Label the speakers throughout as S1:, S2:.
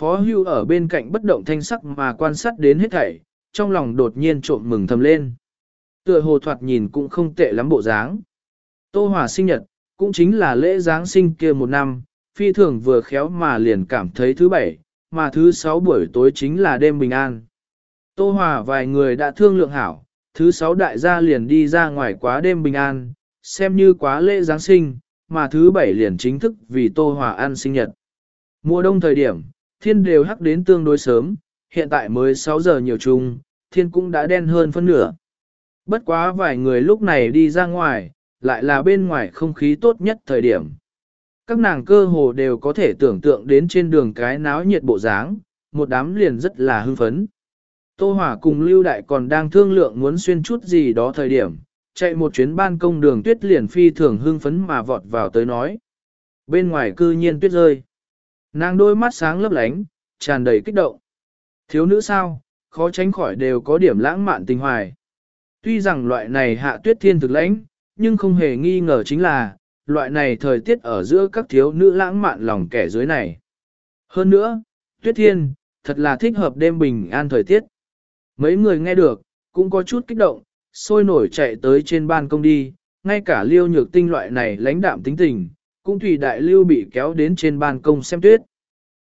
S1: Phó hưu ở bên cạnh bất động thanh sắc mà quan sát đến hết thảy, trong lòng đột nhiên trộm mừng thầm lên. Tựa hồ thoạt nhìn cũng không tệ lắm bộ dáng. Tô Hòa sinh nhật, cũng chính là lễ Giáng sinh kia một năm, phi thường vừa khéo mà liền cảm thấy thứ bảy, mà thứ sáu buổi tối chính là đêm bình an. Tô Hòa vài người đã thương lượng hảo, thứ sáu đại gia liền đi ra ngoài quá đêm bình an, xem như quá lễ Giáng sinh, mà thứ bảy liền chính thức vì Tô Hòa ăn sinh nhật. Mùa đông thời điểm, thiên đều hắc đến tương đối sớm, hiện tại mới 6 giờ nhiều chung, thiên cũng đã đen hơn phân nửa. Bất quá vài người lúc này đi ra ngoài, lại là bên ngoài không khí tốt nhất thời điểm. Các nàng cơ hồ đều có thể tưởng tượng đến trên đường cái náo nhiệt bộ dáng, một đám liền rất là hưng phấn. Tô Hỏa cùng Lưu Đại còn đang thương lượng muốn xuyên chút gì đó thời điểm, chạy một chuyến ban công đường tuyết liền phi thường hưng phấn mà vọt vào tới nói. Bên ngoài cư nhiên tuyết rơi. Nàng đôi mắt sáng lấp lánh, tràn đầy kích động. Thiếu nữ sao, khó tránh khỏi đều có điểm lãng mạn tình hoài. Tuy rằng loại này hạ tuyết thiên thực lãnh, nhưng không hề nghi ngờ chính là, loại này thời tiết ở giữa các thiếu nữ lãng mạn lòng kẻ dưới này. Hơn nữa, tuyết thiên, thật là thích hợp đêm bình an thời tiết. Mấy người nghe được, cũng có chút kích động, sôi nổi chạy tới trên ban công đi, ngay cả liêu nhược tinh loại này lãnh đạm tính tình, cũng Thủy đại lưu bị kéo đến trên ban công xem tuyết.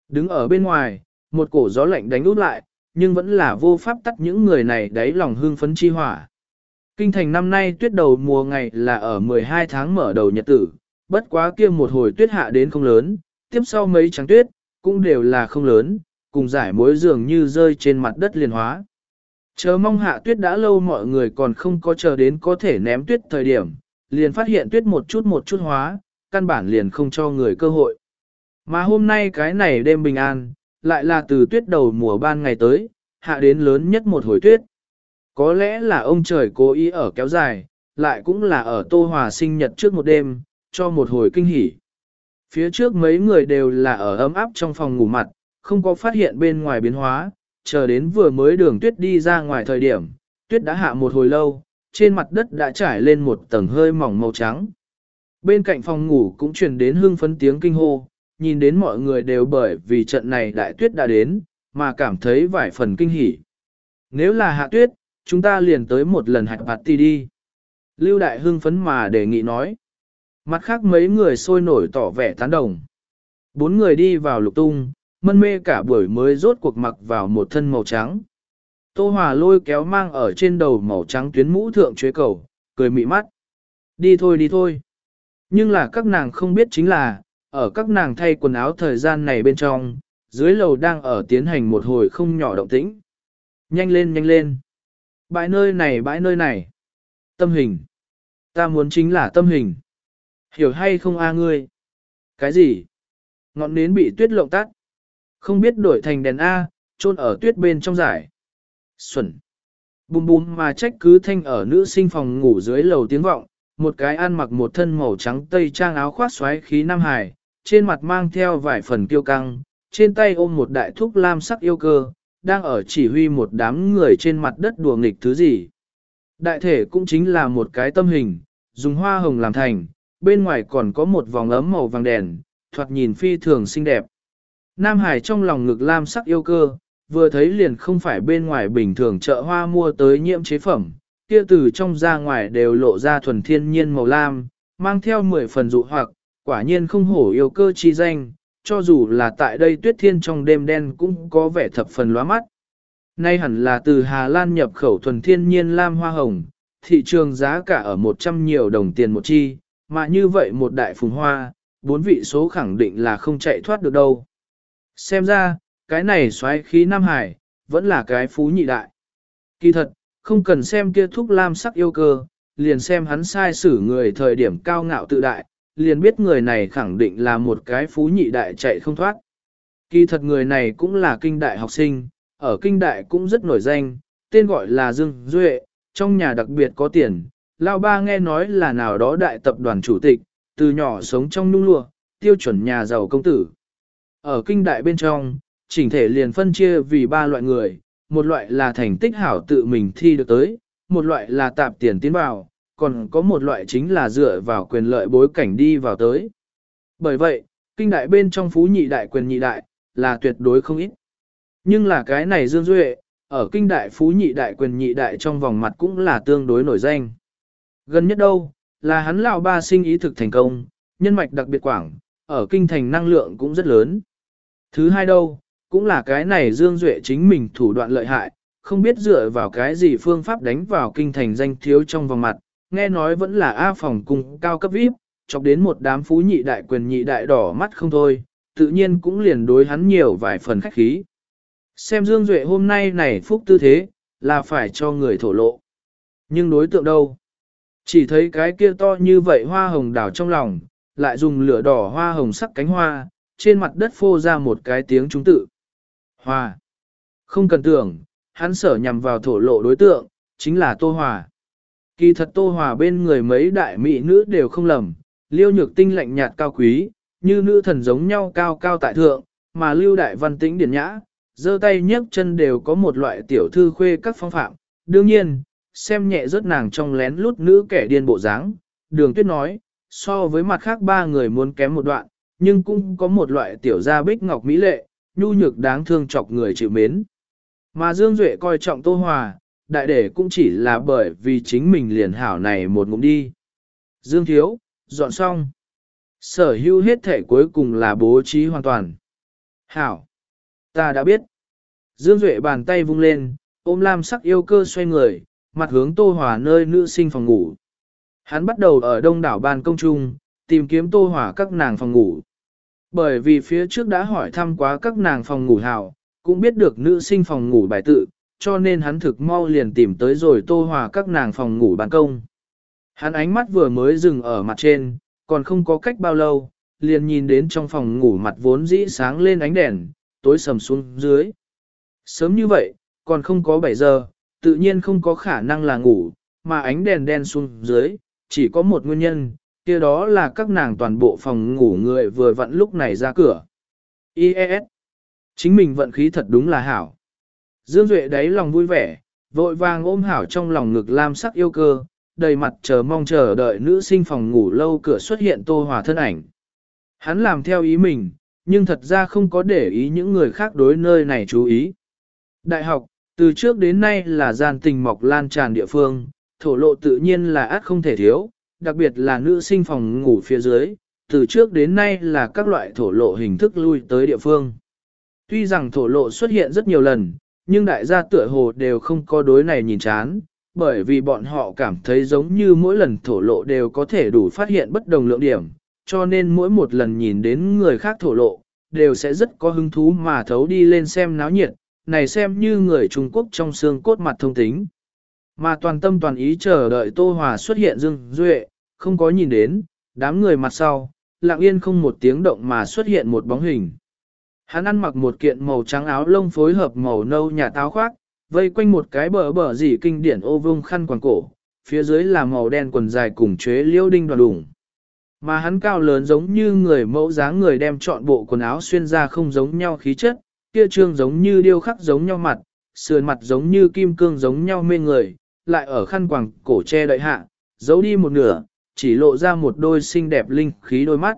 S1: Đứng ở bên ngoài, một cổ gió lạnh đánh út lại, nhưng vẫn là vô pháp tắt những người này đáy lòng hương phấn chi hỏa. Kinh thành năm nay tuyết đầu mùa ngày là ở 12 tháng mở đầu nhật tử, bất quá kia một hồi tuyết hạ đến không lớn, tiếp sau mấy trắng tuyết, cũng đều là không lớn, cùng giải mối dường như rơi trên mặt đất liền hóa. Chờ mong hạ tuyết đã lâu mọi người còn không có chờ đến có thể ném tuyết thời điểm, liền phát hiện tuyết một chút một chút hóa, căn bản liền không cho người cơ hội. Mà hôm nay cái này đêm bình an, lại là từ tuyết đầu mùa ban ngày tới, hạ đến lớn nhất một hồi tuyết. Có lẽ là ông trời cố ý ở kéo dài, lại cũng là ở Tô Hòa sinh nhật trước một đêm, cho một hồi kinh hỉ. Phía trước mấy người đều là ở ấm áp trong phòng ngủ mặt, không có phát hiện bên ngoài biến hóa, chờ đến vừa mới đường tuyết đi ra ngoài thời điểm, tuyết đã hạ một hồi lâu, trên mặt đất đã trải lên một tầng hơi mỏng màu trắng. Bên cạnh phòng ngủ cũng truyền đến hương phấn tiếng kinh hô, nhìn đến mọi người đều bởi vì trận này đại tuyết đã đến, mà cảm thấy vài phần kinh hỉ. Nếu là hạ tuyết, chúng ta liền tới một lần hạch party đi. Lưu Đại hưng phấn mà đề nghị nói. Mặt khác mấy người sôi nổi tỏ vẻ tán đồng. Bốn người đi vào lục tung, mân mê cả buổi mới rốt cuộc mặc vào một thân màu trắng. Tô Hòa lôi kéo mang ở trên đầu màu trắng tuyến mũ thượng chế cầu, cười mị mắt. Đi thôi đi thôi. Nhưng là các nàng không biết chính là, ở các nàng thay quần áo thời gian này bên trong, dưới lầu đang ở tiến hành một hồi không nhỏ động tĩnh. Nhanh lên nhanh lên. Bãi nơi này bãi nơi này. Tâm hình. Ta muốn chính là tâm hình. Hiểu hay không a ngươi? Cái gì? Ngọn nến bị tuyết lộng tắt. Không biết đổi thành đèn A, trôn ở tuyết bên trong giải. Xuẩn. Bùm bùm mà trách cứ thanh ở nữ sinh phòng ngủ dưới lầu tiếng vọng, một cái ăn mặc một thân màu trắng tây trang áo khoác xoáy khí nam hải, trên mặt mang theo vài phần kiêu căng, trên tay ôm một đại thúc lam sắc yêu cơ, đang ở chỉ huy một đám người trên mặt đất đùa nghịch thứ gì. Đại thể cũng chính là một cái tâm hình, dùng hoa hồng làm thành, bên ngoài còn có một vòng ấm màu vàng đèn, thoạt nhìn phi thường xinh đẹp. Nam Hải trong lòng ngực lam sắc yêu cơ, vừa thấy liền không phải bên ngoài bình thường chợ hoa mua tới nhiễm chế phẩm, kia từ trong ra ngoài đều lộ ra thuần thiên nhiên màu lam, mang theo mười phần dụ hoặc, quả nhiên không hổ yêu cơ chi danh, cho dù là tại đây tuyết thiên trong đêm đen cũng có vẻ thập phần lóa mắt. Nay hẳn là từ Hà Lan nhập khẩu thuần thiên nhiên lam hoa hồng, thị trường giá cả ở 100 nhiều đồng tiền một chi, mà như vậy một đại phùng hoa, bốn vị số khẳng định là không chạy thoát được đâu. Xem ra, cái này xoáy khí Nam Hải, vẫn là cái phú nhị đại. Kỳ thật, không cần xem kia thúc lam sắc yêu cơ, liền xem hắn sai xử người thời điểm cao ngạo tự đại, liền biết người này khẳng định là một cái phú nhị đại chạy không thoát. Kỳ thật người này cũng là kinh đại học sinh, ở kinh đại cũng rất nổi danh, tên gọi là Dương Duệ, trong nhà đặc biệt có tiền, Lao Ba nghe nói là nào đó đại tập đoàn chủ tịch, từ nhỏ sống trong nung lụa, tiêu chuẩn nhà giàu công tử. Ở kinh đại bên trong, chỉnh thể liền phân chia vì ba loại người, một loại là thành tích hảo tự mình thi được tới, một loại là tạp tiền tiến vào, còn có một loại chính là dựa vào quyền lợi bối cảnh đi vào tới. Bởi vậy, kinh đại bên trong phú nhị đại quyền nhị đại, là tuyệt đối không ít. Nhưng là cái này Dương Duệ, ở kinh đại phú nhị đại quyền nhị đại trong vòng mặt cũng là tương đối nổi danh. Gần nhất đâu, là hắn lão ba sinh ý thực thành công, nhân mạch đặc biệt quảng, ở kinh thành năng lượng cũng rất lớn. Thứ hai đâu, cũng là cái này Dương Duệ chính mình thủ đoạn lợi hại, không biết dựa vào cái gì phương pháp đánh vào kinh thành danh thiếu trong vòng mặt, nghe nói vẫn là A phòng cung cao cấp VIP, chọc đến một đám phú nhị đại quyền nhị đại đỏ mắt không thôi, tự nhiên cũng liền đối hắn nhiều vài phần khách khí. Xem Dương Duệ hôm nay này phúc tư thế, là phải cho người thổ lộ. Nhưng đối tượng đâu? Chỉ thấy cái kia to như vậy hoa hồng đào trong lòng, lại dùng lửa đỏ hoa hồng sắc cánh hoa, trên mặt đất phô ra một cái tiếng chúng tự. Hòa, Không cần tưởng, hắn sở nhằm vào thổ lộ đối tượng, chính là Tô Hòa. Kỳ thật Tô Hòa bên người mấy đại mỹ nữ đều không lầm, liêu nhược tinh lạnh nhạt cao quý, như nữ thần giống nhau cao cao tại thượng, mà lưu đại văn tĩnh điển nhã, giơ tay nhấc chân đều có một loại tiểu thư khuê các phong phạm. Đương nhiên, xem nhẹ rớt nàng trong lén lút nữ kẻ điên bộ dáng, đường tuyết nói, so với mặt khác ba người muốn kém một đoạn, nhưng cũng có một loại tiểu gia bích ngọc mỹ lệ, nhu nhược đáng thương chọc người chịu mến. Mà Dương Duệ coi trọng Tô Hòa, đại để cũng chỉ là bởi vì chính mình liền hảo này một ngụm đi. Dương Thiếu, dọn xong. Sở hữu hết thể cuối cùng là bố trí hoàn toàn. Hảo, ta đã biết. Dương Duệ bàn tay vung lên, ôm lam sắc yêu cơ xoay người, mặt hướng Tô Hòa nơi nữ sinh phòng ngủ. Hắn bắt đầu ở đông đảo ban công trung, tìm kiếm Tô Hòa các nàng phòng ngủ. Bởi vì phía trước đã hỏi thăm quá các nàng phòng ngủ hảo, cũng biết được nữ sinh phòng ngủ bài tự, cho nên hắn thực mau liền tìm tới rồi Tô Hòa các nàng phòng ngủ ban công. Hắn ánh mắt vừa mới dừng ở mặt trên, còn không có cách bao lâu, liền nhìn đến trong phòng ngủ mặt vốn dĩ sáng lên ánh đèn, tối sầm xuống dưới. Sớm như vậy, còn không có 7 giờ, tự nhiên không có khả năng là ngủ, mà ánh đèn đen xuống dưới, chỉ có một nguyên nhân, kia đó là các nàng toàn bộ phòng ngủ người vừa vặn lúc này ra cửa. IES Chính mình vận khí thật đúng là hảo. Dương Duệ đáy lòng vui vẻ, vội vàng ôm hảo trong lòng ngực lam sắc yêu cơ, đầy mặt chờ mong chờ đợi nữ sinh phòng ngủ lâu cửa xuất hiện tô hòa thân ảnh. Hắn làm theo ý mình, nhưng thật ra không có để ý những người khác đối nơi này chú ý. Đại học, từ trước đến nay là gian tình mọc lan tràn địa phương, thổ lộ tự nhiên là át không thể thiếu, đặc biệt là nữ sinh phòng ngủ phía dưới, từ trước đến nay là các loại thổ lộ hình thức lui tới địa phương. Tuy rằng thổ lộ xuất hiện rất nhiều lần, nhưng đại gia tựa hồ đều không có đối này nhìn chán, bởi vì bọn họ cảm thấy giống như mỗi lần thổ lộ đều có thể đủ phát hiện bất đồng lượng điểm, cho nên mỗi một lần nhìn đến người khác thổ lộ, đều sẽ rất có hứng thú mà thấu đi lên xem náo nhiệt, này xem như người Trung Quốc trong xương cốt mặt thông tính. Mà toàn tâm toàn ý chờ đợi Tô Hòa xuất hiện Dương Duệ, không có nhìn đến, đám người mặt sau, lặng yên không một tiếng động mà xuất hiện một bóng hình. Hắn ăn mặc một kiện màu trắng áo lông phối hợp màu nâu nhà táo khoác, vây quanh một cái bờ bờ dỉ kinh điển ô vương khăn quàng cổ, phía dưới là màu đen quần dài cùng chế liêu đinh đoàn đủng. Mà hắn cao lớn giống như người mẫu dáng người đem chọn bộ quần áo xuyên ra không giống nhau khí chất, kia trương giống như điêu khắc giống nhau mặt, sườn mặt giống như kim cương giống nhau mê người, lại ở khăn quàng cổ che đợi hạ, giấu đi một nửa, chỉ lộ ra một đôi xinh đẹp linh khí đôi mắt.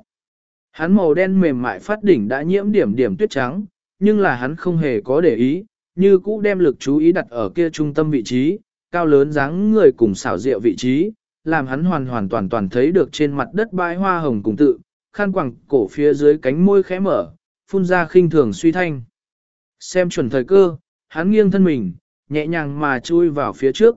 S1: Hắn màu đen mềm mại phát đỉnh đã nhiễm điểm điểm tuyết trắng, nhưng là hắn không hề có để ý, như cũ đem lực chú ý đặt ở kia trung tâm vị trí, cao lớn dáng người cùng xảo diệu vị trí, làm hắn hoàn hoàn toàn toàn thấy được trên mặt đất bãi hoa hồng cùng tự, khăn quàng cổ phía dưới cánh môi khẽ mở, phun ra khinh thường suy thanh. Xem chuẩn thời cơ, hắn nghiêng thân mình, nhẹ nhàng mà chui vào phía trước.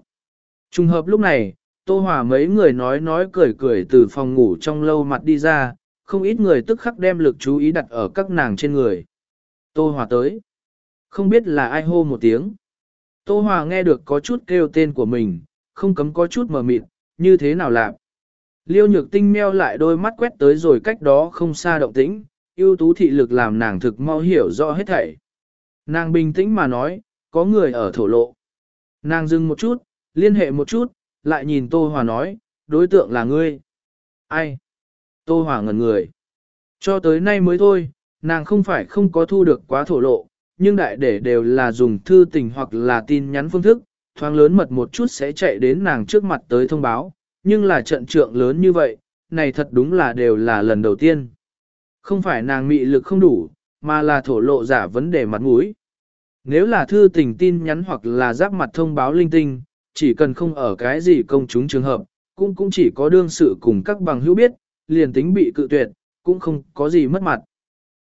S1: Trùng hợp lúc này, Tô Hòa mấy người nói nói cười cười từ phòng ngủ trong lâu mặt đi ra, không ít người tức khắc đem lực chú ý đặt ở các nàng trên người. Tô Hòa tới. Không biết là ai hô một tiếng. Tô Hòa nghe được có chút kêu tên của mình, không cấm có chút mờ mịt, như thế nào làm. Liêu nhược tinh meo lại đôi mắt quét tới rồi cách đó không xa động tĩnh, ưu tú thị lực làm nàng thực mau hiểu rõ hết thảy. Nàng bình tĩnh mà nói, có người ở thổ lộ. Nàng dừng một chút, liên hệ một chút, lại nhìn Tô Hòa nói, đối tượng là ngươi. Ai? Tô Hòa ngẩn người. Cho tới nay mới thôi, nàng không phải không có thu được quá thổ lộ, nhưng đại để đều là dùng thư tình hoặc là tin nhắn phương thức, thoáng lớn mật một chút sẽ chạy đến nàng trước mặt tới thông báo, nhưng là trận trượng lớn như vậy, này thật đúng là đều là lần đầu tiên. Không phải nàng mị lực không đủ, mà là thổ lộ giả vấn đề mặt mũi. Nếu là thư tình tin nhắn hoặc là giáp mặt thông báo linh tinh, chỉ cần không ở cái gì công chúng trường hợp, cũng cũng chỉ có đương sự cùng các bằng hữu biết, liền tính bị cự tuyệt, cũng không có gì mất mặt.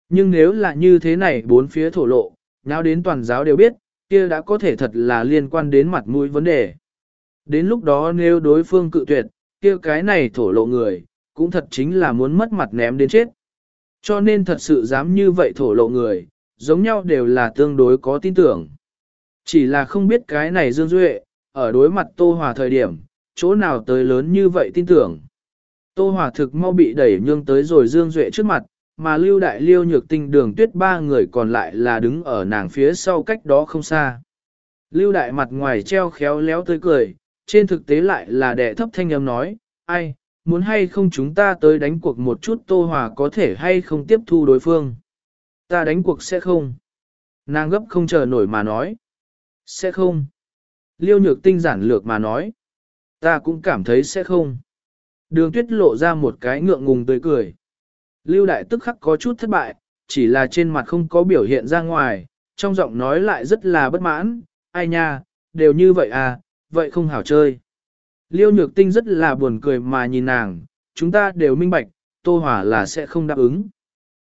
S1: Nhưng nếu là như thế này bốn phía thổ lộ, nào đến toàn giáo đều biết, kia đã có thể thật là liên quan đến mặt mũi vấn đề. Đến lúc đó nếu đối phương cự tuyệt, kia cái này thổ lộ người, cũng thật chính là muốn mất mặt ném đến chết. Cho nên thật sự dám như vậy thổ lộ người, giống nhau đều là tương đối có tin tưởng. Chỉ là không biết cái này Dương Duệ, ở đối mặt Tô Hòa thời điểm, chỗ nào tới lớn như vậy tin tưởng. Tô Hòa thực mau bị đẩy nhương tới rồi Dương Duệ trước mặt, mà lưu đại liêu nhược tinh đường tuyết ba người còn lại là đứng ở nàng phía sau cách đó không xa. Lưu đại mặt ngoài treo khéo léo tươi cười, trên thực tế lại là đệ thấp thanh âm nói, ai, muốn hay không chúng ta tới đánh cuộc một chút Tô Hòa có thể hay không tiếp thu đối phương. Ta đánh cuộc sẽ không. Nàng gấp không chờ nổi mà nói. Sẽ không. Liêu nhược tinh giản lược mà nói. Ta cũng cảm thấy sẽ không. Đường tuyết lộ ra một cái ngượng ngùng tươi cười. Lưu đại tức khắc có chút thất bại, chỉ là trên mặt không có biểu hiện ra ngoài, trong giọng nói lại rất là bất mãn, ai nha, đều như vậy à, vậy không hảo chơi. Liêu nhược tinh rất là buồn cười mà nhìn nàng, chúng ta đều minh bạch, tô hỏa là sẽ không đáp ứng.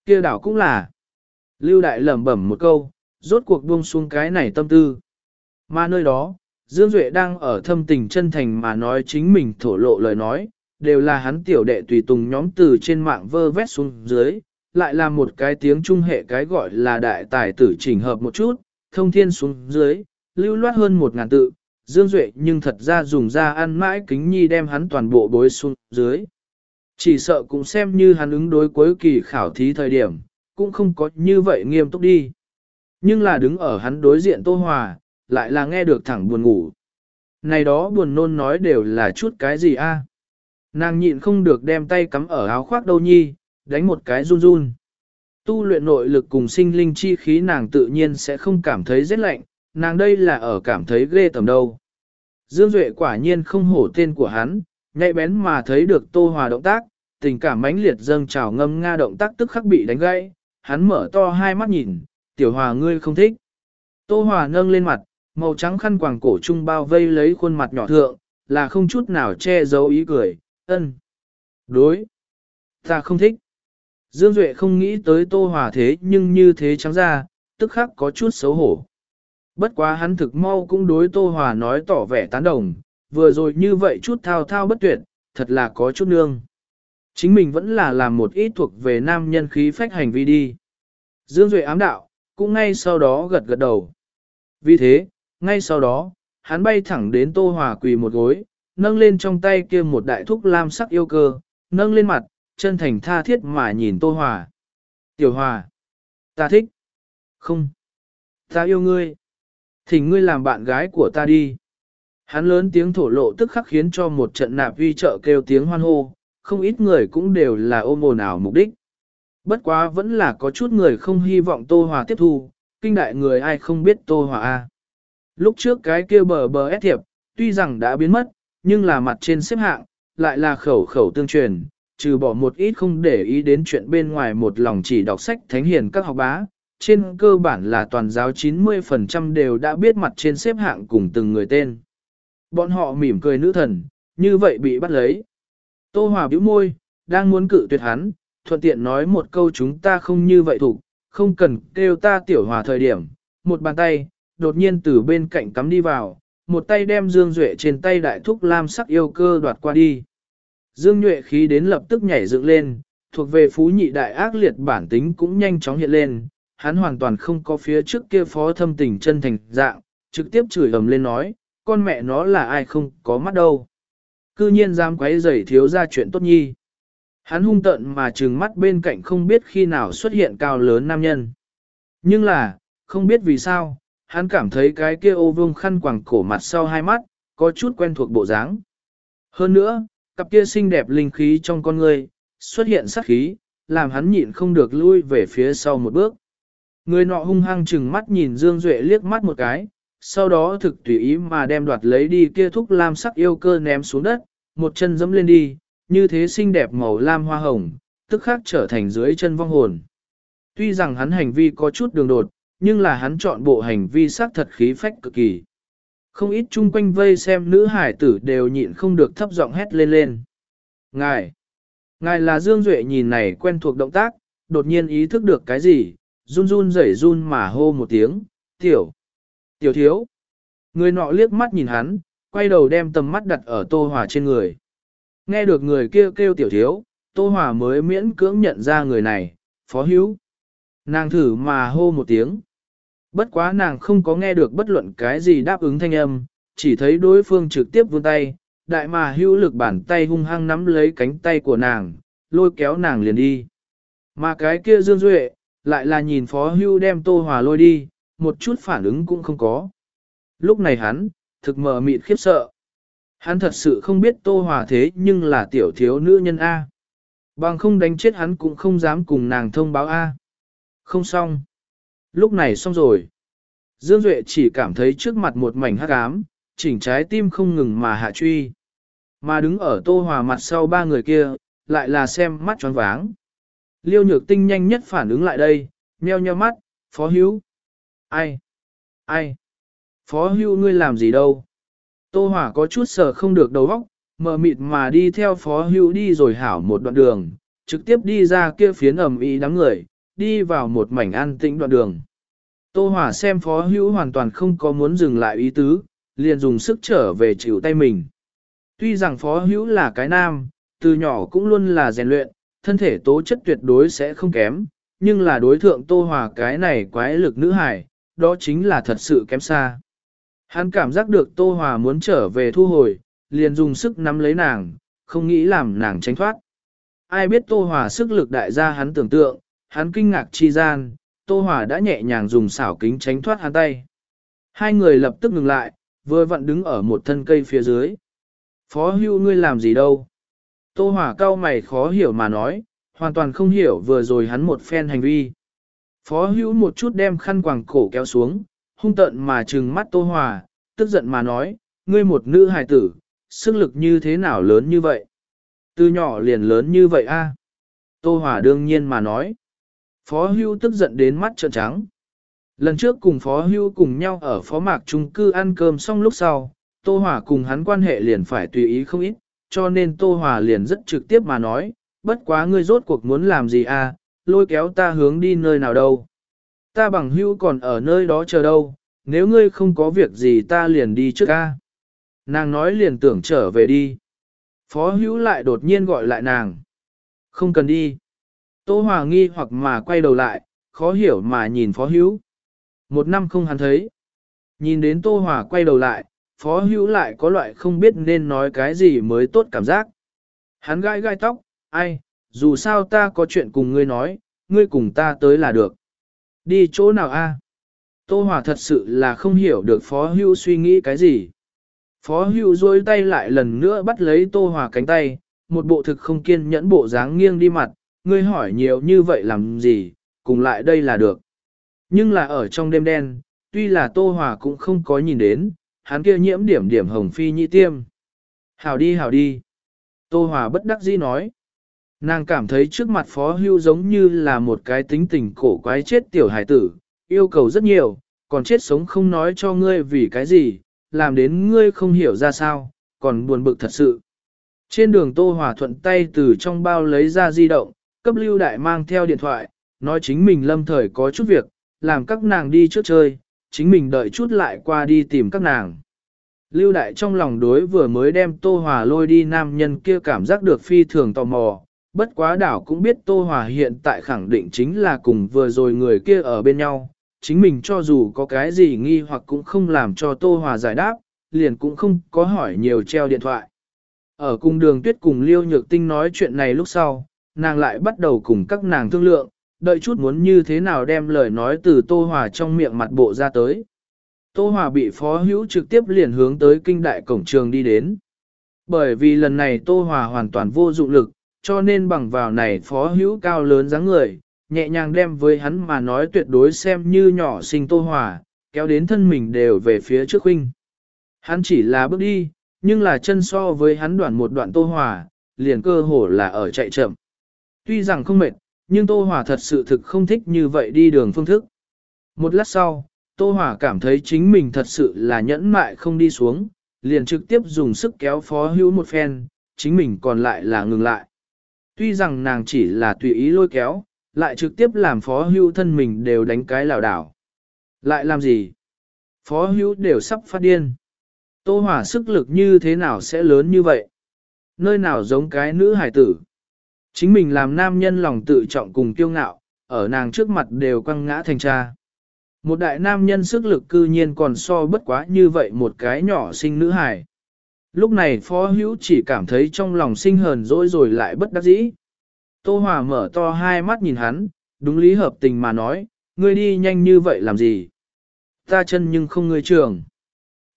S1: kia đảo cũng là. Lưu đại lẩm bẩm một câu, rốt cuộc buông xuống cái này tâm tư. Mà nơi đó, Dương Duệ đang ở thâm tình chân thành mà nói chính mình thổ lộ lời nói, đều là hắn tiểu đệ tùy tùng nhóm từ trên mạng vơ vét xuống dưới, lại là một cái tiếng trung hệ cái gọi là đại tài tử chỉnh hợp một chút, thông thiên xuống dưới, lưu loát hơn một ngàn tự, Dương Duệ nhưng thật ra dùng ra ăn mãi kính nhi đem hắn toàn bộ bối xuống dưới. Chỉ sợ cũng xem như hắn ứng đối cuối kỳ khảo thí thời điểm, cũng không có như vậy nghiêm túc đi. Nhưng là đứng ở hắn đối diện Tô Hòa, lại là nghe được thẳng buồn ngủ. Này đó buồn nôn nói đều là chút cái gì a? Nàng nhịn không được đem tay cắm ở áo khoác đâu nhi, đánh một cái run run. Tu luyện nội lực cùng sinh linh chi khí nàng tự nhiên sẽ không cảm thấy rét lạnh, nàng đây là ở cảm thấy ghê tầm đâu. Dương Duệ quả nhiên không hổ tên của hắn, nhạy bén mà thấy được Tô Hòa động tác, tình cảm mãnh liệt dâng trào ngâm nga động tác tức khắc bị đánh gãy, hắn mở to hai mắt nhìn, tiểu hòa ngươi không thích. Tô Hòa nâng lên mặt, màu trắng khăn quàng cổ trung bao vây lấy khuôn mặt nhỏ thượng, là không chút nào che giấu ý cười, ân. Đối. Ta không thích. Dương Duệ không nghĩ tới Tô Hòa thế nhưng như thế trắng ra, tức khắc có chút xấu hổ. Bất quá hắn thực mau cũng đối Tô Hòa nói tỏ vẻ tán đồng, vừa rồi như vậy chút thao thao bất tuyệt, thật là có chút nương. Chính mình vẫn là làm một ít thuộc về nam nhân khí phách hành vi đi. Dương Duệ ám đạo, cũng ngay sau đó gật gật đầu. Vì thế, ngay sau đó, hắn bay thẳng đến Tô Hòa quỳ một gối, nâng lên trong tay kia một đại thúc lam sắc yêu cơ, nâng lên mặt, chân thành tha thiết mà nhìn Tô Hòa. Tiểu Hòa, ta thích. Không, ta yêu ngươi. Thỉnh ngươi làm bạn gái của ta đi. Hắn lớn tiếng thổ lộ tức khắc khiến cho một trận nạp vi trợ kêu tiếng hoan hô, không ít người cũng đều là ôm ồn ào mục đích. Bất quá vẫn là có chút người không hy vọng Tô Hòa tiếp thu, kinh đại người ai không biết Tô Hòa A. Lúc trước cái kia bờ bờ ép thiệp, tuy rằng đã biến mất, nhưng là mặt trên xếp hạng, lại là khẩu khẩu tương truyền, trừ bỏ một ít không để ý đến chuyện bên ngoài một lòng chỉ đọc sách thánh hiền các học bá. Trên cơ bản là toàn giáo 90% đều đã biết mặt trên xếp hạng cùng từng người tên. Bọn họ mỉm cười nữ thần, như vậy bị bắt lấy. Tô Hòa bĩu môi, đang muốn cự tuyệt hắn, thuận tiện nói một câu chúng ta không như vậy thủ, không cần kêu ta tiểu hòa thời điểm. Một bàn tay, đột nhiên từ bên cạnh cắm đi vào, một tay đem Dương Duệ trên tay đại thúc lam sắc yêu cơ đoạt qua đi. Dương Nhuệ khí đến lập tức nhảy dựng lên, thuộc về phú nhị đại ác liệt bản tính cũng nhanh chóng hiện lên, hắn hoàn toàn không có phía trước kia phó thâm tình chân thành dạng, trực tiếp chửi ầm lên nói, con mẹ nó là ai không có mắt đâu. Cư nhiên dám quấy rầy thiếu ra chuyện tốt nhi. Hắn hung tận mà trừng mắt bên cạnh không biết khi nào xuất hiện cao lớn nam nhân. Nhưng là, không biết vì sao, hắn cảm thấy cái kia ô vương khăn quàng cổ mặt sau hai mắt, có chút quen thuộc bộ dáng. Hơn nữa, cặp kia xinh đẹp linh khí trong con người, xuất hiện sát khí, làm hắn nhịn không được lui về phía sau một bước. Người nọ hung hăng chừng mắt nhìn Dương Duệ liếc mắt một cái, sau đó thực tùy ý mà đem đoạt lấy đi kia thúc lam sắc yêu cơ ném xuống đất, một chân dẫm lên đi, như thế xinh đẹp màu lam hoa hồng, tức khắc trở thành dưới chân vong hồn. Tuy rằng hắn hành vi có chút đường đột, nhưng là hắn chọn bộ hành vi xác thật khí phách cực kỳ. Không ít chung quanh vây xem nữ hải tử đều nhịn không được thấp giọng hét lên lên. Ngài! Ngài là Dương Duệ nhìn này quen thuộc động tác, đột nhiên ý thức được cái gì, run run rẩy run mà hô một tiếng, tiểu, tiểu thiếu. Người nọ liếc mắt nhìn hắn, quay đầu đem tầm mắt đặt ở Tô Hòa trên người. Nghe được người kia kêu, kêu tiểu thiếu, Tô Hòa mới miễn cưỡng nhận ra người này, phó hữu. Nàng thử mà hô một tiếng. Bất quá nàng không có nghe được bất luận cái gì đáp ứng thanh âm, chỉ thấy đối phương trực tiếp vươn tay, đại mà hữu lực bàn tay hung hăng nắm lấy cánh tay của nàng, lôi kéo nàng liền đi. Mà cái kia Dương Duệ, lại là nhìn Phó Hưu đem Tô Hòa lôi đi, một chút phản ứng cũng không có. Lúc này hắn, thực mờ mịt khiếp sợ. Hắn thật sự không biết Tô Hòa thế nhưng là tiểu thiếu nữ nhân A. Bằng không đánh chết hắn cũng không dám cùng nàng thông báo A. Không xong. Lúc này xong rồi. Dương Duệ chỉ cảm thấy trước mặt một mảnh hắc ám, chỉnh trái tim không ngừng mà hạ truy. Mà đứng ở Tô Hòa mặt sau ba người kia, lại là xem mắt tròn váng. Liêu nhược tinh nhanh nhất phản ứng lại đây, nheo nheo mắt, phó hữu. Ai? Ai? Phó hữu ngươi làm gì đâu? Tô hỏa có chút sợ không được đầu óc, mờ mịt mà đi theo phó hữu đi rồi hảo một đoạn đường, trực tiếp đi ra kia phiến ẩm ý đám người, đi vào một mảnh an tĩnh đoạn đường. Tô hỏa xem phó hữu hoàn toàn không có muốn dừng lại ý tứ, liền dùng sức trở về chịu tay mình. Tuy rằng phó hữu là cái nam, từ nhỏ cũng luôn là rèn luyện, thân thể tố chất tuyệt đối sẽ không kém, nhưng là đối thượng tô hòa cái này quái lực nữ hải, đó chính là thật sự kém xa. Hắn cảm giác được tô hòa muốn trở về thu hồi, liền dùng sức nắm lấy nàng, không nghĩ làm nàng tránh thoát. Ai biết tô hòa sức lực đại gia hắn tưởng tượng, hắn kinh ngạc chi gian, tô hòa đã nhẹ nhàng dùng xảo kính tránh thoát hắn tay. Hai người lập tức ngừng lại, vừa vặn đứng ở một thân cây phía dưới. Phó hưu ngươi làm gì đâu? Tô Hỏa cao mày khó hiểu mà nói, hoàn toàn không hiểu vừa rồi hắn một phen hành vi. Phó Hưu một chút đem khăn quàng cổ kéo xuống, hung tợn mà trừng mắt Tô Hỏa, tức giận mà nói, ngươi một nữ hài tử, sức lực như thế nào lớn như vậy? Từ nhỏ liền lớn như vậy a? Tô Hỏa đương nhiên mà nói. Phó Hưu tức giận đến mắt trợn trắng. Lần trước cùng Phó Hưu cùng nhau ở Phó Mạc Trung cư ăn cơm xong lúc sau, Tô Hòa cùng hắn quan hệ liền phải tùy ý không ít, cho nên Tô Hòa liền rất trực tiếp mà nói, bất quá ngươi rốt cuộc muốn làm gì à, lôi kéo ta hướng đi nơi nào đâu. Ta bằng Hưu còn ở nơi đó chờ đâu, nếu ngươi không có việc gì ta liền đi trước a. Nàng nói liền tưởng trở về đi. Phó hữu lại đột nhiên gọi lại nàng. Không cần đi. Tô Hòa nghi hoặc mà quay đầu lại, khó hiểu mà nhìn phó hữu. Một năm không hắn thấy. Nhìn đến Tô Hòa quay đầu lại, phó hữu lại có loại không biết nên nói cái gì mới tốt cảm giác. Hắn gai gai tóc, ai, dù sao ta có chuyện cùng ngươi nói, ngươi cùng ta tới là được. Đi chỗ nào a? Tô Hòa thật sự là không hiểu được Phó Hưu suy nghĩ cái gì. Phó Hưu duỗi tay lại lần nữa bắt lấy Tô Hòa cánh tay, một bộ thực không kiên nhẫn bộ dáng nghiêng đi mặt, ngươi hỏi nhiều như vậy làm gì, cùng lại đây là được. Nhưng là ở trong đêm đen, tuy là Tô Hòa cũng không có nhìn đến, hắn kia nhiễm điểm điểm hồng phi nhị tiêm. Hảo đi hảo đi. Tô Hòa bất đắc dĩ nói. Nàng cảm thấy trước mặt phó hưu giống như là một cái tính tình cổ quái chết tiểu hải tử, yêu cầu rất nhiều, còn chết sống không nói cho ngươi vì cái gì, làm đến ngươi không hiểu ra sao, còn buồn bực thật sự. Trên đường Tô Hòa thuận tay từ trong bao lấy ra di động, cấp lưu đại mang theo điện thoại, nói chính mình lâm thời có chút việc, làm các nàng đi trước chơi, chính mình đợi chút lại qua đi tìm các nàng. Lưu đại trong lòng đối vừa mới đem Tô Hòa lôi đi nam nhân kia cảm giác được phi thường tò mò, bất quá đảo cũng biết Tô Hòa hiện tại khẳng định chính là cùng vừa rồi người kia ở bên nhau, chính mình cho dù có cái gì nghi hoặc cũng không làm cho Tô Hòa giải đáp, liền cũng không có hỏi nhiều treo điện thoại. Ở cùng đường tuyết cùng Liêu Nhược Tinh nói chuyện này lúc sau, nàng lại bắt đầu cùng các nàng thương lượng, đợi chút muốn như thế nào đem lời nói từ Tô Hòa trong miệng mặt bộ ra tới. Tô Hòa bị phó hữu trực tiếp liền hướng tới kinh đại cổng trường đi đến. Bởi vì lần này Tô Hòa hoàn toàn vô dụng lực, cho nên bằng vào này phó hữu cao lớn dáng người, nhẹ nhàng đem với hắn mà nói tuyệt đối xem như nhỏ sinh Tô Hòa, kéo đến thân mình đều về phía trước huynh. Hắn chỉ là bước đi, nhưng là chân so với hắn đoạn một đoạn Tô Hòa, liền cơ hồ là ở chạy chậm. Tuy rằng không mệt, Nhưng Tô Hòa thật sự thực không thích như vậy đi đường phương thức. Một lát sau, Tô Hòa cảm thấy chính mình thật sự là nhẫn mại không đi xuống, liền trực tiếp dùng sức kéo phó hữu một phen, chính mình còn lại là ngừng lại. Tuy rằng nàng chỉ là tùy ý lôi kéo, lại trực tiếp làm phó hữu thân mình đều đánh cái lảo đảo. Lại làm gì? Phó hữu đều sắp phát điên. Tô Hòa sức lực như thế nào sẽ lớn như vậy? Nơi nào giống cái nữ hải tử? Chính mình làm nam nhân lòng tự trọng cùng kiêu ngạo, ở nàng trước mặt đều quăng ngã thành cha. Một đại nam nhân sức lực cư nhiên còn so bất quá như vậy một cái nhỏ sinh nữ hài. Lúc này phó hữu chỉ cảm thấy trong lòng sinh hờn dỗi rồi lại bất đắc dĩ. Tô Hòa mở to hai mắt nhìn hắn, đúng lý hợp tình mà nói, ngươi đi nhanh như vậy làm gì? Ta chân nhưng không ngươi trường.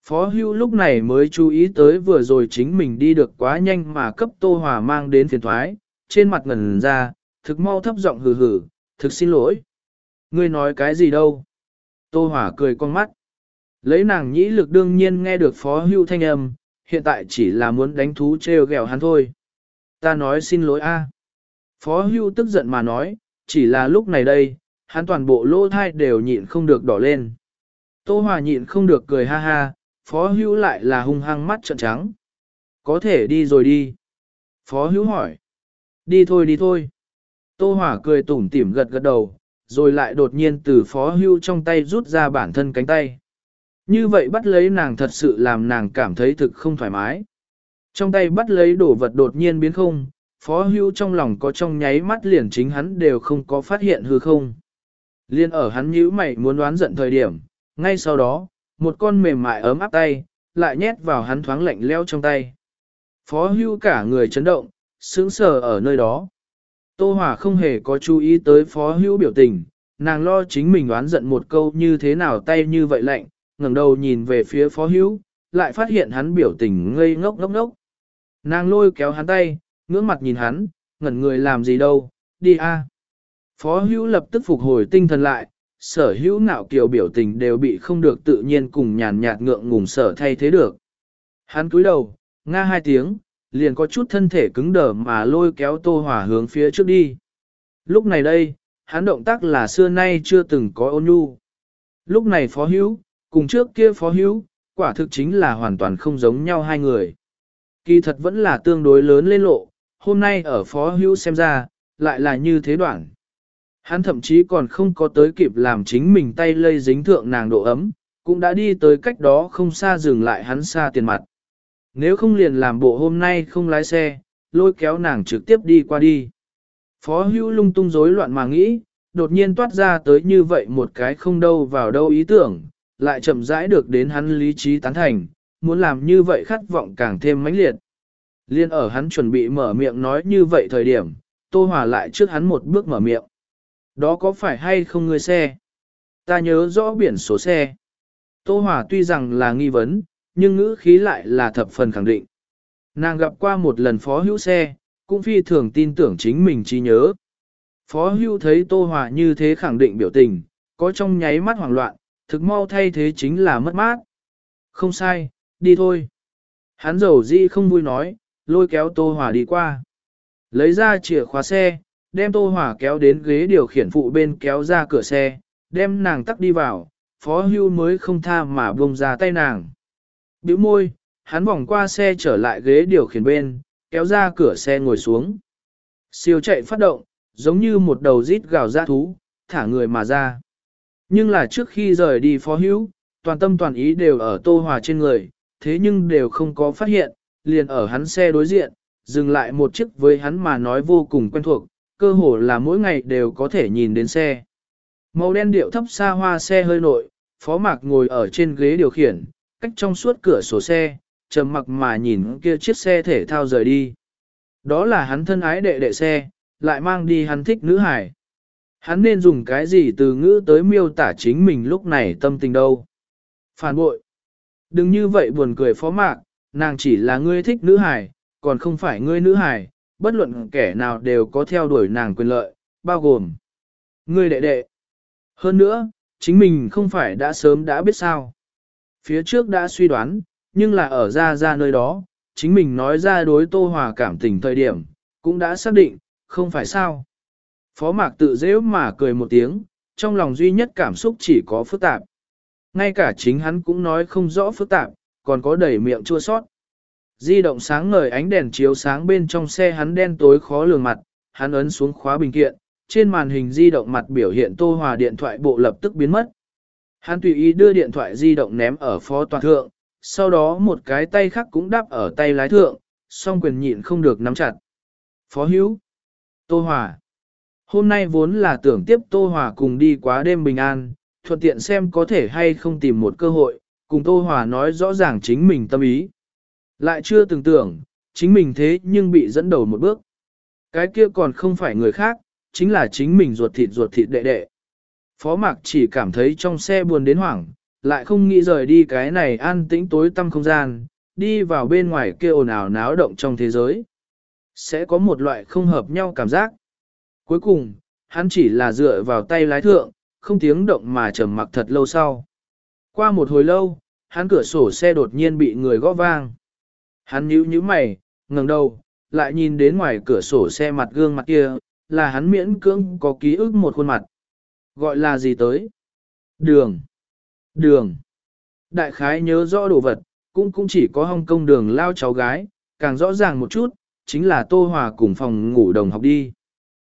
S1: Phó hữu lúc này mới chú ý tới vừa rồi chính mình đi được quá nhanh mà cấp Tô Hòa mang đến phiền thoái, trên mặt ngần ra, thực mau thấp giọng hừ hừ, thực xin lỗi. Ngươi nói cái gì đâu? Tô Hỏa cười con mắt. Lấy nàng nhĩ lực đương nhiên nghe được phó hưu thanh âm, hiện tại chỉ là muốn đánh thú treo gẹo hắn thôi. Ta nói xin lỗi a. Phó hưu tức giận mà nói, chỉ là lúc này đây, hắn toàn bộ lỗ thai đều nhịn không được đỏ lên. Tô Hòa nhịn không được cười ha ha, phó hưu lại là hung hăng mắt trợn trắng. Có thể đi rồi đi. Phó hưu hỏi. Đi thôi đi thôi. Tô Hỏa cười tủm tỉm gật gật đầu, rồi lại đột nhiên từ phó hưu trong tay rút ra bản thân cánh tay. Như vậy bắt lấy nàng thật sự làm nàng cảm thấy thực không thoải mái. Trong tay bắt lấy đồ vật đột nhiên biến không, phó hưu trong lòng có trong nháy mắt liền chính hắn đều không có phát hiện hư không. Liên ở hắn nhíu mày muốn đoán giận thời điểm, ngay sau đó, một con mềm mại ấm áp tay, lại nhét vào hắn thoáng lạnh leo trong tay. Phó hưu cả người chấn động, sững sờ ở nơi đó. Tô Hòa không hề có chú ý tới phó hữu biểu tình, nàng lo chính mình oán giận một câu như thế nào tay như vậy lạnh, ngẩng đầu nhìn về phía phó hữu, lại phát hiện hắn biểu tình ngây ngốc ngốc ngốc. Nàng lôi kéo hắn tay, ngưỡng mặt nhìn hắn, ngẩn người làm gì đâu, đi a. Phó hữu lập tức phục hồi tinh thần lại, sở hữu nạo kiều biểu tình đều bị không được tự nhiên cùng nhàn nhạt ngượng ngùng sở thay thế được. Hắn cúi đầu, nga hai tiếng, liền có chút thân thể cứng đờ mà lôi kéo Tô Hòa hướng phía trước đi. Lúc này đây, hắn động tác là xưa nay chưa từng có ôn nhu. Lúc này phó hữu, cùng trước kia phó hữu, quả thực chính là hoàn toàn không giống nhau hai người. Kỳ thật vẫn là tương đối lớn lên lộ, hôm nay ở phó hữu xem ra, lại là như thế đoạn. Hắn thậm chí còn không có tới kịp làm chính mình tay lây dính thượng nàng độ ấm, cũng đã đi tới cách đó không xa dừng lại hắn xa tiền mặt. Nếu không liền làm bộ hôm nay không lái xe, lôi kéo nàng trực tiếp đi qua đi. Phó hữu lung tung rối loạn mà nghĩ, đột nhiên toát ra tới như vậy một cái không đâu vào đâu ý tưởng, lại chậm rãi được đến hắn lý trí tán thành, muốn làm như vậy khát vọng càng thêm mãnh liệt. Liên ở hắn chuẩn bị mở miệng nói như vậy thời điểm, Tô Hòa lại trước hắn một bước mở miệng. Đó có phải hay không người xe? Ta nhớ rõ biển số xe. Tô Hòa tuy rằng là nghi vấn, nhưng ngữ khí lại là thập phần khẳng định. Nàng gặp qua một lần phó hữu xe, cũng phi thường tin tưởng chính mình trí nhớ. Phó hữu thấy Tô Hòa như thế khẳng định biểu tình, có trong nháy mắt hoảng loạn, thực mau thay thế chính là mất mát. Không sai, đi thôi. Hắn dầu di không vui nói, lôi kéo Tô Hòa đi qua. Lấy ra chìa khóa xe, đem Tô Hòa kéo đến ghế điều khiển phụ bên kéo ra cửa xe, đem nàng tắt đi vào, phó hưu mới không tha mà buông ra tay nàng biểu môi, hắn vòng qua xe trở lại ghế điều khiển bên, kéo ra cửa xe ngồi xuống. Siêu chạy phát động, giống như một đầu rít gào ra thú, thả người mà ra. Nhưng là trước khi rời đi phó hữu, toàn tâm toàn ý đều ở tô hòa trên người, thế nhưng đều không có phát hiện, liền ở hắn xe đối diện, dừng lại một chiếc với hắn mà nói vô cùng quen thuộc, cơ hồ là mỗi ngày đều có thể nhìn đến xe. Màu đen điệu thấp xa hoa xe hơi nội, phó mạc ngồi ở trên ghế điều khiển, cách trong suốt cửa sổ xe, trầm mặc mà nhìn kia chiếc xe thể thao rời đi. Đó là hắn thân ái đệ đệ xe, lại mang đi hắn thích nữ hải. Hắn nên dùng cái gì từ ngữ tới miêu tả chính mình lúc này tâm tình đâu. Phản bội. Đừng như vậy buồn cười phó mạc, nàng chỉ là ngươi thích nữ hải, còn không phải ngươi nữ hải, bất luận kẻ nào đều có theo đuổi nàng quyền lợi, bao gồm. Ngươi đệ đệ. Hơn nữa, chính mình không phải đã sớm đã biết sao phía trước đã suy đoán, nhưng là ở ra ra nơi đó, chính mình nói ra đối Tô Hòa cảm tình thời điểm, cũng đã xác định, không phải sao. Phó mạc tự dễ mà cười một tiếng, trong lòng duy nhất cảm xúc chỉ có phức tạp. Ngay cả chính hắn cũng nói không rõ phức tạp, còn có đầy miệng chua sót. Di động sáng ngời ánh đèn chiếu sáng bên trong xe hắn đen tối khó lường mặt, hắn ấn xuống khóa bình kiện, trên màn hình di động mặt biểu hiện Tô Hòa điện thoại bộ lập tức biến mất. Hắn tùy ý đưa điện thoại di động ném ở phó toàn thượng, sau đó một cái tay khác cũng đắp ở tay lái thượng, song quyền nhịn không được nắm chặt. Phó hữu, Tô Hòa. Hôm nay vốn là tưởng tiếp Tô Hòa cùng đi quá đêm bình an, thuận tiện xem có thể hay không tìm một cơ hội, cùng Tô Hòa nói rõ ràng chính mình tâm ý. Lại chưa từng tưởng, chính mình thế nhưng bị dẫn đầu một bước. Cái kia còn không phải người khác, chính là chính mình ruột thịt ruột thịt đệ đệ. Phó Mạc chỉ cảm thấy trong xe buồn đến hoảng, lại không nghĩ rời đi cái này an tĩnh tối tăm không gian, đi vào bên ngoài kia ồn ào náo động trong thế giới. Sẽ có một loại không hợp nhau cảm giác. Cuối cùng, hắn chỉ là dựa vào tay lái thượng, không tiếng động mà trầm mặc thật lâu sau. Qua một hồi lâu, hắn cửa sổ xe đột nhiên bị người gõ vang. Hắn nhíu nhíu mày, ngẩng đầu, lại nhìn đến ngoài cửa sổ xe mặt gương mặt kia, là hắn miễn cưỡng có ký ức một khuôn mặt. Gọi là gì tới? Đường. Đường. Đại khái nhớ rõ đồ vật, cũng cũng chỉ có Hong Kong đường lao cháu gái, càng rõ ràng một chút, chính là Tô Hòa cùng phòng ngủ đồng học đi.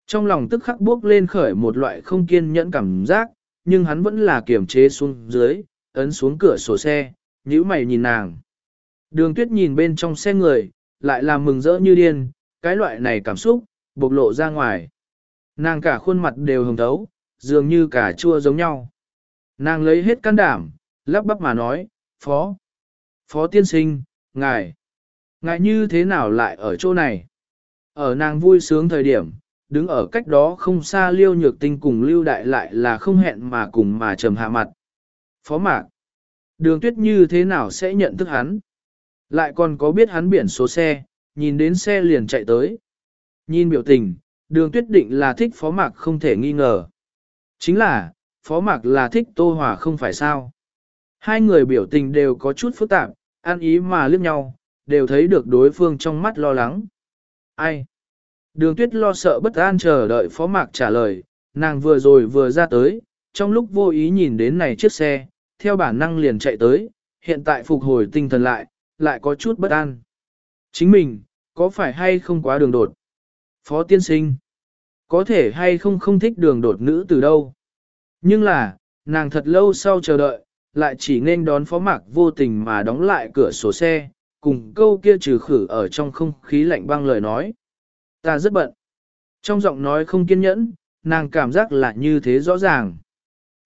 S1: Trong lòng tức khắc bước lên khởi một loại không kiên nhẫn cảm giác, nhưng hắn vẫn là kiềm chế xuống dưới, ấn xuống cửa sổ xe, nhíu mày nhìn nàng. Đường tuyết nhìn bên trong xe người, lại làm mừng rỡ như điên, cái loại này cảm xúc, bộc lộ ra ngoài. Nàng cả khuôn mặt đều hồng thấu, dường như cả chua giống nhau. Nàng lấy hết can đảm, lắp bắp mà nói, Phó, Phó tiên sinh, ngài, ngài như thế nào lại ở chỗ này? Ở nàng vui sướng thời điểm, đứng ở cách đó không xa liêu nhược tinh cùng lưu đại lại là không hẹn mà cùng mà trầm hạ mặt. Phó mạc, đường tuyết như thế nào sẽ nhận thức hắn? Lại còn có biết hắn biển số xe, nhìn đến xe liền chạy tới. Nhìn biểu tình, đường tuyết định là thích phó mạc không thể nghi ngờ. Chính là, phó mạc là thích tô hòa không phải sao. Hai người biểu tình đều có chút phức tạp, ăn ý mà liếc nhau, đều thấy được đối phương trong mắt lo lắng. Ai? Đường tuyết lo sợ bất an chờ đợi phó mạc trả lời, nàng vừa rồi vừa ra tới, trong lúc vô ý nhìn đến này chiếc xe, theo bản năng liền chạy tới, hiện tại phục hồi tinh thần lại, lại có chút bất an. Chính mình, có phải hay không quá đường đột? Phó tiên sinh, có thể hay không không thích đường đột nữ từ đâu? Nhưng là, nàng thật lâu sau chờ đợi, lại chỉ nên đón phó mạc vô tình mà đóng lại cửa sổ xe, cùng câu kia trừ khử ở trong không khí lạnh băng lời nói. Ta rất bận. Trong giọng nói không kiên nhẫn, nàng cảm giác là như thế rõ ràng.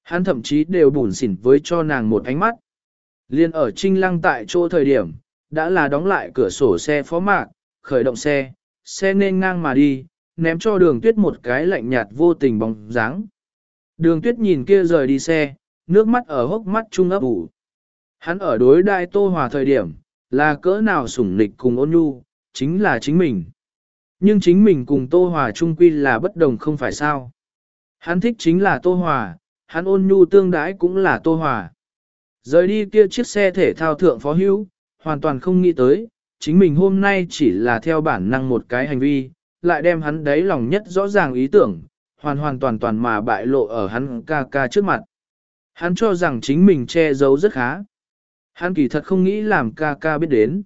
S1: Hắn thậm chí đều bùn xỉn với cho nàng một ánh mắt. Liên ở trinh lăng tại chỗ thời điểm, đã là đóng lại cửa sổ xe phó mạc, khởi động xe, xe nên ngang mà đi, ném cho đường tuyết một cái lạnh nhạt vô tình bóng dáng. Đường tuyết nhìn kia rời đi xe, nước mắt ở hốc mắt trung ấp ủ. Hắn ở đối đại tô hòa thời điểm, là cỡ nào sủng nịch cùng ôn nhu, chính là chính mình. Nhưng chính mình cùng tô hòa trung quy là bất đồng không phải sao. Hắn thích chính là tô hòa, hắn ôn nhu tương đãi cũng là tô hòa. Rời đi kia chiếc xe thể thao thượng phó hữu, hoàn toàn không nghĩ tới, chính mình hôm nay chỉ là theo bản năng một cái hành vi, lại đem hắn đáy lòng nhất rõ ràng ý tưởng, hoàn hoàn toàn toàn mà bại lộ ở hắn ca ca trước mặt. Hắn cho rằng chính mình che giấu rất khá. Hắn kỳ thật không nghĩ làm ca ca biết đến.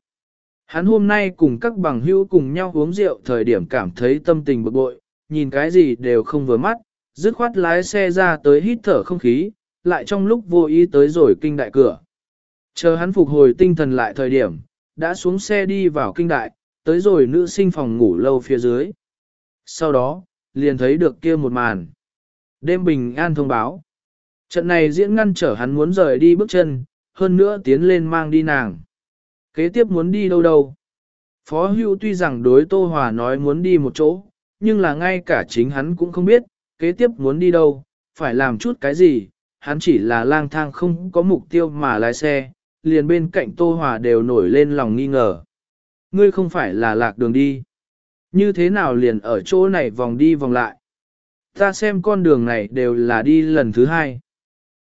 S1: Hắn hôm nay cùng các bằng hữu cùng nhau uống rượu thời điểm cảm thấy tâm tình bực bội, nhìn cái gì đều không vừa mắt, dứt khoát lái xe ra tới hít thở không khí, lại trong lúc vô ý tới rồi kinh đại cửa. Chờ hắn phục hồi tinh thần lại thời điểm, đã xuống xe đi vào kinh đại, tới rồi nữ sinh phòng ngủ lâu phía dưới. Sau đó, liền thấy được kia một màn. Đêm bình an thông báo. Trận này diễn ngăn trở hắn muốn rời đi bước chân, hơn nữa tiến lên mang đi nàng. Kế tiếp muốn đi đâu đâu. Phó hưu tuy rằng đối Tô Hòa nói muốn đi một chỗ, nhưng là ngay cả chính hắn cũng không biết, kế tiếp muốn đi đâu, phải làm chút cái gì, hắn chỉ là lang thang không có mục tiêu mà lái xe, liền bên cạnh Tô Hòa đều nổi lên lòng nghi ngờ. Ngươi không phải là lạc đường đi. Như thế nào liền ở chỗ này vòng đi vòng lại. Ta xem con đường này đều là đi lần thứ hai.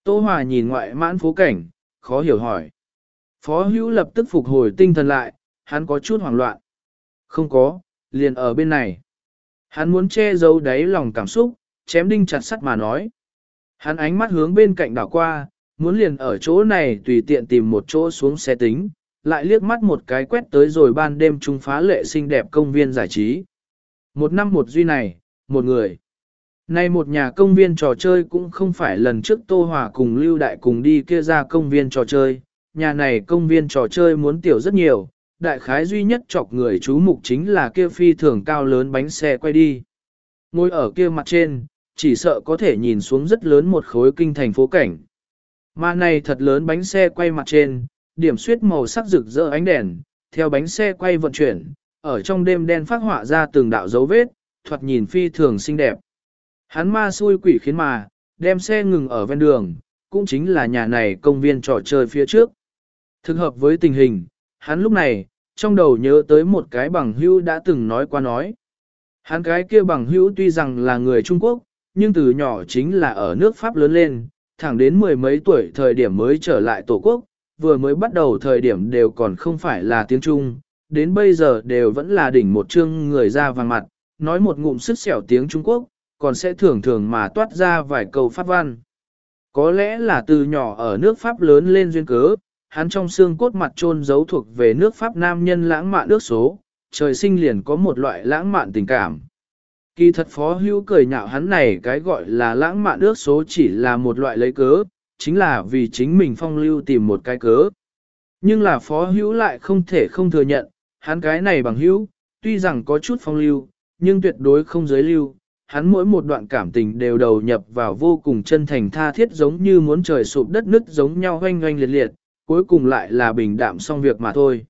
S1: Tô Hòa nhìn ngoại mãn phố cảnh, khó hiểu hỏi. Phó hữu lập tức phục hồi tinh thần lại, hắn có chút hoảng loạn. Không có, liền ở bên này. Hắn muốn che giấu đáy lòng cảm xúc, chém đinh chặt sắt mà nói. Hắn ánh mắt hướng bên cạnh đảo qua, muốn liền ở chỗ này tùy tiện tìm một chỗ xuống xe tính, lại liếc mắt một cái quét tới rồi ban đêm trung phá lệ xinh đẹp công viên giải trí. Một năm một duy này, một người. Nay một nhà công viên trò chơi cũng không phải lần trước Tô Hòa cùng Lưu Đại cùng đi kia ra công viên trò chơi, nhà này công viên trò chơi muốn tiểu rất nhiều, đại khái duy nhất chọc người chú mục chính là kia phi thường cao lớn bánh xe quay đi. Ngồi ở kia mặt trên, chỉ sợ có thể nhìn xuống rất lớn một khối kinh thành phố cảnh. Mà này thật lớn bánh xe quay mặt trên, điểm suyết màu sắc rực rỡ ánh đèn, theo bánh xe quay vận chuyển, ở trong đêm đen phát họa ra từng đạo dấu vết, thoạt nhìn phi thường xinh đẹp. Hắn ma xui quỷ khiến mà, đem xe ngừng ở ven đường, cũng chính là nhà này công viên trò chơi phía trước. Thực hợp với tình hình, hắn lúc này, trong đầu nhớ tới một cái bằng hữu đã từng nói qua nói. Hắn cái kia bằng hữu tuy rằng là người Trung Quốc, nhưng từ nhỏ chính là ở nước Pháp lớn lên, thẳng đến mười mấy tuổi thời điểm mới trở lại Tổ quốc, vừa mới bắt đầu thời điểm đều còn không phải là tiếng Trung, đến bây giờ đều vẫn là đỉnh một chương người ra vàng mặt, nói một ngụm sức xẻo tiếng Trung Quốc, còn sẽ thường thường mà toát ra vài câu pháp văn. Có lẽ là từ nhỏ ở nước Pháp lớn lên duyên cớ, hắn trong xương cốt mặt trôn giấu thuộc về nước Pháp nam nhân lãng mạn nước số, trời sinh liền có một loại lãng mạn tình cảm. Kỳ thật phó hữu cười nhạo hắn này cái gọi là lãng mạn ước số chỉ là một loại lấy cớ, chính là vì chính mình phong lưu tìm một cái cớ. Nhưng là phó hữu lại không thể không thừa nhận, hắn cái này bằng hữu, tuy rằng có chút phong lưu, nhưng tuyệt đối không giới lưu. Hắn mỗi một đoạn cảm tình đều đầu nhập vào vô cùng chân thành tha thiết giống như muốn trời sụp đất nứt giống nhau hoanh hoanh liệt liệt, cuối cùng lại là bình đạm xong việc mà thôi.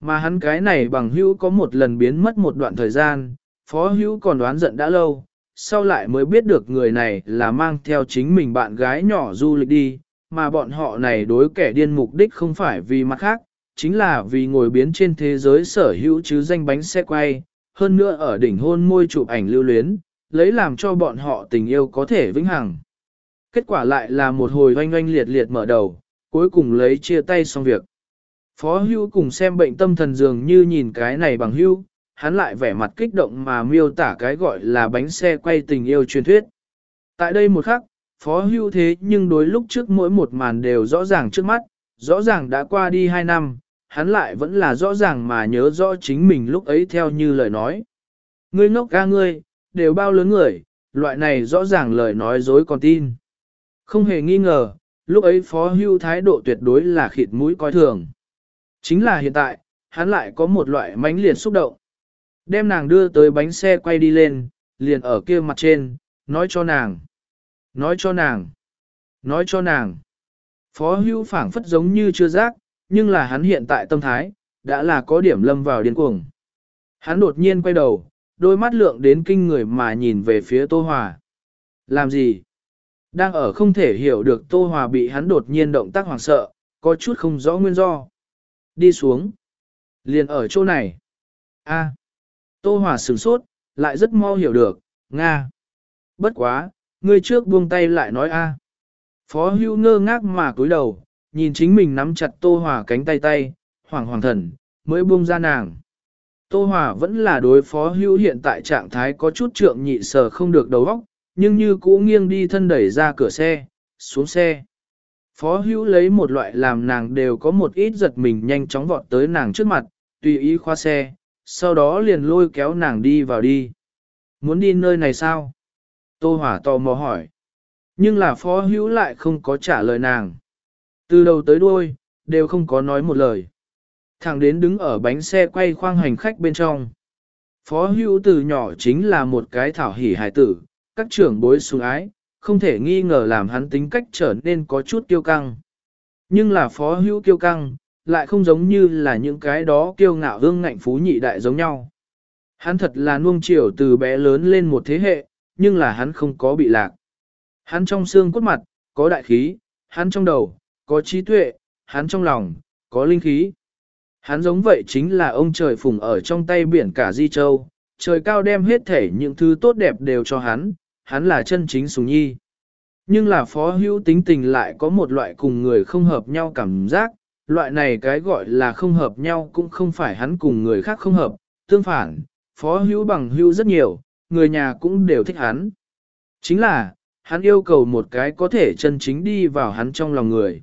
S1: Mà hắn cái này bằng hữu có một lần biến mất một đoạn thời gian, phó hữu còn đoán giận đã lâu, sau lại mới biết được người này là mang theo chính mình bạn gái nhỏ du lịch đi, mà bọn họ này đối kẻ điên mục đích không phải vì mặt khác, chính là vì ngồi biến trên thế giới sở hữu chứ danh bánh xe quay, hơn nữa ở đỉnh hôn môi chụp ảnh lưu luyến, lấy làm cho bọn họ tình yêu có thể vĩnh hằng. Kết quả lại là một hồi oanh oanh liệt liệt mở đầu, cuối cùng lấy chia tay xong việc. Phó hưu cùng xem bệnh tâm thần dường như nhìn cái này bằng hưu, hắn lại vẻ mặt kích động mà miêu tả cái gọi là bánh xe quay tình yêu truyền thuyết. Tại đây một khắc, phó hưu thế nhưng đối lúc trước mỗi một màn đều rõ ràng trước mắt, rõ ràng đã qua đi hai năm, hắn lại vẫn là rõ ràng mà nhớ rõ chính mình lúc ấy theo như lời nói. Ngươi ngốc ca ngươi, đều bao lớn người, loại này rõ ràng lời nói dối còn tin. Không hề nghi ngờ, lúc ấy phó hưu thái độ tuyệt đối là khịt mũi coi thường. Chính là hiện tại, hắn lại có một loại mãnh liệt xúc động. Đem nàng đưa tới bánh xe quay đi lên, liền ở kia mặt trên, nói cho nàng. Nói cho nàng. Nói cho nàng. Phó hưu phảng phất giống như chưa giác, nhưng là hắn hiện tại tâm thái, đã là có điểm lâm vào điên cuồng. Hắn đột nhiên quay đầu, đôi mắt lượng đến kinh người mà nhìn về phía Tô Hòa. Làm gì? Đang ở không thể hiểu được Tô Hòa bị hắn đột nhiên động tác hoảng sợ, có chút không rõ nguyên do. Đi xuống. Liền ở chỗ này. A. Tô Hòa sửng sốt, lại rất mau hiểu được, Nga. Bất quá, ngươi trước buông tay lại nói A. Phó hưu ngơ ngác mà cúi đầu, nhìn chính mình nắm chặt Tô Hòa cánh tay tay, hoảng hoàng thần, mới buông ra nàng. Tô Hòa vẫn là đối phó hưu hiện tại trạng thái có chút trượng nhị sở không được đầu óc, nhưng như cũ nghiêng đi thân đẩy ra cửa xe, xuống xe. Phó Hưu lấy một loại làm nàng đều có một ít giật mình nhanh chóng vọt tới nàng trước mặt, tùy ý khoa xe, sau đó liền lôi kéo nàng đi vào đi. Muốn đi nơi này sao? Tô Hỏa tò mò hỏi. Nhưng là phó hữu lại không có trả lời nàng. Từ đầu tới đuôi, đều không có nói một lời. Thẳng đến đứng ở bánh xe quay khoang hành khách bên trong. Phó hữu từ nhỏ chính là một cái thảo hỉ hài tử, các trưởng bối xuống ái, không thể nghi ngờ làm hắn tính cách trở nên có chút kiêu căng. Nhưng là phó hữu kiêu căng, lại không giống như là những cái đó kiêu ngạo hương ngạnh phú nhị đại giống nhau. Hắn thật là nuông chiều từ bé lớn lên một thế hệ, nhưng là hắn không có bị lạc. Hắn trong xương cốt mặt, có đại khí, hắn trong đầu, có trí tuệ, hắn trong lòng, có linh khí. Hắn giống vậy chính là ông trời phùng ở trong tay biển cả Di Châu, trời cao đem hết thể những thứ tốt đẹp đều cho hắn, hắn là chân chính sùng nhi. Nhưng là phó hữu tính tình lại có một loại cùng người không hợp nhau cảm giác, loại này cái gọi là không hợp nhau cũng không phải hắn cùng người khác không hợp, tương phản, phó hữu bằng hữu rất nhiều, người nhà cũng đều thích hắn. Chính là, hắn yêu cầu một cái có thể chân chính đi vào hắn trong lòng người.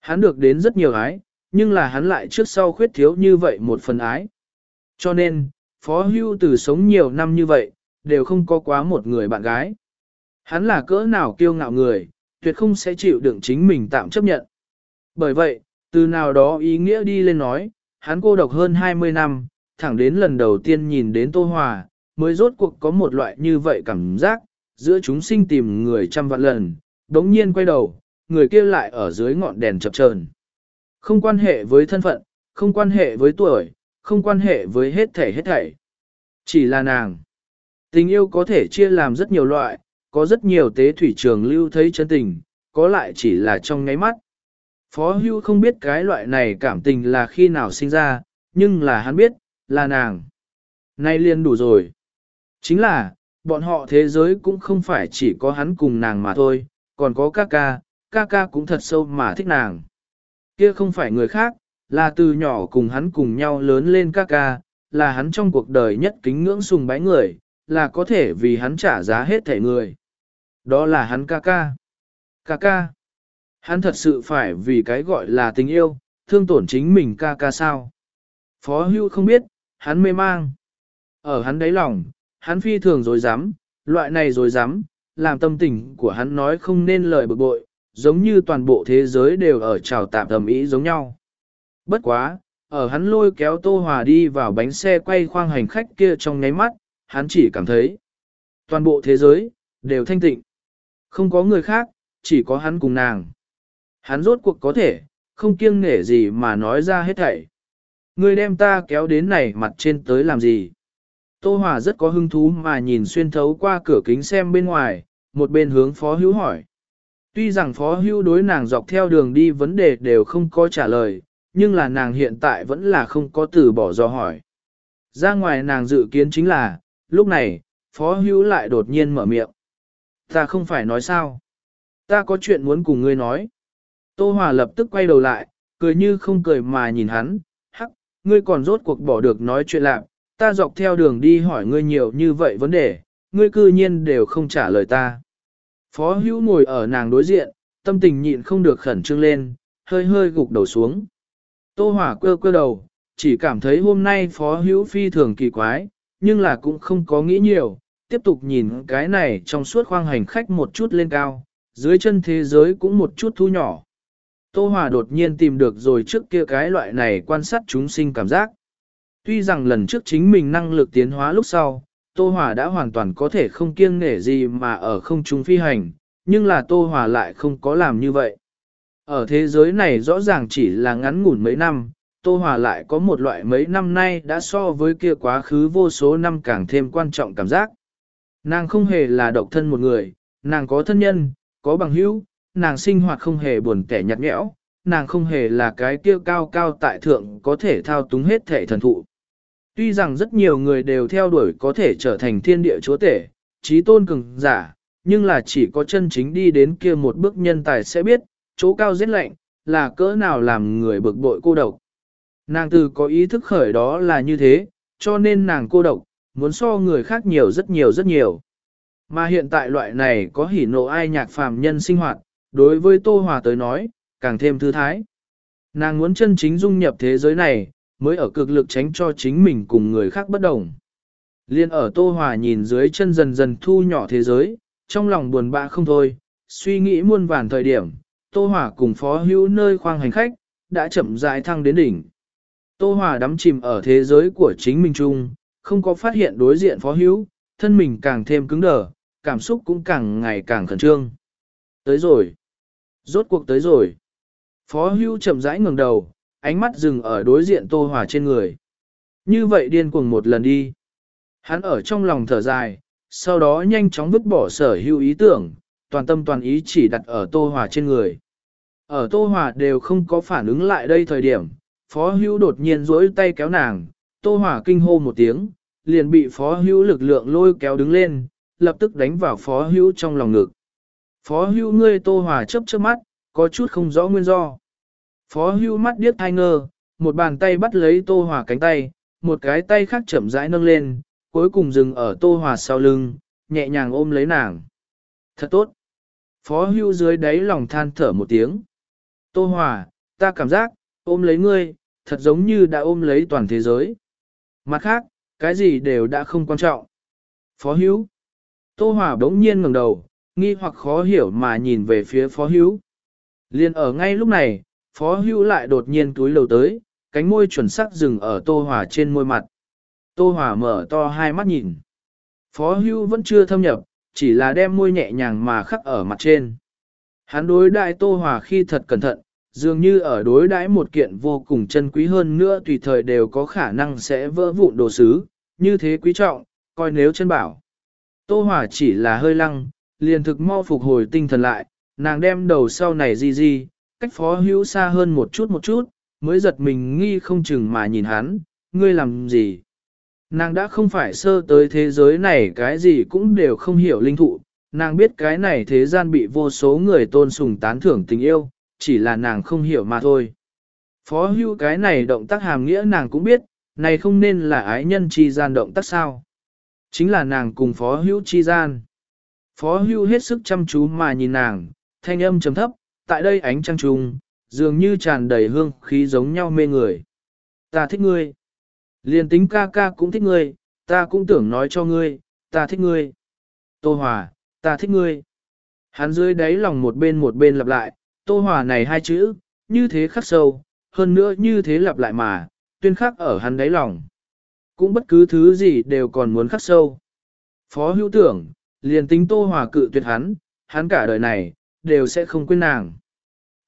S1: Hắn được đến rất nhiều ái, nhưng là hắn lại trước sau khuyết thiếu như vậy một phần ái. Cho nên, Phó Hưu từ sống nhiều năm như vậy, đều không có quá một người bạn gái. Hắn là cỡ nào kiêu ngạo người, tuyệt không sẽ chịu đựng chính mình tạm chấp nhận. Bởi vậy, từ nào đó ý nghĩa đi lên nói, hắn cô độc hơn 20 năm, thẳng đến lần đầu tiên nhìn đến Tô Hòa, mới rốt cuộc có một loại như vậy cảm giác, giữa chúng sinh tìm người trăm vạn lần, đống nhiên quay đầu, người kia lại ở dưới ngọn đèn chập chờn. Không quan hệ với thân phận, không quan hệ với tuổi, không quan hệ với hết thảy hết thảy. Chỉ là nàng. Tình yêu có thể chia làm rất nhiều loại, có rất nhiều tế thủy trường lưu thấy chân tình, có lại chỉ là trong ngáy mắt. Phó hưu không biết cái loại này cảm tình là khi nào sinh ra, nhưng là hắn biết, là nàng. Nay liền đủ rồi. Chính là, bọn họ thế giới cũng không phải chỉ có hắn cùng nàng mà thôi, còn có ca ca, ca ca cũng thật sâu mà thích nàng. Kia không phải người khác, là từ nhỏ cùng hắn cùng nhau lớn lên ca ca, là hắn trong cuộc đời nhất kính ngưỡng sùng bái người, là có thể vì hắn trả giá hết thể người. Đó là hắn ca ca. Ca ca. Hắn thật sự phải vì cái gọi là tình yêu, thương tổn chính mình ca ca sao. Phó hưu không biết, hắn mê mang. Ở hắn đáy lòng, hắn phi thường dối dám, loại này dối dám, làm tâm tình của hắn nói không nên lời bực bội, giống như toàn bộ thế giới đều ở trào tạm tầm ý giống nhau. Bất quá, ở hắn lôi kéo Tô Hòa đi vào bánh xe quay khoang hành khách kia trong nháy mắt, hắn chỉ cảm thấy toàn bộ thế giới đều thanh tịnh. Không có người khác, chỉ có hắn cùng nàng. Hắn rốt cuộc có thể, không kiêng nể gì mà nói ra hết thảy. Người đem ta kéo đến này mặt trên tới làm gì? Tô Hòa rất có hứng thú mà nhìn xuyên thấu qua cửa kính xem bên ngoài, một bên hướng Phó Hữu hỏi. Tuy rằng Phó Hữu đối nàng dọc theo đường đi vấn đề đều không có trả lời, nhưng là nàng hiện tại vẫn là không có từ bỏ do hỏi. Ra ngoài nàng dự kiến chính là, lúc này, Phó Hữu lại đột nhiên mở miệng. Ta không phải nói sao. Ta có chuyện muốn cùng ngươi nói. Tô Hòa lập tức quay đầu lại, cười như không cười mà nhìn hắn, hắc, ngươi còn rốt cuộc bỏ được nói chuyện lạc, ta dọc theo đường đi hỏi ngươi nhiều như vậy vấn đề, ngươi cư nhiên đều không trả lời ta. Phó hữu ngồi ở nàng đối diện, tâm tình nhịn không được khẩn trương lên, hơi hơi gục đầu xuống. Tô Hòa quơ quơ đầu, chỉ cảm thấy hôm nay phó hữu phi thường kỳ quái, nhưng là cũng không có nghĩ nhiều, tiếp tục nhìn cái này trong suốt khoang hành khách một chút lên cao, dưới chân thế giới cũng một chút thu nhỏ. Tô Hòa đột nhiên tìm được rồi trước kia cái loại này quan sát chúng sinh cảm giác. Tuy rằng lần trước chính mình năng lực tiến hóa lúc sau, Tô Hòa đã hoàn toàn có thể không kiêng nể gì mà ở không trung phi hành, nhưng là Tô Hòa lại không có làm như vậy. Ở thế giới này rõ ràng chỉ là ngắn ngủn mấy năm, Tô Hòa lại có một loại mấy năm nay đã so với kia quá khứ vô số năm càng thêm quan trọng cảm giác. Nàng không hề là độc thân một người, nàng có thân nhân, có bằng hữu, nàng sinh hoạt không hề buồn tẻ nhạt nhẽo, nàng không hề là cái kia cao cao tại thượng có thể thao túng hết thể thần thụ. Tuy rằng rất nhiều người đều theo đuổi có thể trở thành thiên địa chúa tể, trí tôn cường giả, nhưng là chỉ có chân chính đi đến kia một bước nhân tài sẽ biết, chỗ cao giết lạnh, là cỡ nào làm người bực bội cô độc. Nàng từ có ý thức khởi đó là như thế, cho nên nàng cô độc, muốn so người khác nhiều rất nhiều rất nhiều. Mà hiện tại loại này có hỉ nộ ai nhạc phàm nhân sinh hoạt, đối với Tô Hòa tới nói, càng thêm thư thái. Nàng muốn chân chính dung nhập thế giới này, mới ở cực lực tránh cho chính mình cùng người khác bất đồng. Liên ở Tô Hòa nhìn dưới chân dần dần thu nhỏ thế giới, trong lòng buồn bã không thôi, suy nghĩ muôn vàn thời điểm, Tô Hòa cùng phó hữu nơi khoang hành khách, đã chậm rãi thăng đến đỉnh. Tô Hòa đắm chìm ở thế giới của chính mình chung, không có phát hiện đối diện phó hữu, thân mình càng thêm cứng đờ, cảm xúc cũng càng ngày càng khẩn trương. Tới rồi. Rốt cuộc tới rồi. Phó hưu chậm rãi ngừng đầu, ánh mắt dừng ở đối diện Tô Hòa trên người. Như vậy điên cuồng một lần đi. Hắn ở trong lòng thở dài, sau đó nhanh chóng vứt bỏ sở hưu ý tưởng, toàn tâm toàn ý chỉ đặt ở Tô Hòa trên người. Ở Tô Hòa đều không có phản ứng lại đây thời điểm, Phó hưu đột nhiên duỗi tay kéo nàng, Tô Hòa kinh hô một tiếng, liền bị Phó hưu lực lượng lôi kéo đứng lên, lập tức đánh vào Phó hưu trong lòng ngực. Phó Hưu ngươi Tô Hòa chớp chớp mắt, có chút không rõ nguyên do. Phó Hưu mắt điếc hai ngơ, một bàn tay bắt lấy Tô Hòa cánh tay, một cái tay khác chậm rãi nâng lên, cuối cùng dừng ở Tô Hòa sau lưng, nhẹ nhàng ôm lấy nàng. Thật tốt. Phó hưu dưới đáy lòng than thở một tiếng. Tô Hòa, ta cảm giác, ôm lấy ngươi, thật giống như đã ôm lấy toàn thế giới. Mặt khác, cái gì đều đã không quan trọng. Phó hữu. Tô Hòa bỗng nhiên ngẩng đầu, nghi hoặc khó hiểu mà nhìn về phía phó hữu. Liên ở ngay lúc này, phó hữu lại đột nhiên túi lầu tới, cánh môi chuẩn sắc dừng ở Tô Hòa trên môi mặt. Tô Hòa mở to hai mắt nhìn. Phó hữu vẫn chưa thâm nhập, chỉ là đem môi nhẹ nhàng mà khắc ở mặt trên. Hắn đối đại Tô Hòa khi thật cẩn thận, dường như ở đối đãi một kiện vô cùng chân quý hơn nữa tùy thời đều có khả năng sẽ vỡ vụn đồ sứ, như thế quý trọng, coi nếu chân bảo. Tô Hòa chỉ là hơi lăng, liền thực mau phục hồi tinh thần lại, nàng đem đầu sau này di di, cách phó hữu xa hơn một chút một chút, mới giật mình nghi không chừng mà nhìn hắn, ngươi làm gì. Nàng đã không phải sơ tới thế giới này cái gì cũng đều không hiểu linh thụ, nàng biết cái này thế gian bị vô số người tôn sùng tán thưởng tình yêu, chỉ là nàng không hiểu mà thôi. Phó hưu cái này động tác hàm nghĩa nàng cũng biết, này không nên là ái nhân chi gian động tác sao. Chính là nàng cùng phó hữu chi gian. Phó hưu hết sức chăm chú mà nhìn nàng, thanh âm trầm thấp, tại đây ánh trăng trùng, dường như tràn đầy hương khí giống nhau mê người. Ta thích ngươi. Liên tính ca ca cũng thích ngươi, ta cũng tưởng nói cho ngươi, ta thích ngươi. Tô Hòa, ta thích ngươi. Hắn dưới đáy lòng một bên một bên lặp lại, Tô Hòa này hai chữ, như thế khắc sâu, hơn nữa như thế lặp lại mà, tuyên khắc ở hắn đáy lòng. Cũng bất cứ thứ gì đều còn muốn khắc sâu. Phó hữu tưởng, liền tính Tô Hòa cự tuyệt hắn, hắn cả đời này, đều sẽ không quên nàng.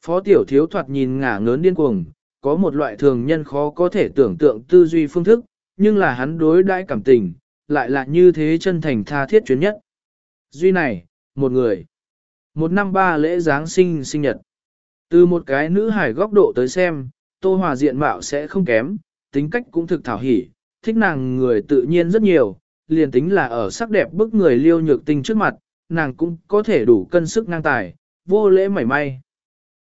S1: Phó tiểu thiếu thoạt nhìn ngả ngớn điên cuồng, có một loại thường nhân khó có thể tưởng tượng tư duy phương thức, nhưng là hắn đối đãi cảm tình, lại là như thế chân thành tha thiết chuyến nhất. Duy này, một người. Một năm ba lễ Giáng sinh sinh nhật. Từ một cái nữ hải góc độ tới xem, Tô Hòa diện mạo sẽ không kém, tính cách cũng thực thảo hỉ, thích nàng người tự nhiên rất nhiều, liền tính là ở sắc đẹp bức người liêu nhược tinh trước mặt, nàng cũng có thể đủ cân sức ngang tài, vô lễ mảy may.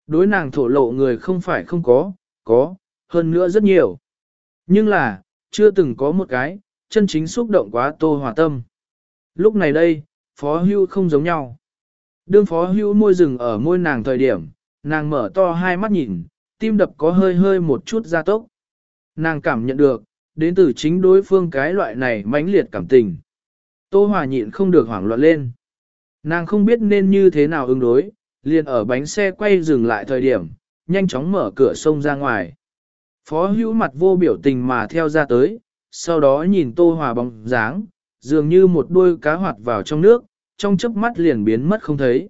S1: Đối nàng thổ lộ người không phải không có, có, hơn nữa rất nhiều. Nhưng là, chưa từng có một cái, chân chính xúc động quá Tô Hòa tâm. Lúc này đây, Phó Hưu không giống nhau. Đương phó hưu môi rừng ở môi nàng thời điểm, nàng mở to hai mắt nhìn, tim đập có hơi hơi một chút gia tốc. Nàng cảm nhận được, đến từ chính đối phương cái loại này mãnh liệt cảm tình. Tô Hòa nhịn không được hoảng loạn lên. Nàng không biết nên như thế nào ứng đối, liền ở bánh xe quay dừng lại thời điểm, nhanh chóng mở cửa sông ra ngoài. Phó hữu mặt vô biểu tình mà theo ra tới, sau đó nhìn Tô Hòa bóng dáng, dường như một đôi cá hoạt vào trong nước, trong chớp mắt liền biến mất không thấy.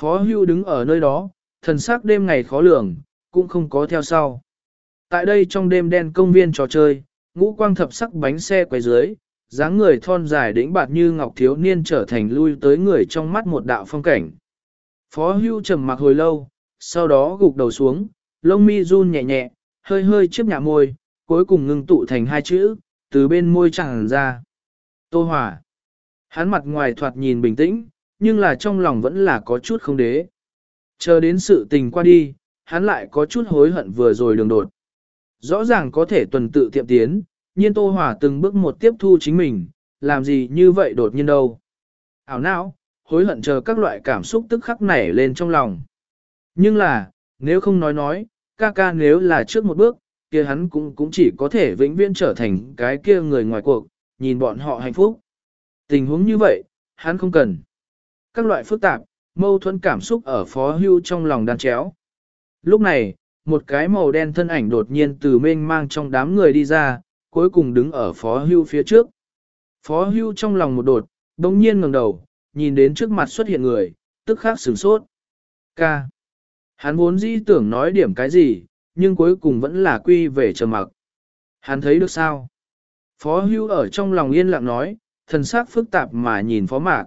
S1: Phó hưu đứng ở nơi đó, thần sắc đêm ngày khó lường, cũng không có theo sau. Tại đây trong đêm đen công viên trò chơi, ngũ quang thập sắc bánh xe quay dưới, dáng người thon dài đĩnh bạt như ngọc thiếu niên trở thành lui tới người trong mắt một đạo phong cảnh. Phó hưu trầm mặc hồi lâu, sau đó gục đầu xuống, lông mi run nhẹ nhẹ, hơi hơi chiếc nhạ môi, cuối cùng ngưng tụ thành hai chữ, từ bên môi chẳng ra. Tô hỏa. Hắn mặt ngoài thoạt nhìn bình tĩnh, nhưng là trong lòng vẫn là có chút không đế. Chờ đến sự tình qua đi, hắn lại có chút hối hận vừa rồi đường đột. Rõ ràng có thể tuần tự tiệm tiến, nhiên Tô Hòa từng bước một tiếp thu chính mình, làm gì như vậy đột nhiên đâu. Ảo não, hối hận chờ các loại cảm xúc tức khắc nảy lên trong lòng. Nhưng là, nếu không nói nói, ca ca nếu là trước một bước, kia hắn cũng cũng chỉ có thể vĩnh viễn trở thành cái kia người ngoài cuộc, nhìn bọn họ hạnh phúc. Tình huống như vậy, hắn không cần. Các loại phức tạp, mâu thuẫn cảm xúc ở phó hưu trong lòng đan chéo. Lúc này, một cái màu đen thân ảnh đột nhiên từ mênh mang trong đám người đi ra, cuối cùng đứng ở phó hưu phía trước. Phó hưu trong lòng một đột, đồng nhiên ngẩng đầu, nhìn đến trước mặt xuất hiện người, tức khắc sửng sốt. Ca. Hắn vốn dĩ tưởng nói điểm cái gì, nhưng cuối cùng vẫn là quy về trầm mặc. Hắn thấy được sao? Phó hưu ở trong lòng yên lặng nói, thần sắc phức tạp mà nhìn phó mạc.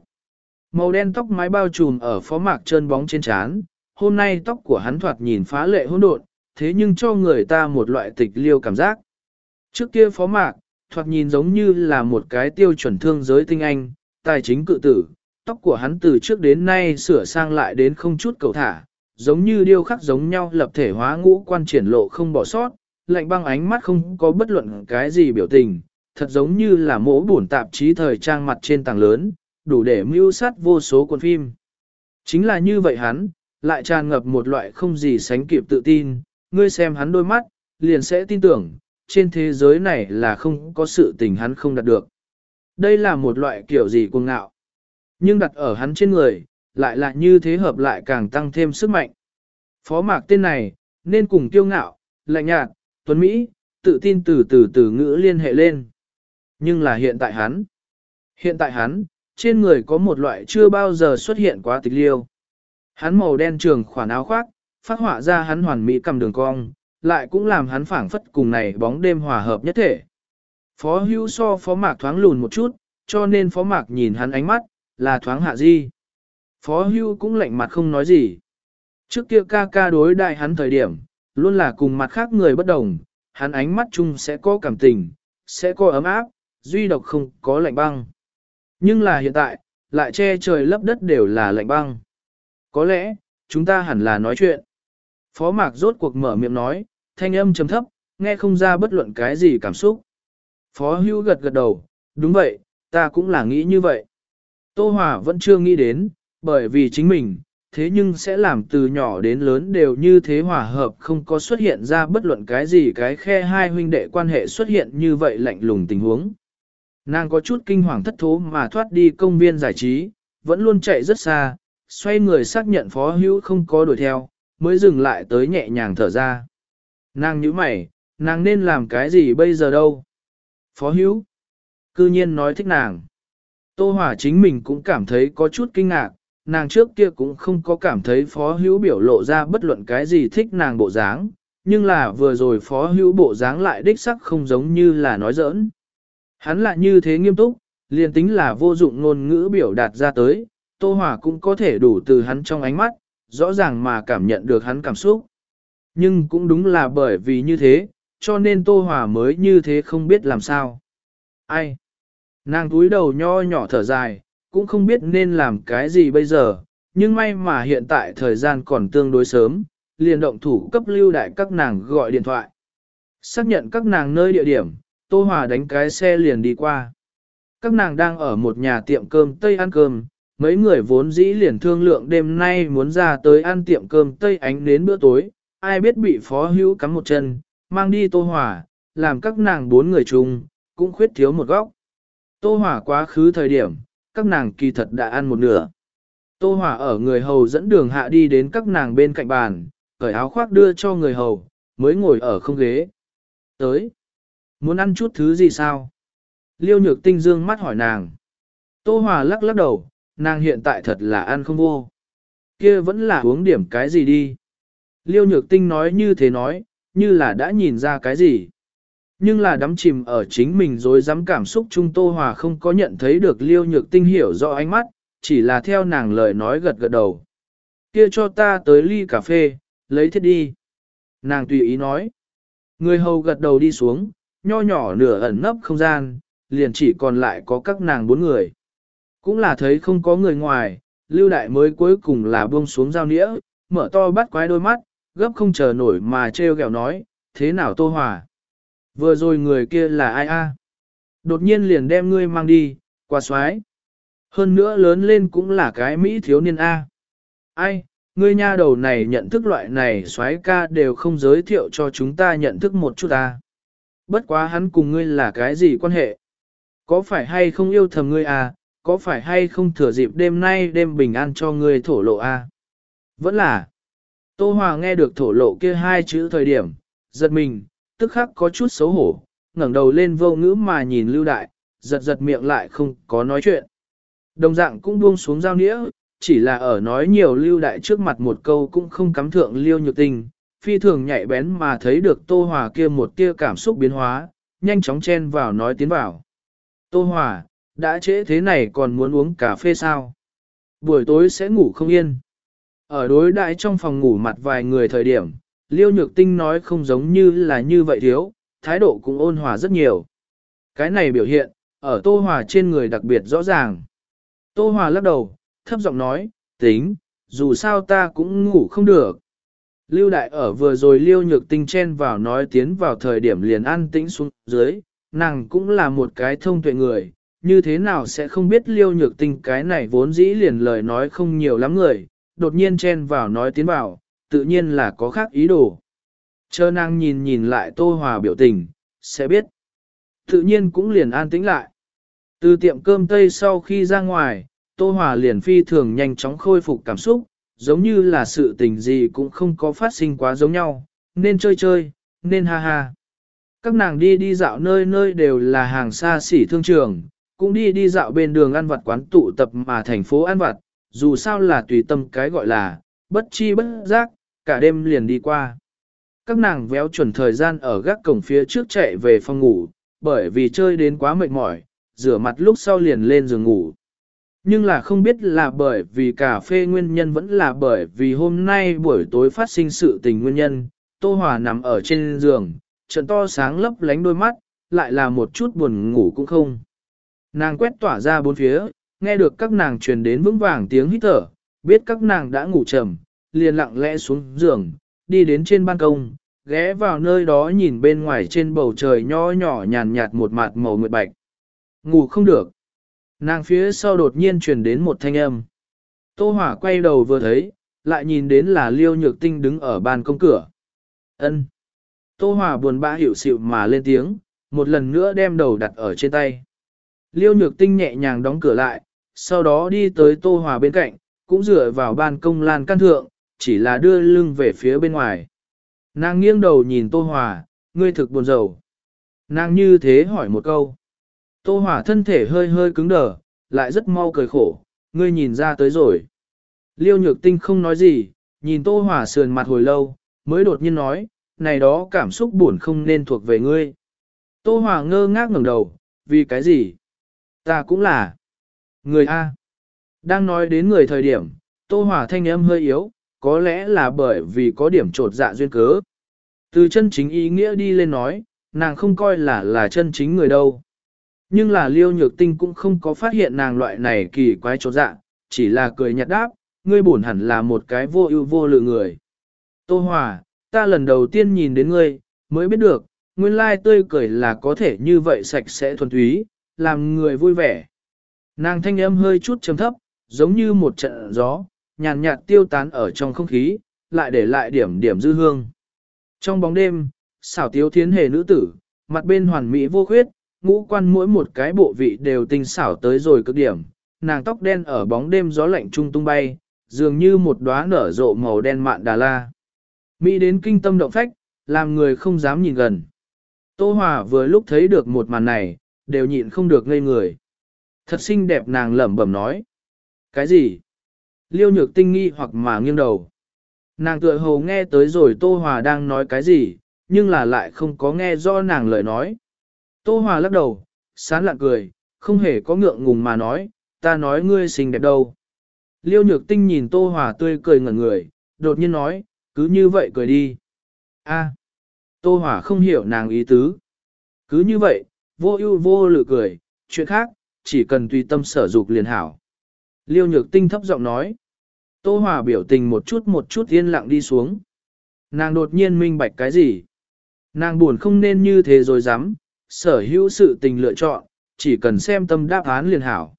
S1: Màu đen tóc mái bao trùm ở phó mạc trơn bóng trên trán, hôm nay tóc của hắn thoạt nhìn phá lệ hỗn độn, thế nhưng cho người ta một loại tịch liêu cảm giác. Trước kia phó mạc, thoạt nhìn giống như là một cái tiêu chuẩn thương giới tinh anh, tài chính cự tử, tóc của hắn từ trước đến nay sửa sang lại đến không chút cầu thả, giống như điêu khắc giống nhau lập thể hóa ngũ quan triển lộ không bỏ sót, lạnh băng ánh mắt không có bất luận cái gì biểu tình, thật giống như là mỗ bổn tạp chí thời trang mặt trên tàng lớn, đủ để mưu sát vô số cuốn phim. Chính là như vậy hắn, lại tràn ngập một loại không gì sánh kịp tự tin, ngươi xem hắn đôi mắt, liền sẽ tin tưởng, trên thế giới này là không có sự tình hắn không đạt được. Đây là một loại kiểu gì cuồng ngạo. Nhưng đặt ở hắn trên người, lại là như thế hợp lại càng tăng thêm sức mạnh. Phó mạc tên này, nên cùng kiêu ngạo, lạnh nhạt, tuấn Mỹ, tự tin từ từ từ ngữ liên hệ lên. Nhưng là hiện tại hắn. Hiện tại hắn, trên người có một loại chưa bao giờ xuất hiện quá tịch liêu. Hắn màu đen trường khoản áo khoác, phát họa ra hắn hoàn mỹ cầm đường cong, lại cũng làm hắn phảng phất cùng này bóng đêm hòa hợp nhất thể. Phó hưu so phó mạc thoáng lùn một chút, cho nên phó mạc nhìn hắn ánh mắt, là thoáng hạ di. Phó hưu cũng lạnh mặt không nói gì. Trước kia ca ca đối đại hắn thời điểm, luôn là cùng mặt khác người bất đồng, hắn ánh mắt chung sẽ có cảm tình, sẽ có ấm áp, duy độc không có lạnh băng. Nhưng là hiện tại, lại che trời lấp đất đều là lạnh băng. Có lẽ, chúng ta hẳn là nói chuyện. Phó mạc rốt cuộc mở miệng nói, thanh âm trầm thấp, nghe không ra bất luận cái gì cảm xúc. Phó hưu gật gật đầu, đúng vậy, ta cũng là nghĩ như vậy. Tô Hòa vẫn chưa nghĩ đến, bởi vì chính mình, thế nhưng sẽ làm từ nhỏ đến lớn đều như thế hòa hợp không có xuất hiện ra bất luận cái gì cái khe hai huynh đệ quan hệ xuất hiện như vậy lạnh lùng tình huống. Nàng có chút kinh hoàng thất thố mà thoát đi công viên giải trí, vẫn luôn chạy rất xa, xoay người xác nhận phó hữu không có đuổi theo, mới dừng lại tới nhẹ nhàng thở ra. Nàng nhíu mày, nàng nên làm cái gì bây giờ đâu? Phó hữu, cư nhiên nói thích nàng. Tô Hỏa chính mình cũng cảm thấy có chút kinh ngạc, nàng trước kia cũng không có cảm thấy phó hữu biểu lộ ra bất luận cái gì thích nàng bộ dáng, nhưng là vừa rồi phó hữu bộ dáng lại đích sắc không giống như là nói giỡn. Hắn lại như thế nghiêm túc, liền tính là vô dụng ngôn ngữ biểu đạt ra tới, Tô Hòa cũng có thể đủ từ hắn trong ánh mắt, rõ ràng mà cảm nhận được hắn cảm xúc. Nhưng cũng đúng là bởi vì như thế, cho nên Tô Hòa mới như thế không biết làm sao. Ai? Nàng túi đầu nho nhỏ thở dài, cũng không biết nên làm cái gì bây giờ, nhưng may mà hiện tại thời gian còn tương đối sớm, liền động thủ cấp lưu đại các nàng gọi điện thoại. Xác nhận các nàng nơi địa điểm, Tô Hòa đánh cái xe liền đi qua. Các nàng đang ở một nhà tiệm cơm Tây ăn cơm, mấy người vốn dĩ liền thương lượng đêm nay muốn ra tới ăn tiệm cơm Tây ánh đến bữa tối, ai biết bị phó hữu cắm một chân, mang đi Tô hỏa làm các nàng bốn người chung, cũng khuyết thiếu một góc. Tô hỏa quá khứ thời điểm, các nàng kỳ thật đã ăn một nửa. Tô hỏa ở người hầu dẫn đường hạ đi đến các nàng bên cạnh bàn, cởi áo khoác đưa cho người hầu, mới ngồi ở không ghế. Tới. Muốn ăn chút thứ gì sao? Liêu nhược tinh dương mắt hỏi nàng. Tô hỏa lắc lắc đầu, nàng hiện tại thật là ăn không vô. Kia vẫn là uống điểm cái gì đi. Liêu nhược tinh nói như thế nói, như là đã nhìn ra cái gì. Nhưng là đắm chìm ở chính mình rồi dám cảm xúc chung Tô Hòa không có nhận thấy được liêu nhược tinh hiểu rõ ánh mắt, chỉ là theo nàng lời nói gật gật đầu. Kia cho ta tới ly cà phê, lấy thiết đi. Nàng tùy ý nói. Người hầu gật đầu đi xuống, nho nhỏ nửa ẩn nấp không gian, liền chỉ còn lại có các nàng bốn người. Cũng là thấy không có người ngoài, lưu đại mới cuối cùng là buông xuống dao nĩa, mở to bắt quái đôi mắt, gấp không chờ nổi mà treo gẹo nói, thế nào tô hòa. Vừa rồi người kia là ai a? Đột nhiên liền đem ngươi mang đi, qua xoái. Hơn nữa lớn lên cũng là cái Mỹ thiếu niên A. Ai, ngươi nha đầu này nhận thức loại này xoái ca đều không giới thiệu cho chúng ta nhận thức một chút A. Bất quá hắn cùng ngươi là cái gì quan hệ? Có phải hay không yêu thầm ngươi à? Có phải hay không thừa dịp đêm nay đêm bình an cho ngươi thổ lộ à? Vẫn là. Tô Hòa nghe được thổ lộ kia hai chữ thời điểm, giật mình, tức khắc có chút xấu hổ, ngẩng đầu lên vô ngữ mà nhìn lưu đại, giật giật miệng lại không có nói chuyện. Đồng dạng cũng buông xuống giao nĩa, chỉ là ở nói nhiều lưu đại trước mặt một câu cũng không cắm thượng liêu nhược tình, phi thường nhạy bén mà thấy được Tô Hòa kia một tia cảm xúc biến hóa, nhanh chóng chen vào nói tiến vào. Tô Hòa, đã trễ thế này còn muốn uống cà phê sao? Buổi tối sẽ ngủ không yên. Ở đối đại trong phòng ngủ mặt vài người thời điểm, Liêu Nhược Tinh nói không giống như là như vậy thiếu, thái độ cũng ôn hòa rất nhiều. Cái này biểu hiện, ở Tô Hòa trên người đặc biệt rõ ràng. Tô Hòa lắc đầu, thấp giọng nói, tính, dù sao ta cũng ngủ không được. Lưu đại ở vừa rồi liêu nhược tinh chen vào nói tiến vào thời điểm liền an tĩnh xuống dưới, nàng cũng là một cái thông tuệ người, như thế nào sẽ không biết liêu nhược tinh cái này vốn dĩ liền lời nói không nhiều lắm người, đột nhiên chen vào nói tiến vào, tự nhiên là có khác ý đồ. Chờ nàng nhìn nhìn lại Tô Hòa biểu tình, sẽ biết. Tự nhiên cũng liền an tĩnh lại. Từ tiệm cơm Tây sau khi ra ngoài, Tô Hòa liền phi thường nhanh chóng khôi phục cảm xúc, giống như là sự tình gì cũng không có phát sinh quá giống nhau, nên chơi chơi, nên ha ha. Các nàng đi đi dạo nơi nơi đều là hàng xa xỉ thương trường, cũng đi đi dạo bên đường ăn vặt quán tụ tập mà thành phố ăn vặt, dù sao là tùy tâm cái gọi là, bất chi bất giác, cả đêm liền đi qua. Các nàng véo chuẩn thời gian ở gác cổng phía trước chạy về phòng ngủ, bởi vì chơi đến quá mệt mỏi, rửa mặt lúc sau liền lên giường ngủ. Nhưng là không biết là bởi vì cà phê nguyên nhân vẫn là bởi vì hôm nay buổi tối phát sinh sự tình nguyên nhân, Tô Hòa nằm ở trên giường, trận to sáng lấp lánh đôi mắt, lại là một chút buồn ngủ cũng không. Nàng quét tỏa ra bốn phía, nghe được các nàng truyền đến vững vàng tiếng hít thở, biết các nàng đã ngủ trầm, liền lặng lẽ xuống giường, đi đến trên ban công, ghé vào nơi đó nhìn bên ngoài trên bầu trời nho nhỏ nhàn nhạt một mặt màu nguyệt bạch. Ngủ không được. Nàng phía sau đột nhiên truyền đến một thanh âm. Tô Hỏa quay đầu vừa thấy, lại nhìn đến là Liêu Nhược Tinh đứng ở ban công cửa. Ân. Tô Hỏa buồn bã hiểu xịu mà lên tiếng, một lần nữa đem đầu đặt ở trên tay. Liêu Nhược Tinh nhẹ nhàng đóng cửa lại, sau đó đi tới Tô Hòa bên cạnh, cũng dựa vào ban công lan can thượng, chỉ là đưa lưng về phía bên ngoài. Nàng nghiêng đầu nhìn Tô Hòa, ngươi thực buồn rầu. Nàng như thế hỏi một câu. Tô Hòa thân thể hơi hơi cứng đờ, lại rất mau cười khổ, ngươi nhìn ra tới rồi. Liêu Nhược Tinh không nói gì, nhìn Tô Hòa sườn mặt hồi lâu, mới đột nhiên nói, này đó cảm xúc buồn không nên thuộc về ngươi. Tô Hòa ngơ ngác ngẩng đầu, vì cái gì? Ta cũng là. Người A. Đang nói đến người thời điểm, Tô Hòa thanh âm hơi yếu, có lẽ là bởi vì có điểm trột dạ duyên cớ. Từ chân chính ý nghĩa đi lên nói, nàng không coi là là chân chính người đâu. Nhưng là liêu nhược tinh cũng không có phát hiện nàng loại này kỳ quái trột dạ, chỉ là cười nhạt đáp, ngươi bổn hẳn là một cái vô ưu vô lự người. Tô Hòa, ta lần đầu tiên nhìn đến ngươi, mới biết được, nguyên lai tươi cười là có thể như vậy sạch sẽ thuần túy, làm người vui vẻ. Nàng thanh âm hơi chút trầm thấp, giống như một trận gió, nhàn nhạt tiêu tán ở trong không khí, lại để lại điểm điểm dư hương. Trong bóng đêm, xảo tiếu thiến hề nữ tử, mặt bên hoàn mỹ vô khuyết, ngũ quan mỗi một cái bộ vị đều tinh xảo tới rồi cực điểm, nàng tóc đen ở bóng đêm gió lạnh trung tung bay, dường như một đóa nở rộ màu đen mạn đà la. Mỹ đến kinh tâm động phách, làm người không dám nhìn gần. Tô Hòa vừa lúc thấy được một màn này, đều nhịn không được ngây người. Thật xinh đẹp nàng lẩm bẩm nói. Cái gì? Liêu nhược tinh nghi hoặc mà nghiêng đầu. Nàng tựa hồ nghe tới rồi Tô Hòa đang nói cái gì, nhưng là lại không có nghe do nàng lời nói. Tô Hòa lắc đầu, sán lạ cười, không hề có ngượng ngùng mà nói, ta nói ngươi xinh đẹp đâu. Liêu nhược tinh nhìn Tô Hòa tươi cười ngẩn người, đột nhiên nói, cứ như vậy cười đi. A, Tô Hòa không hiểu nàng ý tứ. Cứ như vậy, vô ưu vô lự cười, chuyện khác, chỉ cần tùy tâm sở dục liền hảo. Liêu nhược tinh thấp giọng nói. Tô Hòa biểu tình một chút một chút yên lặng đi xuống. Nàng đột nhiên minh bạch cái gì? Nàng buồn không nên như thế rồi dám, sở hữu sự tình lựa chọn, chỉ cần xem tâm đáp án liền hảo.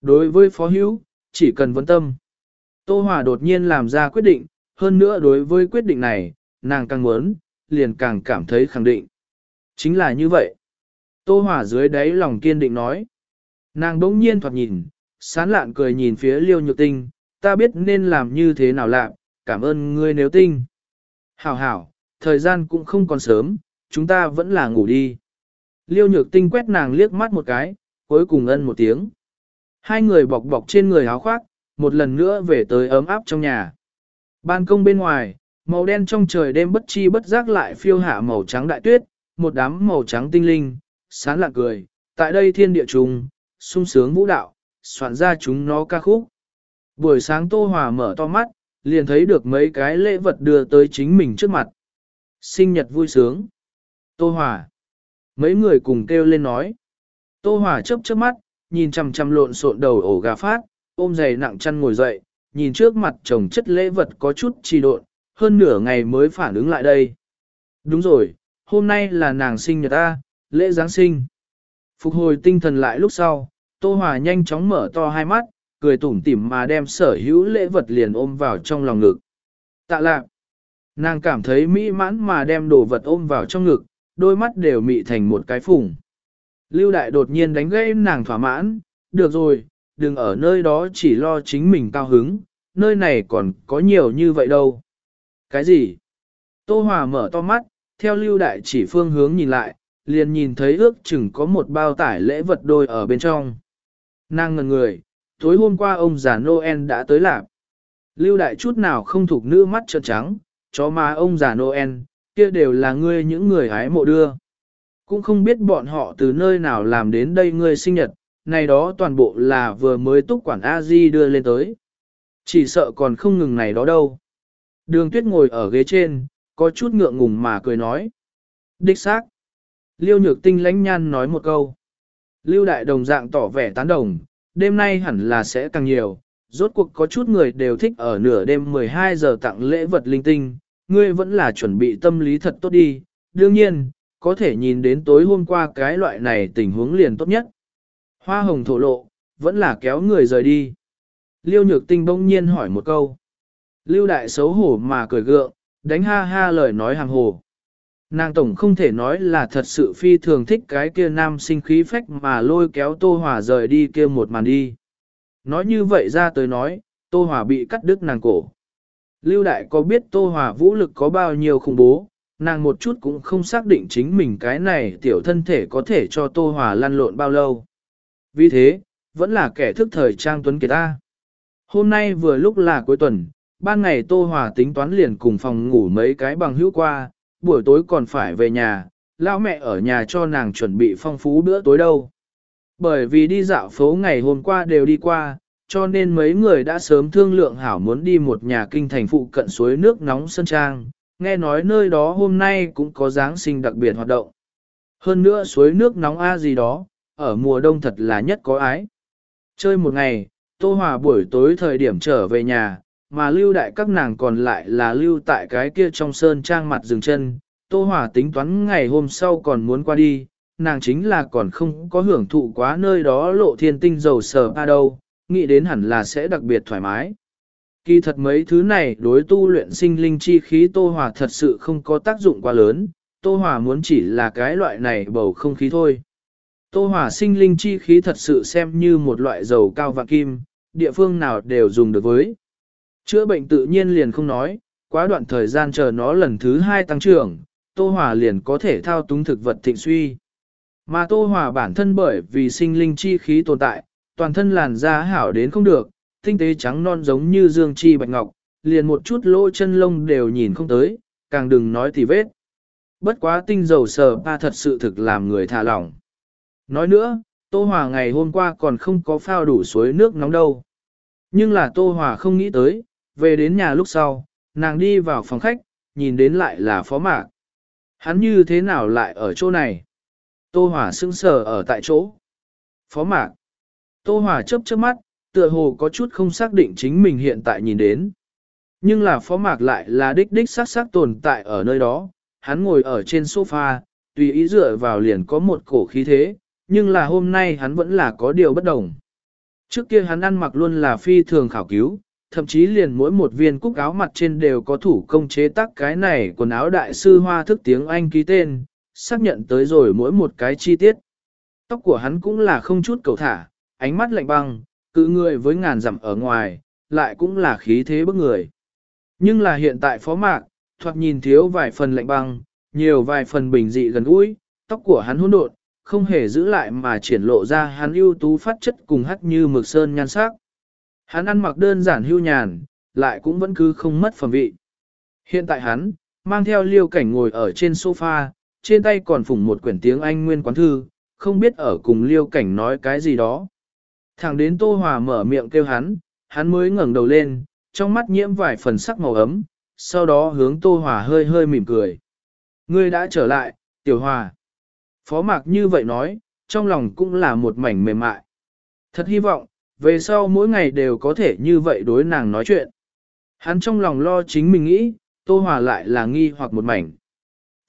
S1: Đối với phó hữu, chỉ cần vấn tâm. Tô Hòa đột nhiên làm ra quyết định, hơn nữa đối với quyết định này, nàng càng muốn, liền càng cảm thấy khẳng định. Chính là như vậy. Tô Hòa dưới đáy lòng kiên định nói. Nàng đống nhiên thoạt nhìn, sán lạn cười nhìn phía liêu nhược tinh, ta biết nên làm như thế nào lạ, cảm ơn ngươi nếu tinh. Hảo hảo, thời gian cũng không còn sớm, chúng ta vẫn là ngủ đi. Liêu nhược tinh quét nàng liếc mắt một cái, cuối cùng ân một tiếng. Hai người bọc bọc trên người áo khoác, một lần nữa về tới ấm áp trong nhà. Ban công bên ngoài, màu đen trong trời đêm bất chi bất giác lại phiêu hạ màu trắng đại tuyết, một đám màu trắng tinh linh, sán lạng cười, tại đây thiên địa trùng, sung sướng vũ đạo, soạn ra chúng nó ca khúc. Buổi sáng Tô Hòa mở to mắt, liền thấy được mấy cái lễ vật đưa tới chính mình trước mặt. Sinh nhật vui sướng. Tô Hòa. Mấy người cùng kêu lên nói. Tô Hòa chớp chớp mắt, nhìn chằm chằm lộn xộn đầu ổ gà phát, ôm giày nặng chăn ngồi dậy, nhìn trước mặt chồng chất lễ vật có chút trì độn, hơn nửa ngày mới phản ứng lại đây. Đúng rồi, hôm nay là nàng sinh nhật ta, lễ Giáng sinh. Phục hồi tinh thần lại lúc sau, Tô Hòa nhanh chóng mở to hai mắt, cười tủm tỉm mà đem sở hữu lễ vật liền ôm vào trong lòng ngực. Tạ lạc. Nàng cảm thấy mỹ mãn mà đem đồ vật ôm vào trong ngực, đôi mắt đều mị thành một cái phùng. Lưu đại đột nhiên đánh gây nàng thỏa mãn, được rồi, đừng ở nơi đó chỉ lo chính mình cao hứng, nơi này còn có nhiều như vậy đâu. Cái gì? Tô Hòa mở to mắt, theo lưu đại chỉ phương hướng nhìn lại, liền nhìn thấy ước chừng có một bao tải lễ vật đôi ở bên trong. Nàng ngần người, tối hôm qua ông già Noel đã tới lạp. Lưu đại chút nào không thuộc nữ mắt trợn trắng, chó mà ông già Noel, kia đều là ngươi những người hái mộ đưa. Cũng không biết bọn họ từ nơi nào làm đến đây ngươi sinh nhật, này đó toàn bộ là vừa mới túc quản A-di đưa lên tới. Chỉ sợ còn không ngừng này đó đâu. Đường tuyết ngồi ở ghế trên, có chút ngượng ngùng mà cười nói. Đích xác. Liêu nhược tinh lãnh nhan nói một câu. Lưu đại đồng dạng tỏ vẻ tán đồng, đêm nay hẳn là sẽ càng nhiều. Rốt cuộc có chút người đều thích ở nửa đêm 12 giờ tặng lễ vật linh tinh, ngươi vẫn là chuẩn bị tâm lý thật tốt đi. Đương nhiên, có thể nhìn đến tối hôm qua cái loại này tình huống liền tốt nhất. Hoa hồng thổ lộ, vẫn là kéo người rời đi. Liêu nhược tinh bỗng nhiên hỏi một câu. Lưu đại xấu hổ mà cười gượng, đánh ha ha lời nói hàng hồ. Nàng tổng không thể nói là thật sự phi thường thích cái kia nam sinh khí phách mà lôi kéo Tô Hòa rời đi kia một màn đi. Nói như vậy ra tới nói, Tô Hòa bị cắt đứt nàng cổ. Lưu Đại có biết Tô Hòa vũ lực có bao nhiêu khủng bố, nàng một chút cũng không xác định chính mình cái này tiểu thân thể có thể cho Tô Hòa lăn lộn bao lâu. Vì thế, vẫn là kẻ thức thời trang tuấn kiệt ta. Hôm nay vừa lúc là cuối tuần, ban ngày Tô Hòa tính toán liền cùng phòng ngủ mấy cái bằng hữu qua, buổi tối còn phải về nhà, lão mẹ ở nhà cho nàng chuẩn bị phong phú bữa tối đâu. Bởi vì đi dạo phố ngày hôm qua đều đi qua, cho nên mấy người đã sớm thương lượng hảo muốn đi một nhà kinh thành phụ cận suối nước nóng sân trang, nghe nói nơi đó hôm nay cũng có Giáng sinh đặc biệt hoạt động. Hơn nữa suối nước nóng A gì đó, ở mùa đông thật là nhất có ái. Chơi một ngày, Tô Hòa buổi tối thời điểm trở về nhà, mà lưu đại các nàng còn lại là lưu tại cái kia trong sơn trang mặt dừng chân. Tô Hòa tính toán ngày hôm sau còn muốn qua đi, nàng chính là còn không có hưởng thụ quá nơi đó lộ thiên tinh dầu sờ ba đâu, nghĩ đến hẳn là sẽ đặc biệt thoải mái. Kỳ thật mấy thứ này đối tu luyện sinh linh chi khí Tô Hòa thật sự không có tác dụng quá lớn, Tô Hòa muốn chỉ là cái loại này bầu không khí thôi. Tô Hòa sinh linh chi khí thật sự xem như một loại dầu cao và kim, địa phương nào đều dùng được với. Chữa bệnh tự nhiên liền không nói, quá đoạn thời gian chờ nó lần thứ hai tăng trưởng, Tô Hòa liền có thể thao túng thực vật thịnh suy. Mà Tô Hòa bản thân bởi vì sinh linh chi khí tồn tại, toàn thân làn da hảo đến không được, tinh tế trắng non giống như dương chi bạch ngọc, liền một chút lỗ chân lông đều nhìn không tới, càng đừng nói tì vết. Bất quá tinh dầu sờ ba thật sự thực làm người thả lỏng. Nói nữa, Tô Hòa ngày hôm qua còn không có phao đủ suối nước nóng đâu. Nhưng là Tô Hòa không nghĩ tới, về đến nhà lúc sau, nàng đi vào phòng khách, nhìn đến lại là phó mạc. Hắn như thế nào lại ở chỗ này? Tô Hòa sững sờ ở tại chỗ. Phó mạc. Tô Hòa chớp chớp mắt, tựa hồ có chút không xác định chính mình hiện tại nhìn đến. Nhưng là phó mạc lại là đích đích xác xác tồn tại ở nơi đó, hắn ngồi ở trên sofa, tùy ý dựa vào liền có một cổ khí thế, nhưng là hôm nay hắn vẫn là có điều bất đồng. Trước kia hắn ăn mặc luôn là phi thường khảo cứu, thậm chí liền mỗi một viên cúc áo mặt trên đều có thủ công chế tác cái này quần áo đại sư hoa thức tiếng Anh ký tên, xác nhận tới rồi mỗi một cái chi tiết. Tóc của hắn cũng là không chút cầu thả, ánh mắt lạnh băng, cự người với ngàn dặm ở ngoài, lại cũng là khí thế bức người. Nhưng là hiện tại phó mạc, thoạt nhìn thiếu vài phần lạnh băng, nhiều vài phần bình dị gần gũi, tóc của hắn hỗn độn, không hề giữ lại mà triển lộ ra hắn ưu tú phát chất cùng hắt như mực sơn nhan sắc. Hắn ăn mặc đơn giản hưu nhàn, lại cũng vẫn cứ không mất phẩm vị. Hiện tại hắn, mang theo liêu cảnh ngồi ở trên sofa, trên tay còn phủng một quyển tiếng Anh nguyên quán thư, không biết ở cùng liêu cảnh nói cái gì đó. Thẳng đến Tô Hòa mở miệng kêu hắn, hắn mới ngẩng đầu lên, trong mắt nhiễm vài phần sắc màu ấm, sau đó hướng Tô Hòa hơi hơi mỉm cười. Ngươi đã trở lại, Tiểu Hòa. Phó Mạc như vậy nói, trong lòng cũng là một mảnh mềm mại. Thật hy vọng, về sau mỗi ngày đều có thể như vậy đối nàng nói chuyện. Hắn trong lòng lo chính mình nghĩ, Tô Hòa lại là nghi hoặc một mảnh.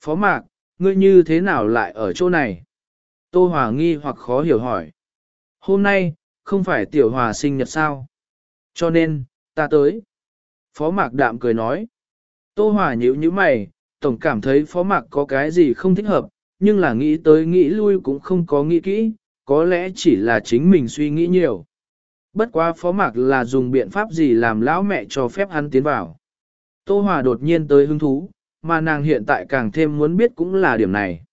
S1: Phó Mạc, ngươi như thế nào lại ở chỗ này? Tô Hòa nghi hoặc khó hiểu hỏi. Hôm nay, không phải tiểu hòa sinh nhật sao? Cho nên, ta tới. Phó Mạc Đạm cười nói. Tô Hòa nhíu nhíu mày, tổng cảm thấy Phó Mạc có cái gì không thích hợp, nhưng là nghĩ tới nghĩ lui cũng không có nghĩ kỹ, có lẽ chỉ là chính mình suy nghĩ nhiều. Bất quá Phó Mạc là dùng biện pháp gì làm lão mẹ cho phép hắn tiến vào. Tô Hòa đột nhiên tới hứng thú, mà nàng hiện tại càng thêm muốn biết cũng là điểm này.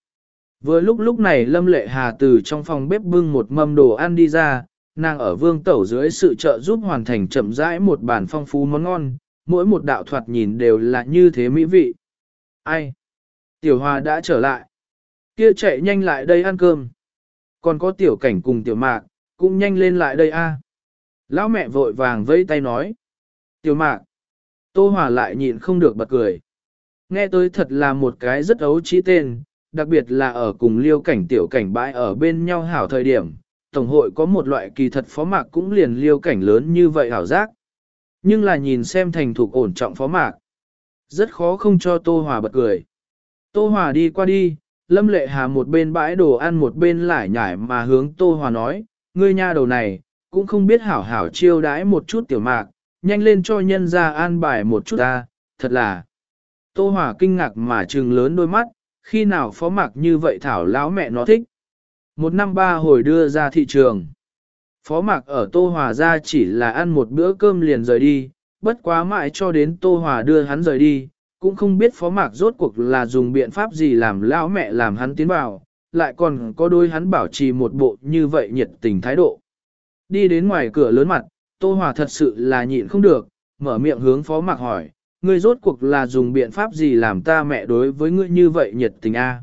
S1: Vừa lúc lúc này Lâm Lệ Hà từ trong phòng bếp bưng một mâm đồ ăn đi ra, nàng ở vương tẩu dưới sự trợ giúp hoàn thành chậm rãi một bản phong phú món ngon, mỗi một đạo thoạt nhìn đều là như thế mỹ vị. Ai? Tiểu Hòa đã trở lại. Kia chạy nhanh lại đây ăn cơm. Còn có tiểu cảnh cùng tiểu mạc, cũng nhanh lên lại đây a. Lão mẹ vội vàng vẫy tay nói. Tiểu mạc. Tô Hòa lại nhịn không được bật cười. Nghe tới thật là một cái rất ấu trí tên, đặc biệt là ở cùng liêu cảnh tiểu cảnh bãi ở bên nhau hảo thời điểm. Tổng hội có một loại kỳ thật phó mạc cũng liền liêu cảnh lớn như vậy hảo giác. Nhưng là nhìn xem thành thục ổn trọng phó mạc. Rất khó không cho Tô Hòa bật cười. Tô Hòa đi qua đi, Lâm Lệ Hà một bên bãi đồ ăn một bên lải nhải mà hướng Tô Hòa nói, ngươi nha đầu này, cũng không biết hảo hảo chiêu đãi một chút tiểu mạc, nhanh lên cho nhân ra an bài một chút ta, thật là. Tô Hòa kinh ngạc mà trừng lớn đôi mắt, khi nào phó mạc như vậy thảo lão mẹ nó thích. Một năm ba hồi đưa ra thị trường. Phó mạc ở Tô Hòa ra chỉ là ăn một bữa cơm liền rời đi, bất quá mãi cho đến Tô Hòa đưa hắn rời đi, cũng không biết phó mạc rốt cuộc là dùng biện pháp gì làm lão mẹ làm hắn tiến vào, lại còn có đôi hắn bảo trì một bộ như vậy nhiệt tình thái độ. Đi đến ngoài cửa lớn mặt, Tô Hòa thật sự là nhịn không được, mở miệng hướng phó mạc hỏi, ngươi rốt cuộc là dùng biện pháp gì làm ta mẹ đối với ngươi như vậy nhiệt tình a?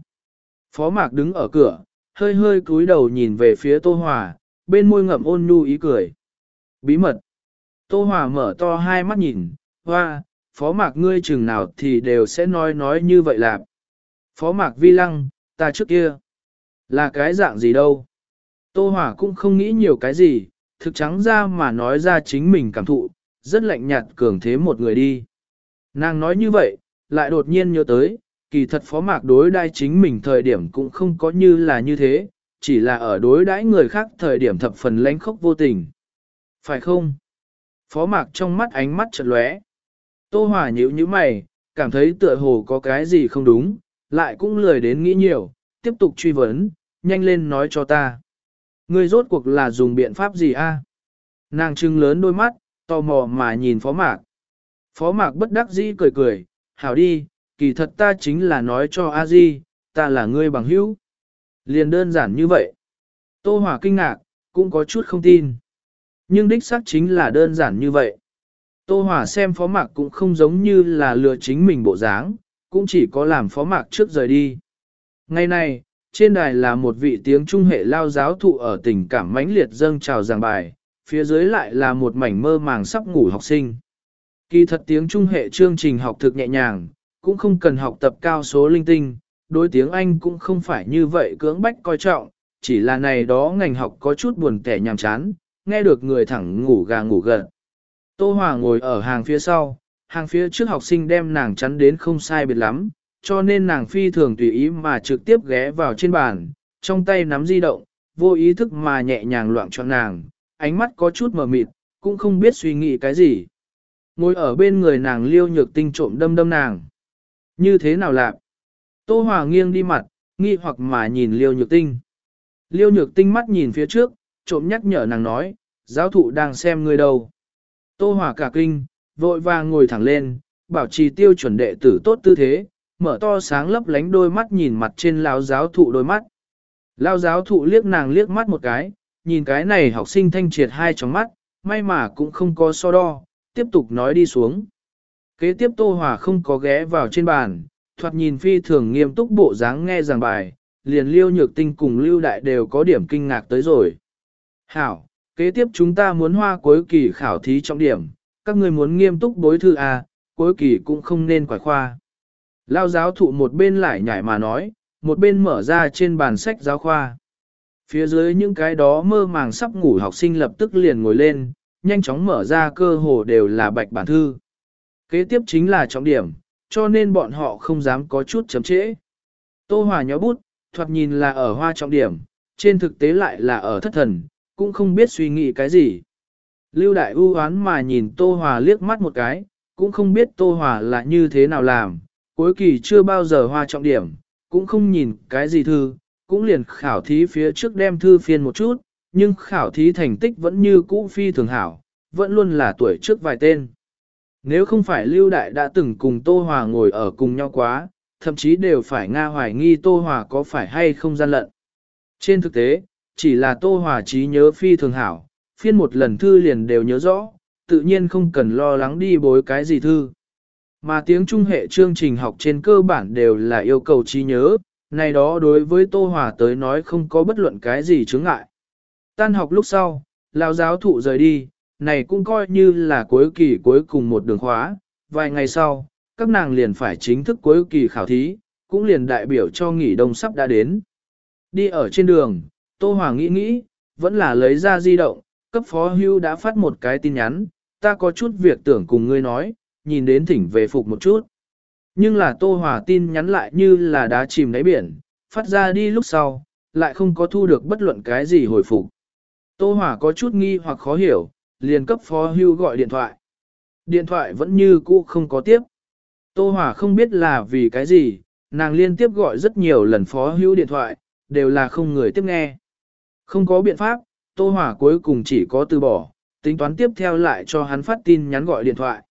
S1: Phó mạc đứng ở cửa, hơi hơi cúi đầu nhìn về phía Tô Hòa, bên môi ngậm ôn nhu ý cười. Bí mật. Tô Hòa mở to hai mắt nhìn, hoa, phó mạc ngươi chừng nào thì đều sẽ nói nói như vậy là. Phó mạc vi lăng, ta trước kia. Là cái dạng gì đâu. Tô Hòa cũng không nghĩ nhiều cái gì, thực trắng ra mà nói ra chính mình cảm thụ, rất lạnh nhạt cường thế một người đi. Nàng nói như vậy, lại đột nhiên nhớ tới, kỳ thật phó mạc đối đai chính mình thời điểm cũng không có như là như thế, chỉ là ở đối đãi người khác thời điểm thập phần lãnh khốc vô tình. Phải không? Phó mạc trong mắt ánh mắt chợt lóe. Tô Hòa nhíu như mày, cảm thấy tựa hồ có cái gì không đúng, lại cũng lười đến nghĩ nhiều, tiếp tục truy vấn, nhanh lên nói cho ta. Ngươi rốt cuộc là dùng biện pháp gì a? Nàng trưng lớn đôi mắt, tò mò mà nhìn phó mạc. Phó mạc bất đắc dĩ cười cười, hảo đi, kỳ thật ta chính là nói cho a di, ta là ngươi bằng hữu. Liền đơn giản như vậy. Tô Hòa kinh ngạc, cũng có chút không tin. Nhưng đích xác chính là đơn giản như vậy. Tô Hòa xem phó mạc cũng không giống như là lừa chính mình bộ dáng, cũng chỉ có làm phó mạc trước rời đi. Ngày này, trên đài là một vị tiếng trung hệ lao giáo thụ ở tình cảm mãnh liệt dâng trào giảng bài, phía dưới lại là một mảnh mơ màng sắp ngủ học sinh. Kỳ thật tiếng trung hệ chương trình học thực nhẹ nhàng, cũng không cần học tập cao số linh tinh, đối tiếng Anh cũng không phải như vậy cưỡng bách coi trọng, chỉ là này đó ngành học có chút buồn tẻ nhàm chán, nghe được người thẳng ngủ gà ngủ gật. Tô Hòa ngồi ở hàng phía sau, hàng phía trước học sinh đem nàng chắn đến không sai biệt lắm, cho nên nàng phi thường tùy ý mà trực tiếp ghé vào trên bàn, trong tay nắm di động, vô ý thức mà nhẹ nhàng loạn cho nàng, ánh mắt có chút mờ mịt, cũng không biết suy nghĩ cái gì. Ngồi ở bên người nàng liêu nhược tinh trộm đâm đâm nàng. Như thế nào lạc? Tô Hòa nghiêng đi mặt, nghi hoặc mà nhìn liêu nhược tinh. Liêu nhược tinh mắt nhìn phía trước, trộm nhắc nhở nàng nói, giáo thụ đang xem người đâu. Tô Hòa cả kinh, vội vàng ngồi thẳng lên, bảo trì tiêu chuẩn đệ tử tốt tư thế, mở to sáng lấp lánh đôi mắt nhìn mặt trên lão giáo thụ đôi mắt. Lão giáo thụ liếc nàng liếc mắt một cái, nhìn cái này học sinh thanh triệt hai tròng mắt, may mà cũng không có so đo, tiếp tục nói đi xuống. Kế tiếp Tô Hòa không có ghé vào trên bàn, thoạt nhìn phi thường nghiêm túc bộ dáng nghe giảng bài, liền liêu nhược tinh cùng lưu đại đều có điểm kinh ngạc tới rồi. Hảo, kế tiếp chúng ta muốn hoa cuối kỳ khảo thí trọng điểm, các người muốn nghiêm túc bối thư à, cuối kỳ cũng không nên quải khoa. Lao giáo thụ một bên lại nhảy mà nói, một bên mở ra trên bàn sách giáo khoa. Phía dưới những cái đó mơ màng sắp ngủ học sinh lập tức liền ngồi lên, nhanh chóng mở ra cơ hồ đều là bạch bản thư. Kế tiếp chính là trọng điểm, cho nên bọn họ không dám có chút chấm trễ. Tô Hòa nhó bút, thoạt nhìn là ở hoa trọng điểm, trên thực tế lại là ở thất thần, cũng không biết suy nghĩ cái gì. Lưu Đại ưu oán mà nhìn Tô Hòa liếc mắt một cái, cũng không biết Tô Hòa là như thế nào làm, cuối kỳ chưa bao giờ hoa trọng điểm, cũng không nhìn cái gì thư, cũng liền khảo thí phía trước đem thư phiên một chút, nhưng khảo thí thành tích vẫn như cũ phi thường hảo, vẫn luôn là tuổi trước vài tên. Nếu không phải Lưu Đại đã từng cùng Tô Hòa ngồi ở cùng nhau quá, thậm chí đều phải Nga hoài nghi Tô Hòa có phải hay không gian lận. Trên thực tế, chỉ là Tô Hòa trí nhớ phi thường hảo, phiên một lần thư liền đều nhớ rõ, tự nhiên không cần lo lắng đi bối cái gì thư. Mà tiếng trung hệ chương trình học trên cơ bản đều là yêu cầu trí nhớ, này đó đối với Tô Hòa tới nói không có bất luận cái gì chướng ngại. Tan học lúc sau, lão giáo thụ rời đi, này cũng coi như là cuối kỳ cuối cùng một đường khóa, vài ngày sau, các nàng liền phải chính thức cuối kỳ khảo thí, cũng liền đại biểu cho nghỉ đông sắp đã đến. Đi ở trên đường, Tô Hòa nghĩ nghĩ, vẫn là lấy ra di động, cấp phó hưu đã phát một cái tin nhắn, ta có chút việc tưởng cùng ngươi nói, nhìn đến thỉnh về phục một chút. Nhưng là Tô Hòa tin nhắn lại như là đá chìm đáy biển, phát ra đi lúc sau, lại không có thu được bất luận cái gì hồi phục. Tô Hòa có chút nghi hoặc khó hiểu, liền cấp phó hưu gọi điện thoại. Điện thoại vẫn như cũ không có tiếp. Tô Hòa không biết là vì cái gì, nàng liên tiếp gọi rất nhiều lần phó hưu điện thoại, đều là không người tiếp nghe. Không có biện pháp, Tô Hòa cuối cùng chỉ có từ bỏ, tính toán tiếp theo lại cho hắn phát tin nhắn gọi điện thoại.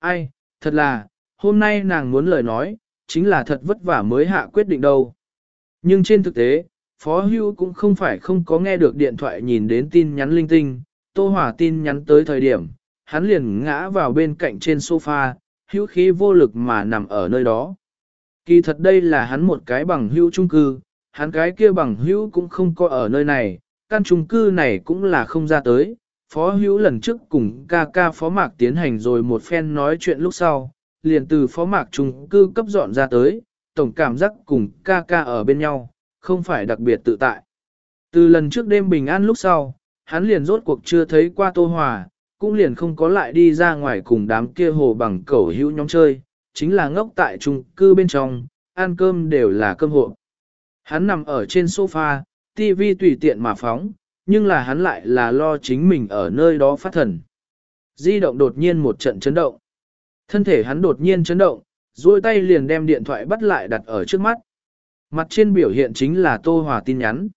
S1: Ai, thật là, hôm nay nàng muốn lời nói, chính là thật vất vả mới hạ quyết định đâu. Nhưng trên thực tế, Phó Hưu cũng không phải không có nghe được điện thoại nhìn đến tin nhắn linh tinh, Tô Hòa tin nhắn tới thời điểm, hắn liền ngã vào bên cạnh trên sofa, hữu khí vô lực mà nằm ở nơi đó. Kỳ thật đây là hắn một cái bằng hữu trung cư, hắn cái kia bằng hữu cũng không có ở nơi này, căn trung cư này cũng là không ra tới. Phó hữu lần trước cùng ca ca phó mạc tiến hành rồi một phen nói chuyện lúc sau, liền từ phó mạc trung cư cấp dọn ra tới, tổng cảm giác cùng ca ca ở bên nhau, không phải đặc biệt tự tại. Từ lần trước đêm bình an lúc sau, hắn liền rốt cuộc chưa thấy qua Tô Hòa, cũng liền không có lại đi ra ngoài cùng đám kia hồ bằng cẩu hữu nhóm chơi, chính là ngốc tại trung cư bên trong, ăn cơm đều là cơm hộ. Hắn nằm ở trên sofa, TV tùy tiện mà phóng, nhưng là hắn lại là lo chính mình ở nơi đó phát thần. Di động đột nhiên một trận chấn động. Thân thể hắn đột nhiên chấn động, duỗi tay liền đem điện thoại bắt lại đặt ở trước mắt. Mặt trên biểu hiện chính là Tô Hòa tin nhắn.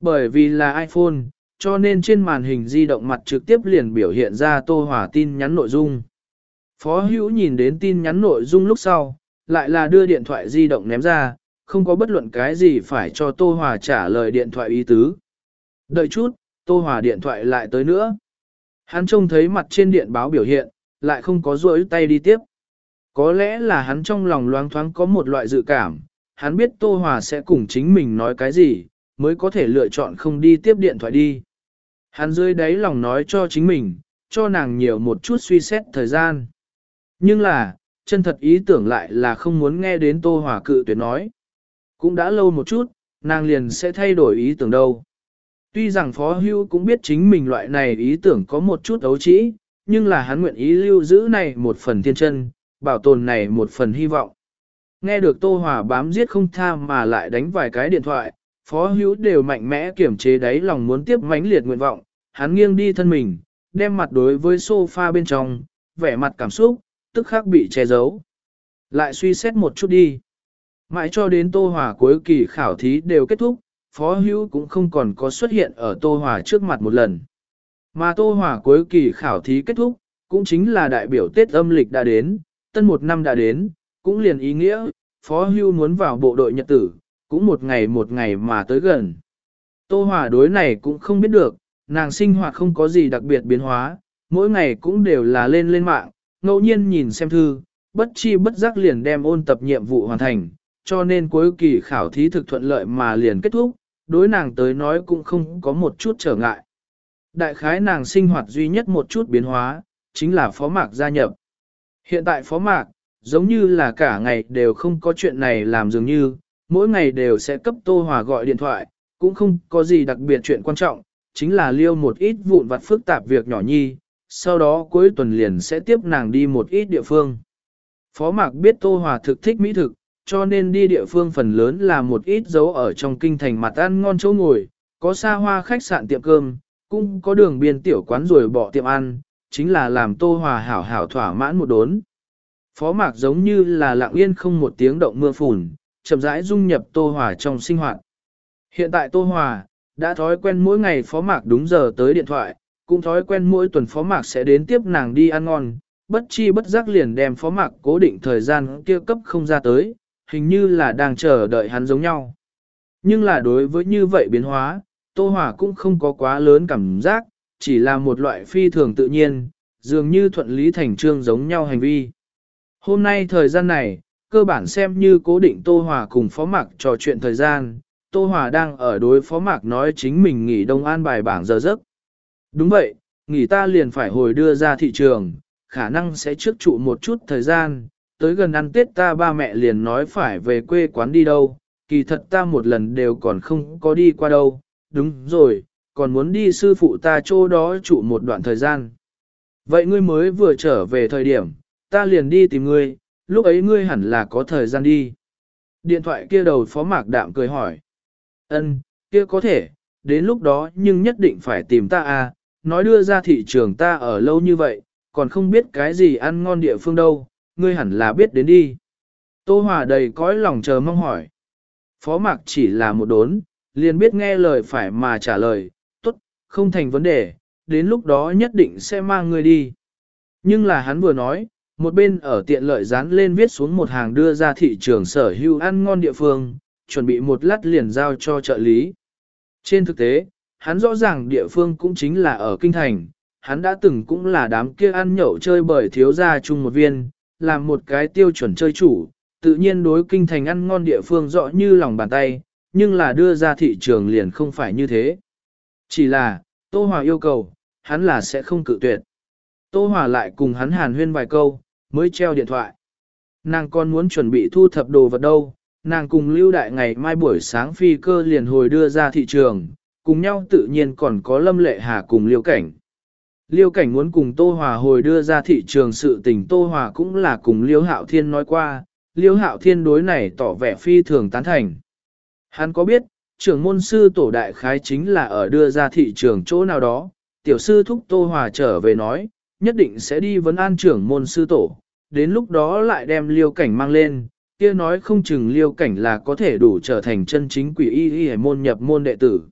S1: Bởi vì là iPhone, cho nên trên màn hình di động mặt trực tiếp liền biểu hiện ra Tô Hòa tin nhắn nội dung. Phó hữu nhìn đến tin nhắn nội dung lúc sau, lại là đưa điện thoại di động ném ra, không có bất luận cái gì phải cho Tô Hòa trả lời điện thoại ý tứ. Đợi chút, Tô Hòa điện thoại lại tới nữa. Hắn trông thấy mặt trên điện báo biểu hiện, lại không có rỗi tay đi tiếp. Có lẽ là hắn trong lòng loáng thoáng có một loại dự cảm, hắn biết Tô Hòa sẽ cùng chính mình nói cái gì, mới có thể lựa chọn không đi tiếp điện thoại đi. Hắn dưới đáy lòng nói cho chính mình, cho nàng nhiều một chút suy xét thời gian. Nhưng là, chân thật ý tưởng lại là không muốn nghe đến Tô Hòa cự tuyệt nói. Cũng đã lâu một chút, nàng liền sẽ thay đổi ý tưởng đâu. Tuy rằng Phó Hưu cũng biết chính mình loại này ý tưởng có một chút ấu trĩ, nhưng là hắn nguyện ý lưu giữ này một phần thiên chân, bảo tồn này một phần hy vọng. Nghe được Tô Hòa bám giết không tha mà lại đánh vài cái điện thoại, Phó Hữu đều mạnh mẽ kiểm chế đáy lòng muốn tiếp mãnh liệt nguyện vọng, hắn nghiêng đi thân mình, đem mặt đối với sofa bên trong, vẻ mặt cảm xúc, tức khắc bị che giấu. Lại suy xét một chút đi. Mãi cho đến Tô Hòa cuối kỳ khảo thí đều kết thúc, Phó Hữu cũng không còn có xuất hiện ở Tô Hòa trước mặt một lần. Mà Tô Hòa cuối kỳ khảo thí kết thúc, cũng chính là đại biểu Tết âm lịch đã đến, tân một năm đã đến, cũng liền ý nghĩa, Phó Hưu muốn vào bộ đội nhật tử, cũng một ngày một ngày mà tới gần. Tô Hòa đối này cũng không biết được, nàng sinh hoạt không có gì đặc biệt biến hóa, mỗi ngày cũng đều là lên lên mạng, ngẫu nhiên nhìn xem thư, bất chi bất giác liền đem ôn tập nhiệm vụ hoàn thành, cho nên cuối kỳ khảo thí thực thuận lợi mà liền kết thúc, đối nàng tới nói cũng không có một chút trở ngại. Đại khái nàng sinh hoạt duy nhất một chút biến hóa, chính là phó mạc gia nhập. Hiện tại phó mạc, giống như là cả ngày đều không có chuyện này làm dường như, mỗi ngày đều sẽ cấp Tô Hòa gọi điện thoại, cũng không có gì đặc biệt chuyện quan trọng, chính là liêu một ít vụn vặt phức tạp việc nhỏ nhi, sau đó cuối tuần liền sẽ tiếp nàng đi một ít địa phương. Phó Mạc biết Tô Hòa thực thích mỹ thực, cho nên đi địa phương phần lớn là một ít dấu ở trong kinh thành mặt ăn ngon chỗ ngồi, có xa hoa khách sạn tiệm cơm, cũng có đường biên tiểu quán rồi bỏ tiệm ăn, chính là làm tô hòa hảo hảo thỏa mãn một đốn. Phó mạc giống như là lặng yên không một tiếng động mưa phùn, chậm rãi dung nhập tô hòa trong sinh hoạt. Hiện tại tô hòa, đã thói quen mỗi ngày phó mạc đúng giờ tới điện thoại, cũng thói quen mỗi tuần phó mạc sẽ đến tiếp nàng đi ăn ngon, bất chi bất giác liền đem phó mạc cố định thời gian kia cấp không ra tới, hình như là đang chờ đợi hắn giống nhau. Nhưng là đối với như vậy biến hóa, Tô Hòa cũng không có quá lớn cảm giác, chỉ là một loại phi thường tự nhiên, dường như thuận lý thành trương giống nhau hành vi. Hôm nay thời gian này, cơ bản xem như cố định Tô Hòa cùng Phó Mạc trò chuyện thời gian, Tô Hòa đang ở đối Phó Mạc nói chính mình nghỉ đông an bài bảng giờ giấc. Đúng vậy, nghỉ ta liền phải hồi đưa ra thị trường, khả năng sẽ trước trụ một chút thời gian, tới gần ăn Tết ta ba mẹ liền nói phải về quê quán đi đâu, kỳ thật ta một lần đều còn không có đi qua đâu, đúng rồi, còn muốn đi sư phụ ta chỗ đó trụ một đoạn thời gian. Vậy ngươi mới vừa trở về thời điểm, ta liền đi tìm ngươi, lúc ấy ngươi hẳn là có thời gian đi. Điện thoại kia đầu phó mạc đạm cười hỏi. Ân, kia có thể, đến lúc đó nhưng nhất định phải tìm ta à, nói đưa ra thị trường ta ở lâu như vậy, còn không biết cái gì ăn ngon địa phương đâu, ngươi hẳn là biết đến đi. Tô Hòa đầy cõi lòng chờ mong hỏi. Phó mạc chỉ là một đốn, liền biết nghe lời phải mà trả lời, tốt, không thành vấn đề, đến lúc đó nhất định sẽ mang ngươi đi. Nhưng là hắn vừa nói, một bên ở tiện lợi dán lên viết xuống một hàng đưa ra thị trường sở hữu ăn ngon địa phương, chuẩn bị một lát liền giao cho trợ lý. Trên thực tế, hắn rõ ràng địa phương cũng chính là ở Kinh Thành, hắn đã từng cũng là đám kia ăn nhậu chơi bởi thiếu gia chung một viên, làm một cái tiêu chuẩn chơi chủ, tự nhiên đối Kinh Thành ăn ngon địa phương rõ như lòng bàn tay, nhưng là đưa ra thị trường liền không phải như thế. Chỉ là, Tô Hòa yêu cầu, hắn là sẽ không cự tuyệt. Tô Hòa lại cùng hắn hàn huyên vài câu, mới treo điện thoại. Nàng còn muốn chuẩn bị thu thập đồ vật đâu, nàng cùng lưu đại ngày mai buổi sáng phi cơ liền hồi đưa ra thị trường, cùng nhau tự nhiên còn có lâm lệ hà cùng liêu cảnh. Liêu cảnh muốn cùng Tô Hòa hồi đưa ra thị trường sự tình Tô Hòa cũng là cùng Liêu Hạo Thiên nói qua, Liêu Hạo Thiên đối này tỏ vẻ phi thường tán thành. Hắn có biết, trưởng môn sư tổ đại khái chính là ở đưa ra thị trường chỗ nào đó, tiểu sư thúc Tô Hòa trở về nói, nhất định sẽ đi vấn an trưởng môn sư tổ, đến lúc đó lại đem liêu cảnh mang lên, kia nói không chừng liêu cảnh là có thể đủ trở thành chân chính quỷ y y môn nhập môn đệ tử.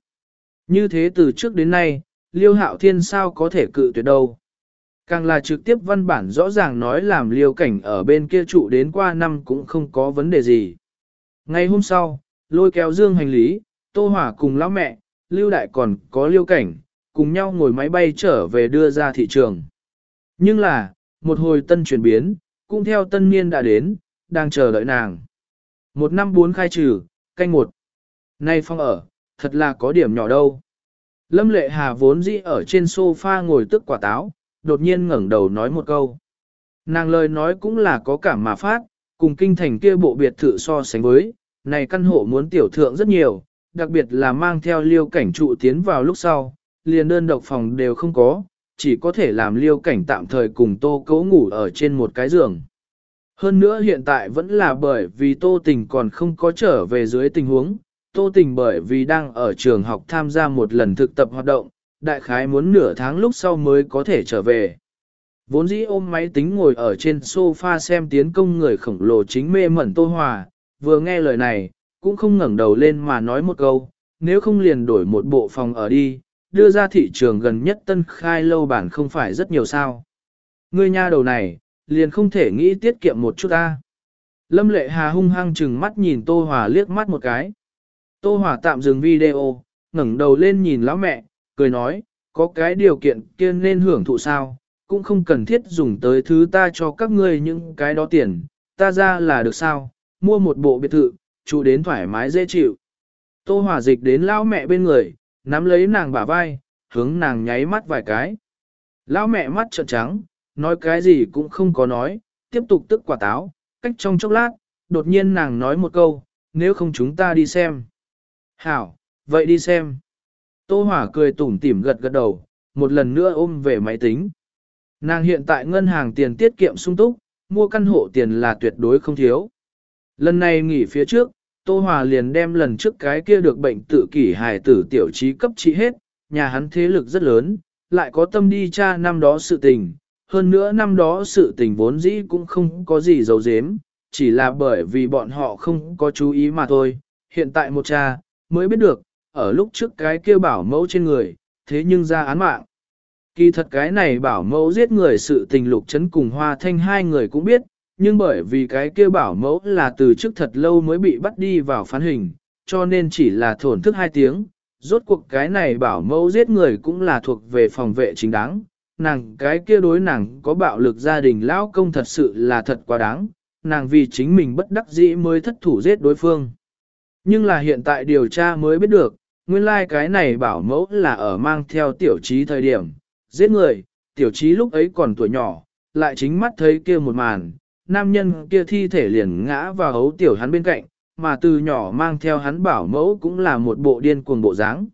S1: Như thế từ trước đến nay, liêu hạo thiên sao có thể cự tuyệt đâu. Càng là trực tiếp văn bản rõ ràng nói làm liêu cảnh ở bên kia trụ đến qua năm cũng không có vấn đề gì. Ngày hôm sau, lôi kéo dương hành lý, tô hỏa cùng lão mẹ, lưu đại còn có liêu cảnh, cùng nhau ngồi máy bay trở về đưa ra thị trường. Nhưng là, một hồi tân chuyển biến, cũng theo tân niên đã đến, đang chờ đợi nàng. Một năm bốn khai trừ, canh một. Nay phong ở, thật là có điểm nhỏ đâu. Lâm lệ hà vốn dĩ ở trên sofa ngồi tức quả táo, đột nhiên ngẩng đầu nói một câu. Nàng lời nói cũng là có cảm mà phát, cùng kinh thành kia bộ biệt thự so sánh với, này căn hộ muốn tiểu thượng rất nhiều, đặc biệt là mang theo liêu cảnh trụ tiến vào lúc sau, liền đơn độc phòng đều không có, chỉ có thể làm liêu cảnh tạm thời cùng tô cấu ngủ ở trên một cái giường. Hơn nữa hiện tại vẫn là bởi vì tô tình còn không có trở về dưới tình huống, tô tình bởi vì đang ở trường học tham gia một lần thực tập hoạt động, đại khái muốn nửa tháng lúc sau mới có thể trở về. Vốn dĩ ôm máy tính ngồi ở trên sofa xem tiến công người khổng lồ chính mê mẩn tô hòa, vừa nghe lời này, cũng không ngẩng đầu lên mà nói một câu, nếu không liền đổi một bộ phòng ở đi, đưa ra thị trường gần nhất tân khai lâu bản không phải rất nhiều sao. Ngươi nha đầu này, liền không thể nghĩ tiết kiệm một chút ta. Lâm lệ hà hung hăng chừng mắt nhìn Tô Hòa liếc mắt một cái. Tô Hòa tạm dừng video, ngẩng đầu lên nhìn lão mẹ, cười nói, có cái điều kiện kia nên hưởng thụ sao, cũng không cần thiết dùng tới thứ ta cho các ngươi những cái đó tiền, ta ra là được sao, mua một bộ biệt thự, trụ đến thoải mái dễ chịu. Tô Hòa dịch đến lão mẹ bên người, nắm lấy nàng bả vai, hướng nàng nháy mắt vài cái. Lão mẹ mắt trợn trắng, nói cái gì cũng không có nói, tiếp tục tức quả táo, cách trong chốc lát, đột nhiên nàng nói một câu, nếu không chúng ta đi xem. Hảo, vậy đi xem. Tô Hỏa cười tủm tỉm gật gật đầu, một lần nữa ôm về máy tính. Nàng hiện tại ngân hàng tiền tiết kiệm sung túc, mua căn hộ tiền là tuyệt đối không thiếu. Lần này nghỉ phía trước, Tô Hòa liền đem lần trước cái kia được bệnh tự kỷ hài tử tiểu trí cấp trị hết, nhà hắn thế lực rất lớn, lại có tâm đi tra năm đó sự tình, hơn nữa năm đó sự tình vốn dĩ cũng không có gì dấu dếm, chỉ là bởi vì bọn họ không có chú ý mà thôi, hiện tại một cha, mới biết được, ở lúc trước cái kia bảo mẫu trên người, thế nhưng ra án mạng. Kỳ thật cái này bảo mẫu giết người sự tình lục chấn cùng hoa thanh hai người cũng biết, nhưng bởi vì cái kia bảo mẫu là từ trước thật lâu mới bị bắt đi vào phán hình, cho nên chỉ là thổn thức hai tiếng. Rốt cuộc cái này bảo mẫu giết người cũng là thuộc về phòng vệ chính đáng, nàng cái kia đối nàng có bạo lực gia đình lão công thật sự là thật quá đáng, nàng vì chính mình bất đắc dĩ mới thất thủ giết đối phương. Nhưng là hiện tại điều tra mới biết được, nguyên lai like cái này bảo mẫu là ở mang theo tiểu trí thời điểm, giết người, tiểu trí lúc ấy còn tuổi nhỏ, lại chính mắt thấy kia một màn, nam nhân kia thi thể liền ngã vào hấu tiểu hắn bên cạnh, mà từ nhỏ mang theo hắn bảo mẫu cũng là một bộ điên cuồng bộ dáng.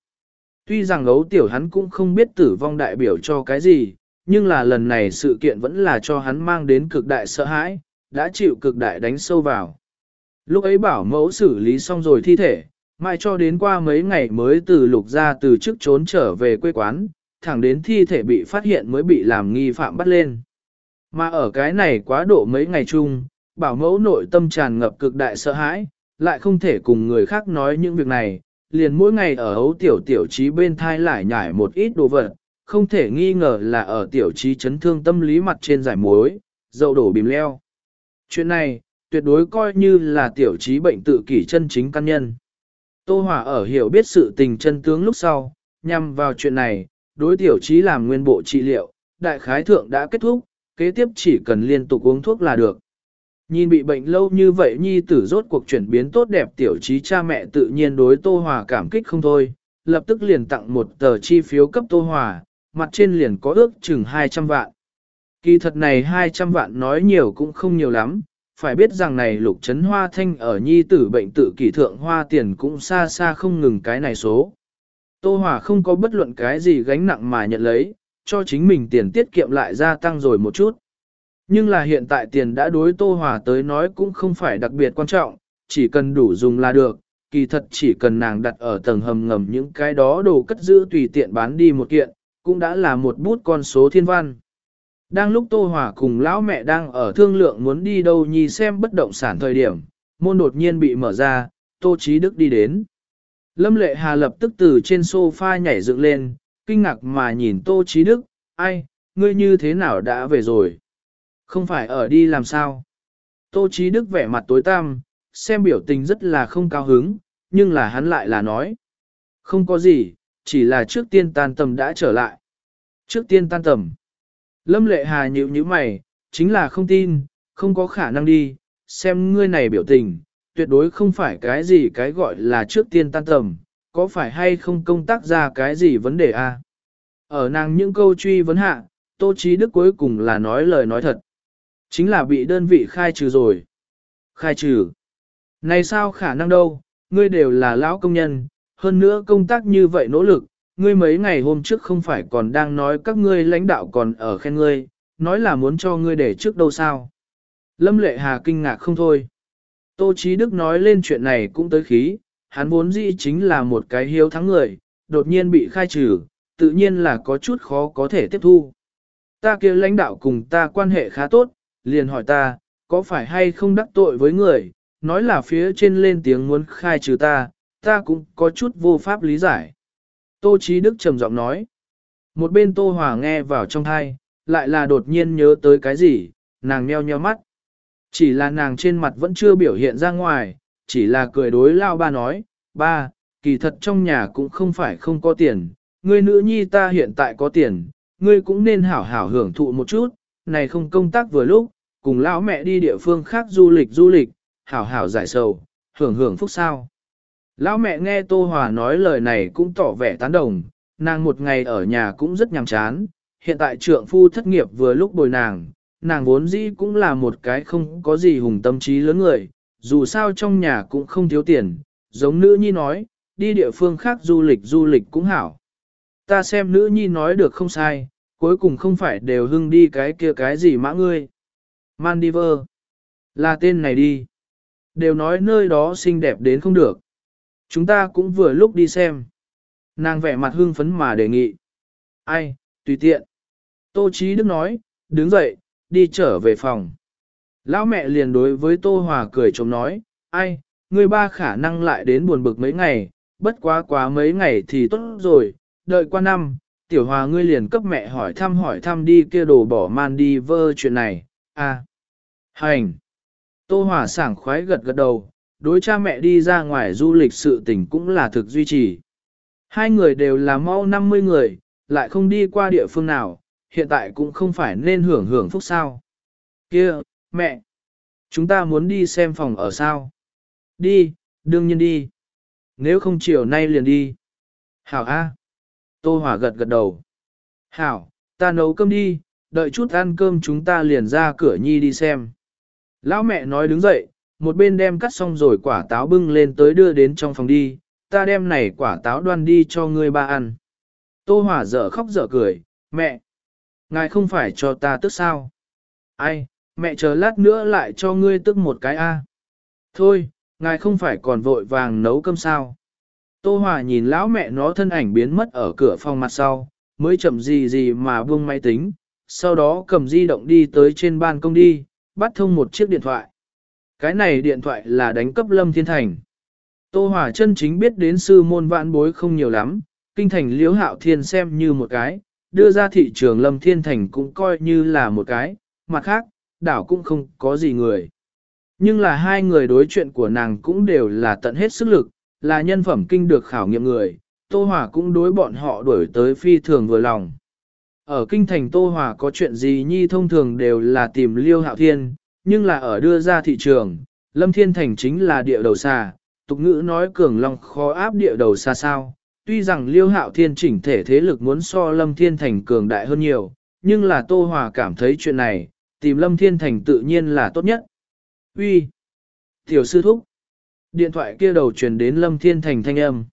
S1: Tuy rằng hấu tiểu hắn cũng không biết tử vong đại biểu cho cái gì, nhưng là lần này sự kiện vẫn là cho hắn mang đến cực đại sợ hãi, đã chịu cực đại đánh sâu vào. Lúc ấy bảo mẫu xử lý xong rồi thi thể, mai cho đến qua mấy ngày mới từ lục ra từ trước trốn trở về quê quán, thẳng đến thi thể bị phát hiện mới bị làm nghi phạm bắt lên. Mà ở cái này quá độ mấy ngày chung, bảo mẫu nội tâm tràn ngập cực đại sợ hãi, lại không thể cùng người khác nói những việc này, liền mỗi ngày ở hấu tiểu tiểu trí bên thai lại nhải một ít đồ vật, không thể nghi ngờ là ở tiểu trí chấn thương tâm lý mặt trên giải mối, dậu đổ bìm leo. Chuyện này, tuyệt đối coi như là tiểu trí bệnh tự kỷ chân chính căn nhân. Tô Hòa ở hiểu biết sự tình chân tướng lúc sau, nhằm vào chuyện này, đối tiểu trí làm nguyên bộ trị liệu, đại khái thượng đã kết thúc, kế tiếp chỉ cần liên tục uống thuốc là được. Nhìn bị bệnh lâu như vậy nhi tử rốt cuộc chuyển biến tốt đẹp tiểu trí cha mẹ tự nhiên đối Tô Hòa cảm kích không thôi, lập tức liền tặng một tờ chi phiếu cấp Tô Hòa, mặt trên liền có ước chừng 200 vạn. Kỳ thật này 200 vạn nói nhiều cũng không nhiều lắm, phải biết rằng này lục trấn hoa thanh ở nhi tử bệnh tự kỷ thượng hoa tiền cũng xa xa không ngừng cái này số. Tô Hòa không có bất luận cái gì gánh nặng mà nhận lấy, cho chính mình tiền tiết kiệm lại gia tăng rồi một chút. Nhưng là hiện tại tiền đã đối Tô Hòa tới nói cũng không phải đặc biệt quan trọng, chỉ cần đủ dùng là được, kỳ thật chỉ cần nàng đặt ở tầng hầm ngầm những cái đó đồ cất giữ tùy tiện bán đi một kiện, cũng đã là một bút con số thiên văn. Đang lúc Tô Hòa cùng lão mẹ đang ở thương lượng muốn đi đâu nhì xem bất động sản thời điểm, môn đột nhiên bị mở ra, Tô Chí Đức đi đến. Lâm Lệ Hà lập tức từ trên sofa nhảy dựng lên, kinh ngạc mà nhìn Tô Chí Đức, ai, ngươi như thế nào đã về rồi? Không phải ở đi làm sao? Tô Chí Đức vẻ mặt tối tăm, xem biểu tình rất là không cao hứng, nhưng là hắn lại là nói. Không có gì, chỉ là trước tiên tan tầm đã trở lại. Trước tiên tan tầm. Lâm lệ hà nhịu như mày, chính là không tin, không có khả năng đi, xem ngươi này biểu tình, tuyệt đối không phải cái gì cái gọi là trước tiên tan tầm, có phải hay không công tác ra cái gì vấn đề a? À? Ở nàng những câu truy vấn hạ, Tô Chí Đức cuối cùng là nói lời nói thật. Chính là bị đơn vị khai trừ rồi. Khai trừ. Này sao khả năng đâu, ngươi đều là lão công nhân, hơn nữa công tác như vậy nỗ lực, ngươi mấy ngày hôm trước không phải còn đang nói các ngươi lãnh đạo còn ở khen ngươi, nói là muốn cho ngươi để trước đâu sao. Lâm Lệ Hà kinh ngạc không thôi. Tô Chí Đức nói lên chuyện này cũng tới khí, hắn vốn dĩ chính là một cái hiếu thắng người, đột nhiên bị khai trừ, tự nhiên là có chút khó có thể tiếp thu. Ta kia lãnh đạo cùng ta quan hệ khá tốt, liền hỏi ta, có phải hay không đắc tội với người, nói là phía trên lên tiếng muốn khai trừ ta, ta cũng có chút vô pháp lý giải. Tô Chí Đức trầm giọng nói. Một bên Tô Hòa nghe vào trong thai, lại là đột nhiên nhớ tới cái gì, nàng nheo nheo mắt. Chỉ là nàng trên mặt vẫn chưa biểu hiện ra ngoài, chỉ là cười đối lao ba nói, ba, kỳ thật trong nhà cũng không phải không có tiền, ngươi nữ nhi ta hiện tại có tiền, ngươi cũng nên hảo hảo hưởng thụ một chút, này không công tác vừa lúc, cùng lão mẹ đi địa phương khác du lịch du lịch, hảo hảo giải sầu, hưởng hưởng phúc sao. Lão mẹ nghe Tô Hòa nói lời này cũng tỏ vẻ tán đồng, nàng một ngày ở nhà cũng rất nhàm chán, hiện tại trượng phu thất nghiệp vừa lúc bồi nàng, nàng vốn dĩ cũng là một cái không có gì hùng tâm trí lớn người, dù sao trong nhà cũng không thiếu tiền, giống nữ nhi nói, đi địa phương khác du lịch du lịch cũng hảo. Ta xem nữ nhi nói được không sai, cuối cùng không phải đều hưng đi cái kia cái gì mã ngươi. Maldives. Là tên này đi. Đều nói nơi đó xinh đẹp đến không được. Chúng ta cũng vừa lúc đi xem. Nàng vẻ mặt hưng phấn mà đề nghị. Ai, tùy tiện. Tô Chí Đức nói, đứng dậy, đi trở về phòng. Lão mẹ liền đối với Tô Hòa cười trống nói, ai, người ba khả năng lại đến buồn bực mấy ngày, bất quá quá mấy ngày thì tốt rồi, đợi qua năm, tiểu hòa ngươi liền cấp mẹ hỏi thăm hỏi thăm đi kia đồ bỏ man đi vơ chuyện này, à, hành. Tô Hòa sảng khoái gật gật đầu, đối cha mẹ đi ra ngoài du lịch sự tình cũng là thực duy trì. Hai người đều là mau 50 người, lại không đi qua địa phương nào, hiện tại cũng không phải nên hưởng hưởng phúc sao. Kia, mẹ, chúng ta muốn đi xem phòng ở sao? Đi, đương nhiên đi. Nếu không chiều nay liền đi. Hảo A. Tô Hòa gật gật đầu. Hảo, ta nấu cơm đi, đợi chút ăn cơm chúng ta liền ra cửa nhi đi xem. Lão mẹ nói đứng dậy, một bên đem cắt xong rồi quả táo bưng lên tới đưa đến trong phòng đi, ta đem này quả táo đoan đi cho ngươi ba ăn. Tô Hòa dở khóc dở cười, mẹ, ngài không phải cho ta tức sao? Ai, mẹ chờ lát nữa lại cho ngươi tức một cái a. Thôi, ngài không phải còn vội vàng nấu cơm sao? Tô Hòa nhìn lão mẹ nó thân ảnh biến mất ở cửa phòng mặt sau, mới chậm gì gì mà buông máy tính, sau đó cầm di động đi tới trên ban công đi, bắt thông một chiếc điện thoại. Cái này điện thoại là đánh cấp Lâm Thiên Thành. Tô Hòa chân chính biết đến sư môn vạn bối không nhiều lắm, kinh thành liễu hạo thiên xem như một cái, đưa ra thị trường Lâm Thiên Thành cũng coi như là một cái, mặt khác, đảo cũng không có gì người. Nhưng là hai người đối chuyện của nàng cũng đều là tận hết sức lực, là nhân phẩm kinh được khảo nghiệm người, Tô Hòa cũng đối bọn họ đuổi tới phi thường vừa lòng. Ở kinh thành Tô Hòa có chuyện gì nhi thông thường đều là tìm Liêu Hạo Thiên, nhưng là ở đưa ra thị trường, Lâm Thiên Thành chính là địa đầu xa, tục ngữ nói cường long khó áp địa đầu xa sao. Tuy rằng Liêu Hạo Thiên chỉnh thể thế lực muốn so Lâm Thiên Thành cường đại hơn nhiều, nhưng là Tô Hòa cảm thấy chuyện này, tìm Lâm Thiên Thành tự nhiên là tốt nhất. Uy, Tiểu sư thúc! Điện thoại kia đầu truyền đến Lâm Thiên Thành thanh âm.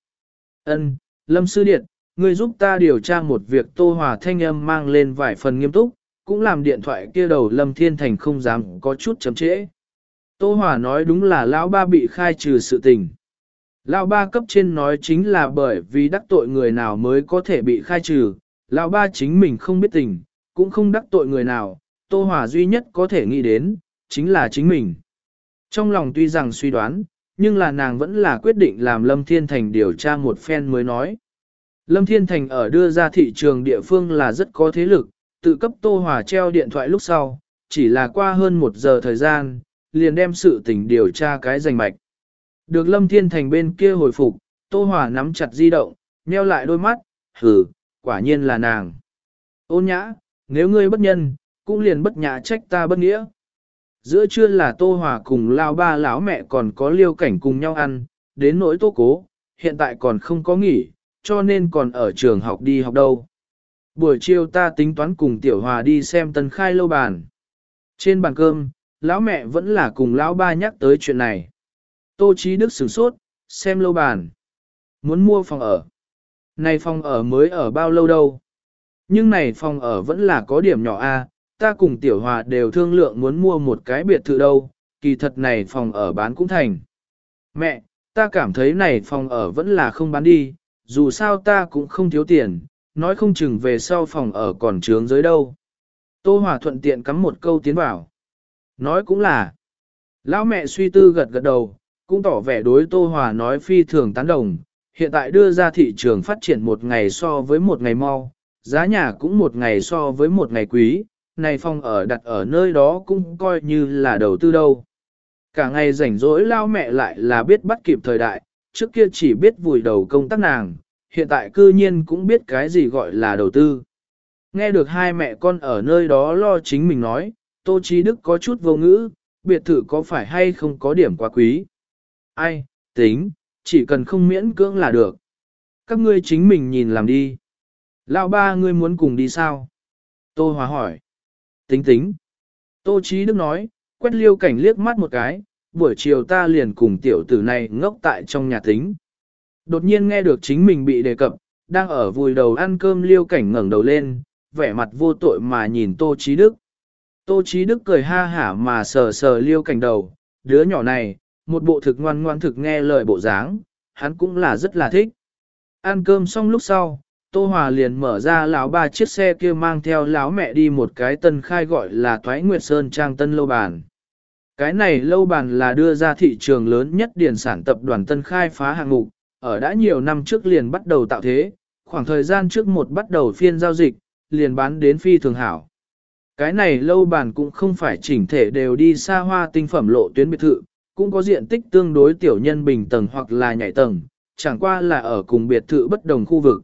S1: Ân, Lâm sư điện, ngươi giúp ta điều tra một việc Tô Hòa thanh âm mang lên vài phần nghiêm túc, cũng làm điện thoại kia đầu Lâm Thiên Thành không dám có chút chấm trễ. Tô Hòa nói đúng là lão ba bị khai trừ sự tình. Lão ba cấp trên nói chính là bởi vì đắc tội người nào mới có thể bị khai trừ, lão ba chính mình không biết tình, cũng không đắc tội người nào, Tô Hòa duy nhất có thể nghĩ đến, chính là chính mình. Trong lòng tuy rằng suy đoán, nhưng là nàng vẫn là quyết định làm Lâm Thiên Thành điều tra một phen mới nói. Lâm Thiên Thành ở đưa ra thị trường địa phương là rất có thế lực, tự cấp Tô Hòa treo điện thoại lúc sau, chỉ là qua hơn một giờ thời gian, liền đem sự tình điều tra cái rành mạch. Được Lâm Thiên Thành bên kia hồi phục, Tô Hòa nắm chặt di động, nheo lại đôi mắt, hừ, quả nhiên là nàng. Ôn nhã, nếu ngươi bất nhân, cũng liền bất nhã trách ta bất nghĩa. Giữa trưa là Tô Hòa cùng lao ba lão mẹ còn có liêu cảnh cùng nhau ăn, đến nỗi Tô Cố, hiện tại còn không có nghỉ, cho nên còn ở trường học đi học đâu. Buổi chiều ta tính toán cùng Tiểu Hòa đi xem tân khai lâu bàn. Trên bàn cơm, lão mẹ vẫn là cùng lão ba nhắc tới chuyện này. Tô Chí Đức sửng sốt, xem lâu bàn. Muốn mua phòng ở. Này phòng ở mới ở bao lâu đâu. Nhưng này phòng ở vẫn là có điểm nhỏ a, ta cùng Tiểu Hòa đều thương lượng muốn mua một cái biệt thự đâu, kỳ thật này phòng ở bán cũng thành. Mẹ, ta cảm thấy này phòng ở vẫn là không bán đi, dù sao ta cũng không thiếu tiền, nói không chừng về sau phòng ở còn trướng dưới đâu. Tô Hòa thuận tiện cắm một câu tiến vào. Nói cũng là, lão mẹ suy tư gật gật đầu, cũng tỏ vẻ đối Tô Hòa nói phi thường tán đồng, hiện tại đưa ra thị trường phát triển một ngày so với một ngày mau, giá nhà cũng một ngày so với một ngày quý, này phòng ở đặt ở nơi đó cũng coi như là đầu tư đâu. Cả ngày rảnh rỗi lao mẹ lại là biết bắt kịp thời đại, trước kia chỉ biết vùi đầu công tác nàng, hiện tại cư nhiên cũng biết cái gì gọi là đầu tư. Nghe được hai mẹ con ở nơi đó lo chính mình nói, Tô Chí Đức có chút vô ngữ, biệt thự có phải hay không có điểm quá quý. Ai, tính, chỉ cần không miễn cưỡng là được. Các ngươi chính mình nhìn làm đi. Lão ba ngươi muốn cùng đi sao? Tô Hòa hỏi. Tính tính. Tô Chí Đức nói, quét liêu cảnh liếc mắt một cái, buổi chiều ta liền cùng tiểu tử này ngốc tại trong nhà tính. Đột nhiên nghe được chính mình bị đề cập, đang ở vùi đầu ăn cơm liêu cảnh ngẩng đầu lên, vẻ mặt vô tội mà nhìn Tô Chí Đức. Tô Chí Đức cười ha hả mà sờ sờ liêu cảnh đầu, đứa nhỏ này, một bộ thực ngoan ngoan thực nghe lời bộ dáng, hắn cũng là rất là thích. Ăn cơm xong lúc sau, Tô Hòa liền mở ra lão ba chiếc xe kia mang theo lão mẹ đi một cái tân khai gọi là Thoái Nguyệt Sơn Trang Tân Lâu Bàn. Cái này lâu bàn là đưa ra thị trường lớn nhất điển sản tập đoàn tân khai phá hạng mục, ở đã nhiều năm trước liền bắt đầu tạo thế, khoảng thời gian trước một bắt đầu phiên giao dịch, liền bán đến phi thường hảo. Cái này lâu bàn cũng không phải chỉnh thể đều đi xa hoa tinh phẩm lộ tuyến biệt thự, cũng có diện tích tương đối tiểu nhân bình tầng hoặc là nhảy tầng, chẳng qua là ở cùng biệt thự bất đồng khu vực.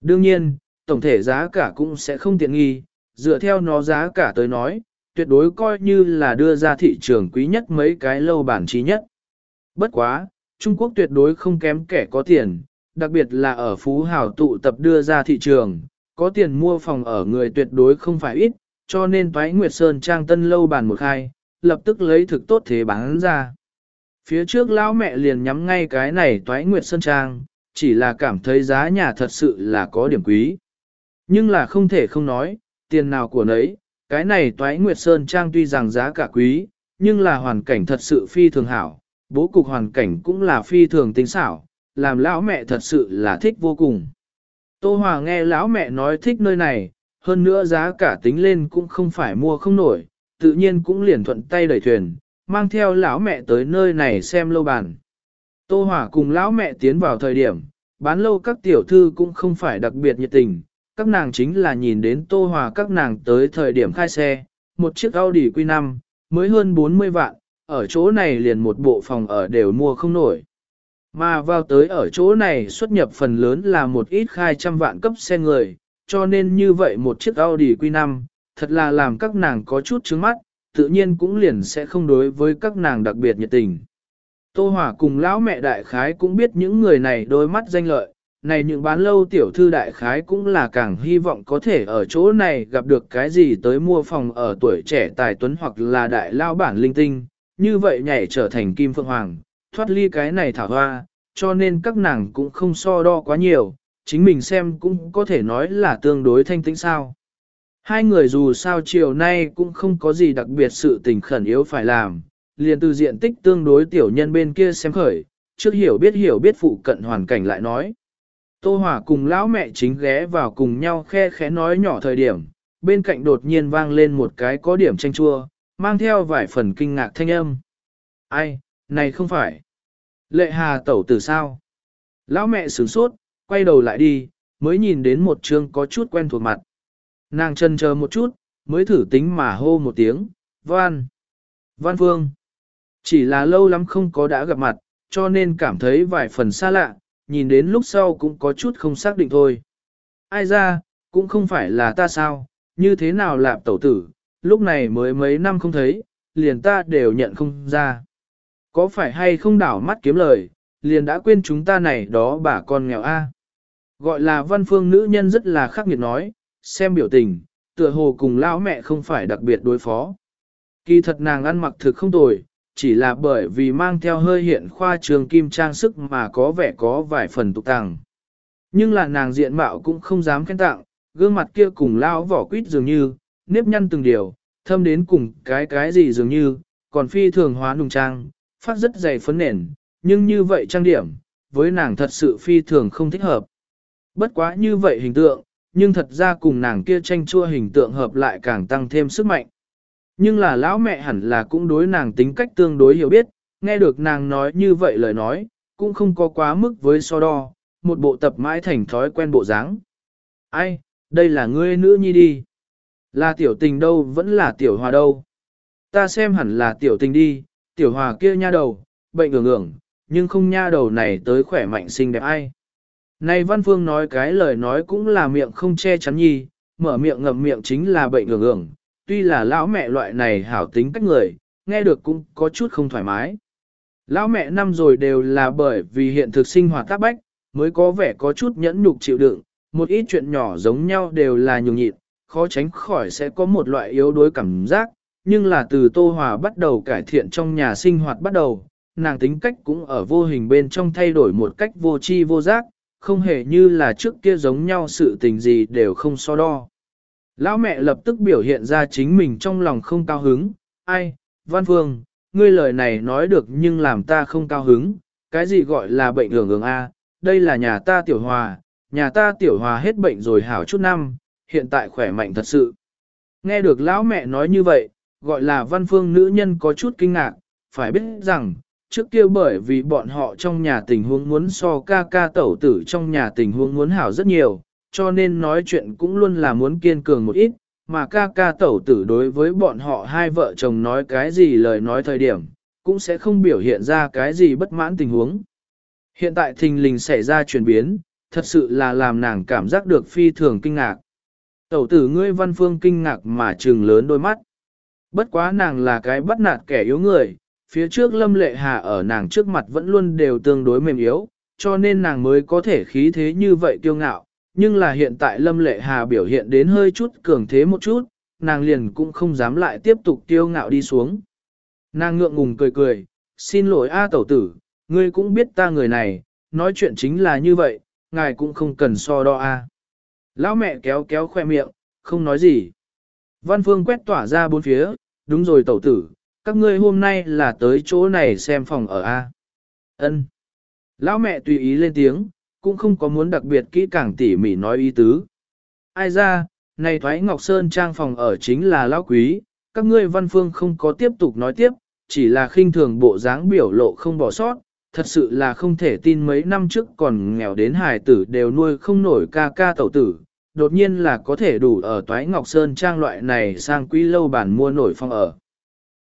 S1: Đương nhiên, tổng thể giá cả cũng sẽ không tiện nghi, dựa theo nó giá cả tới nói, tuyệt đối coi như là đưa ra thị trường quý nhất mấy cái lâu bản trí nhất. Bất quá, Trung Quốc tuyệt đối không kém kẻ có tiền, đặc biệt là ở Phú Hào tụ tập đưa ra thị trường, có tiền mua phòng ở người tuyệt đối không phải ít, cho nên Toái Nguyệt Sơn trang tân lâu bàn một khai, lập tức lấy thực tốt thế bán ra. Phía trước lão mẹ liền nhắm ngay cái này Toái Nguyệt Sơn trang, chỉ là cảm thấy giá nhà thật sự là có điểm quý. Nhưng là không thể không nói, tiền nào của nấy, cái này Toái Nguyệt Sơn Trang tuy rằng giá cả quý, nhưng là hoàn cảnh thật sự phi thường hảo, bố cục hoàn cảnh cũng là phi thường tinh xảo, làm lão mẹ thật sự là thích vô cùng. Tô Hòa nghe lão mẹ nói thích nơi này, hơn nữa giá cả tính lên cũng không phải mua không nổi, tự nhiên cũng liền thuận tay đẩy thuyền, mang theo lão mẹ tới nơi này xem lâu bàn. Tô Hòa cùng lão mẹ tiến vào thời điểm, bán lâu các tiểu thư cũng không phải đặc biệt nhiệt tình, các nàng chính là nhìn đến Tô Hòa các nàng tới thời điểm khai xe, một chiếc Audi Q5, mới hơn 40 vạn, ở chỗ này liền một bộ phòng ở đều mua không nổi. Mà vào tới ở chỗ này xuất nhập phần lớn là một ít khai trăm vạn cấp xe người, cho nên như vậy một chiếc Audi Q5, thật là làm các nàng có chút trứng mắt, tự nhiên cũng liền sẽ không đối với các nàng đặc biệt nhiệt tình. Tô Hòa cùng lão mẹ đại khái cũng biết những người này đôi mắt danh lợi, này những bán lâu tiểu thư đại khái cũng là càng hy vọng có thể ở chỗ này gặp được cái gì tới mua phòng ở tuổi trẻ tài tuấn hoặc là đại lao bản linh tinh, như vậy nhảy trở thành kim phượng hoàng, thoát ly cái này thảo hoa, cho nên các nàng cũng không so đo quá nhiều, chính mình xem cũng có thể nói là tương đối thanh tĩnh sao. Hai người dù sao chiều nay cũng không có gì đặc biệt sự tình khẩn yếu phải làm, liền từ diện tích tương đối tiểu nhân bên kia xem khởi, trước hiểu biết hiểu biết phụ cận hoàn cảnh lại nói. Tô Hòa cùng lão mẹ chính ghé vào cùng nhau khe khẽ nói nhỏ thời điểm, bên cạnh đột nhiên vang lên một cái có điểm tranh chua, mang theo vài phần kinh ngạc thanh âm. Ai, này không phải. Lệ hà tẩu tử sao? Lão mẹ sửng sốt, quay đầu lại đi, mới nhìn đến một chương có chút quen thuộc mặt. Nàng chân chờ một chút, mới thử tính mà hô một tiếng, Văn. Văn Phương. Chỉ là lâu lắm không có đã gặp mặt, cho nên cảm thấy vài phần xa lạ, nhìn đến lúc sau cũng có chút không xác định thôi. Ai ra, cũng không phải là ta sao, như thế nào lạp tẩu tử, lúc này mới mấy năm không thấy, liền ta đều nhận không ra. Có phải hay không đảo mắt kiếm lời, liền đã quên chúng ta này đó bà con nghèo a. Gọi là văn phương nữ nhân rất là khắc nghiệt nói, xem biểu tình, tựa hồ cùng lão mẹ không phải đặc biệt đối phó. Kỳ thật nàng ăn mặc thực không tồi, chỉ là bởi vì mang theo hơi hiện khoa trường kim trang sức mà có vẻ có vài phần tục tàng. Nhưng là nàng diện mạo cũng không dám khen tặng, gương mặt kia cùng lao vỏ quýt dường như, nếp nhăn từng điều, thâm đến cùng cái cái gì dường như, còn phi thường hóa nùng trang, phát rất dày phấn nền, nhưng như vậy trang điểm, với nàng thật sự phi thường không thích hợp. Bất quá như vậy hình tượng, nhưng thật ra cùng nàng kia tranh chua hình tượng hợp lại càng tăng thêm sức mạnh. Nhưng là lão mẹ hẳn là cũng đối nàng tính cách tương đối hiểu biết, nghe được nàng nói như vậy lời nói, cũng không có quá mức với so đo, một bộ tập mãi thành thói quen bộ dáng. Ai, đây là ngươi nữ nhi đi. Là tiểu tình đâu vẫn là tiểu hòa đâu. Ta xem hẳn là tiểu tình đi, tiểu hòa kia nha đầu, bệnh ngưỡng ngưỡng, nhưng không nha đầu này tới khỏe mạnh xinh đẹp ai. Này Văn Phương nói cái lời nói cũng là miệng không che chắn nhi, mở miệng ngậm miệng chính là bệnh ngưỡng ngưỡng. tuy là lão mẹ loại này hảo tính cách người, nghe được cũng có chút không thoải mái. Lão mẹ năm rồi đều là bởi vì hiện thực sinh hoạt tác bách, mới có vẻ có chút nhẫn nhục chịu đựng, một ít chuyện nhỏ giống nhau đều là nhường nhịn, khó tránh khỏi sẽ có một loại yếu đuối cảm giác, nhưng là từ Tô Hòa bắt đầu cải thiện trong nhà sinh hoạt bắt đầu, nàng tính cách cũng ở vô hình bên trong thay đổi một cách vô tri vô giác, không hề như là trước kia giống nhau sự tình gì đều không so đo. Lão mẹ lập tức biểu hiện ra chính mình trong lòng không cao hứng, ai, Văn Phương, ngươi lời này nói được nhưng làm ta không cao hứng, cái gì gọi là bệnh hưởng hưởng A, đây là nhà ta tiểu hòa, nhà ta tiểu hòa hết bệnh rồi hảo chút năm, hiện tại khỏe mạnh thật sự. Nghe được lão mẹ nói như vậy, gọi là văn phương nữ nhân có chút kinh ngạc, phải biết rằng, trước kia bởi vì bọn họ trong nhà tình huống muốn so ca ca tẩu tử trong nhà tình huống muốn hảo rất nhiều, cho nên nói chuyện cũng luôn là muốn kiên cường một ít, mà ca ca tẩu tử đối với bọn họ hai vợ chồng nói cái gì lời nói thời điểm, cũng sẽ không biểu hiện ra cái gì bất mãn tình huống. Hiện tại thình lình xảy ra chuyển biến, thật sự là làm nàng cảm giác được phi thường kinh ngạc. Tẩu tử ngươi văn phương kinh ngạc mà trừng lớn đôi mắt. Bất quá nàng là cái bắt nạt kẻ yếu người, phía trước lâm lệ hà ở nàng trước mặt vẫn luôn đều tương đối mềm yếu, cho nên nàng mới có thể khí thế như vậy kiêu ngạo. Nhưng là hiện tại lâm lệ hà biểu hiện đến hơi chút cường thế một chút, nàng liền cũng không dám lại tiếp tục kiêu ngạo đi xuống. Nàng ngượng ngùng cười cười, xin lỗi A tẩu tử, ngươi cũng biết ta người này, nói chuyện chính là như vậy, ngài cũng không cần so đo A. Lão mẹ kéo kéo khoe miệng, không nói gì. Văn Phương quét tỏa ra bốn phía, đúng rồi tẩu tử, các ngươi hôm nay là tới chỗ này xem phòng ở A. Ân. Lão mẹ tùy ý lên tiếng, cũng không có muốn đặc biệt kỹ càng tỉ mỉ nói ý tứ. Ai ra, này Thoái Ngọc Sơn trang phòng ở chính là lão quý, các ngươi văn phương không có tiếp tục nói tiếp, chỉ là khinh thường bộ dáng biểu lộ không bỏ sót, thật sự là không thể tin mấy năm trước còn nghèo đến hài tử đều nuôi không nổi ca ca tẩu tử, đột nhiên là có thể đủ ở Toái Ngọc Sơn trang loại này sang quý lâu bản mua nổi phòng ở.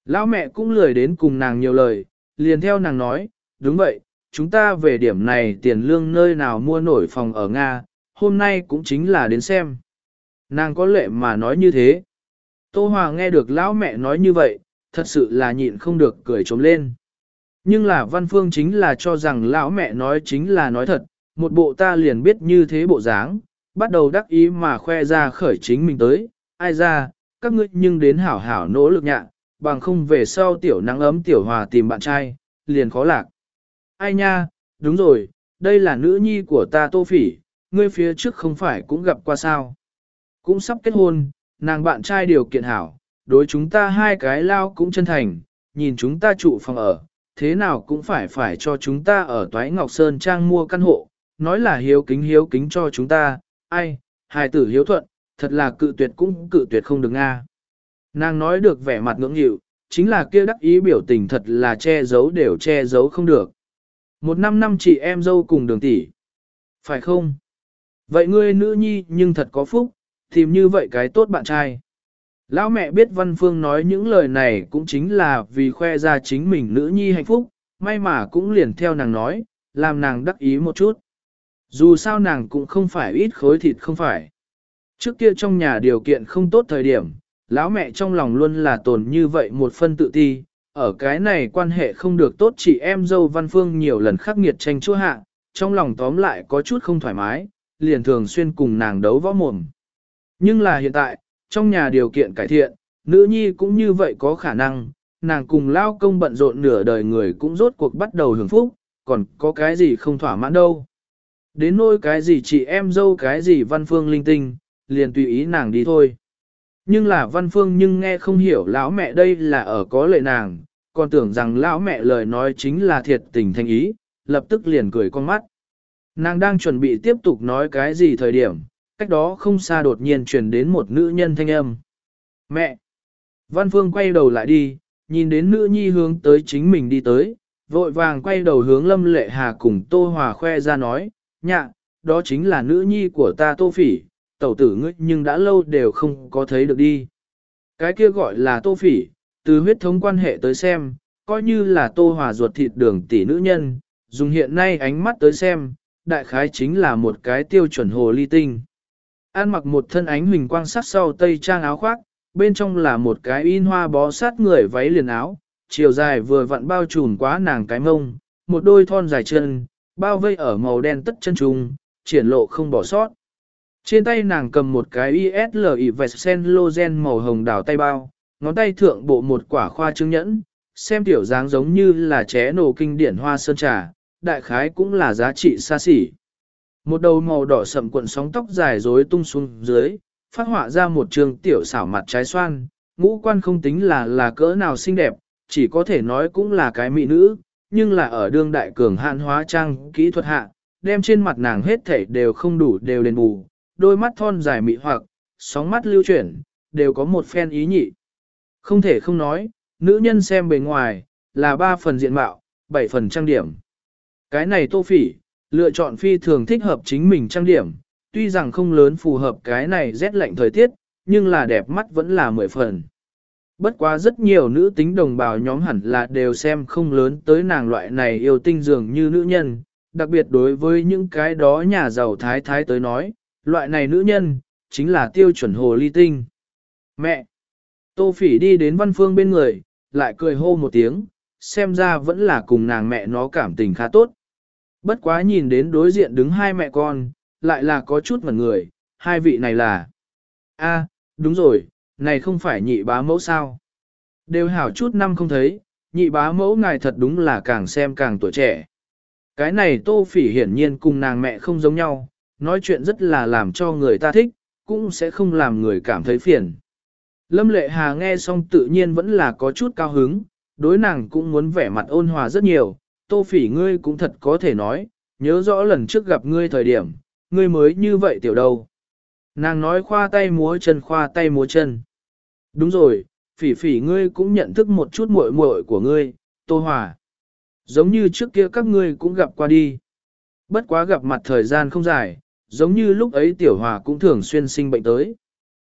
S1: Lão mẹ cũng lười đến cùng nàng nhiều lời, liền theo nàng nói, đúng vậy, chúng ta về điểm này tiền lương nơi nào mua nổi phòng ở Nga, hôm nay cũng chính là đến xem. Nàng có lệ mà nói như thế. Tô Hòa nghe được lão mẹ nói như vậy, thật sự là nhịn không được cười trống lên. Nhưng là văn phương chính là cho rằng lão mẹ nói chính là nói thật, một bộ ta liền biết như thế bộ dáng, bắt đầu đắc ý mà khoe ra khởi chính mình tới, ai ra, các ngươi nhưng đến hảo hảo nỗ lực nhạ, bằng không về sau tiểu nắng ấm tiểu hòa tìm bạn trai, liền khó lạc. Ai nha, đúng rồi, đây là nữ nhi của ta tô phỉ, ngươi phía trước không phải cũng gặp qua sao. Cũng sắp kết hôn, nàng bạn trai điều kiện hảo, đối chúng ta hai cái lao cũng chân thành, nhìn chúng ta trụ phòng ở, thế nào cũng phải phải cho chúng ta ở Toái Ngọc Sơn Trang mua căn hộ, nói là hiếu kính hiếu kính cho chúng ta, ai, hài tử hiếu thuận, thật là cự tuyệt cũng cự tuyệt không được nga. Nàng nói được vẻ mặt ngưỡng nhịu, chính là kia đắc ý biểu tình thật là che giấu đều che giấu không được. Một năm năm chị em dâu cùng đường tỷ, phải không? Vậy ngươi nữ nhi nhưng thật có phúc, tìm như vậy cái tốt bạn trai. Lão mẹ biết Văn Phương nói những lời này cũng chính là vì khoe ra chính mình nữ nhi hạnh phúc, may mà cũng liền theo nàng nói, làm nàng đắc ý một chút. Dù sao nàng cũng không phải ít khối thịt không phải. Trước kia trong nhà điều kiện không tốt thời điểm, lão mẹ trong lòng luôn là tồn như vậy một phân tự ti, ở cái này quan hệ không được tốt chị em dâu Văn Phương nhiều lần khắc nghiệt tranh chua hạ, trong lòng tóm lại có chút không thoải mái, liền thường xuyên cùng nàng đấu võ mồm. Nhưng là hiện tại, trong nhà điều kiện cải thiện, nữ nhi cũng như vậy có khả năng, nàng cùng lao công bận rộn nửa đời người cũng rốt cuộc bắt đầu hưởng phúc, còn có cái gì không thỏa mãn đâu. Đến nôi cái gì chị em dâu cái gì văn phương linh tinh, liền tùy ý nàng đi thôi. Nhưng là văn phương nhưng nghe không hiểu lão mẹ đây là ở có lệ nàng, còn tưởng rằng lão mẹ lời nói chính là thiệt tình thành ý, lập tức liền cười con mắt. Nàng đang chuẩn bị tiếp tục nói cái gì thời điểm, cách đó không xa đột nhiên truyền đến một nữ nhân thanh âm. Mẹ! Văn Phương quay đầu lại đi, nhìn đến nữ nhi hướng tới chính mình đi tới, vội vàng quay đầu hướng Lâm Lệ Hà cùng Tô Hòa khoe ra nói, nhạ, đó chính là nữ nhi của ta Tô Phỉ, tẩu tử ngươi nhưng đã lâu đều không có thấy được đi. Cái kia gọi là Tô Phỉ, từ huyết thống quan hệ tới xem, coi như là Tô Hòa ruột thịt đường tỷ nữ nhân, dùng hiện nay ánh mắt tới xem, đại khái chính là một cái tiêu chuẩn hồ ly tinh. An mặc một thân ánh huỳnh quang sắc sau tây trang áo khoác, bên trong là một cái in hoa bó sát người váy liền áo, chiều dài vừa vặn bao trùm quá nàng cái mông, một đôi thon dài chân, bao vây ở màu đen tất chân trùng, triển lộ không bỏ sót. Trên tay nàng cầm một cái ISLI Vesen Lozen màu hồng đào tay bao, ngón tay thượng bộ một quả khoa chứng nhẫn, xem tiểu dáng giống như là ché nổ kinh điển hoa sơn trà, đại khái cũng là giá trị xa xỉ. Một đầu màu đỏ sậm cuộn sóng tóc dài rối tung xuống dưới, phát họa ra một trường tiểu xảo mặt trái xoan, ngũ quan không tính là là cỡ nào xinh đẹp, chỉ có thể nói cũng là cái mỹ nữ, nhưng là ở đương đại cường hạn hóa trang kỹ thuật hạ, đem trên mặt nàng hết thảy đều không đủ đều đền bù, đôi mắt thon dài mị hoặc, sóng mắt lưu chuyển, đều có một phen ý nhị. Không thể không nói, nữ nhân xem bề ngoài, là ba phần diện mạo, bảy phần trang điểm. Cái này tô phỉ, lựa chọn phi thường thích hợp chính mình trang điểm, tuy rằng không lớn phù hợp cái này rét lạnh thời tiết, nhưng là đẹp mắt vẫn là mười phần. Bất quá rất nhiều nữ tính đồng bào nhóm hẳn là đều xem không lớn tới nàng loại này yêu tinh dường như nữ nhân, đặc biệt đối với những cái đó nhà giàu thái thái tới nói, loại này nữ nhân, chính là tiêu chuẩn hồ ly tinh. Mẹ! Tô phỉ đi đến văn phương bên người, lại cười hô một tiếng, xem ra vẫn là cùng nàng mẹ nó cảm tình khá tốt. Bất quá nhìn đến đối diện đứng hai mẹ con, lại là có chút ngẩn người, hai vị này là... a đúng rồi, này không phải nhị bá mẫu sao? Đều hảo chút năm không thấy, nhị bá mẫu ngài thật đúng là càng xem càng tuổi trẻ. Cái này tô phỉ hiển nhiên cùng nàng mẹ không giống nhau, nói chuyện rất là làm cho người ta thích, cũng sẽ không làm người cảm thấy phiền. Lâm lệ hà nghe xong tự nhiên vẫn là có chút cao hứng, đối nàng cũng muốn vẻ mặt ôn hòa rất nhiều, tô phỉ ngươi cũng thật có thể nói, nhớ rõ lần trước gặp ngươi thời điểm, ngươi mới như vậy tiểu đầu. Nàng nói khoa tay múa chân khoa tay múa chân. Đúng rồi, phỉ phỉ ngươi cũng nhận thức một chút muội muội của ngươi, tô hòa. Giống như trước kia các ngươi cũng gặp qua đi. Bất quá gặp mặt thời gian không dài, giống như lúc ấy tiểu hòa cũng thường xuyên sinh bệnh tới.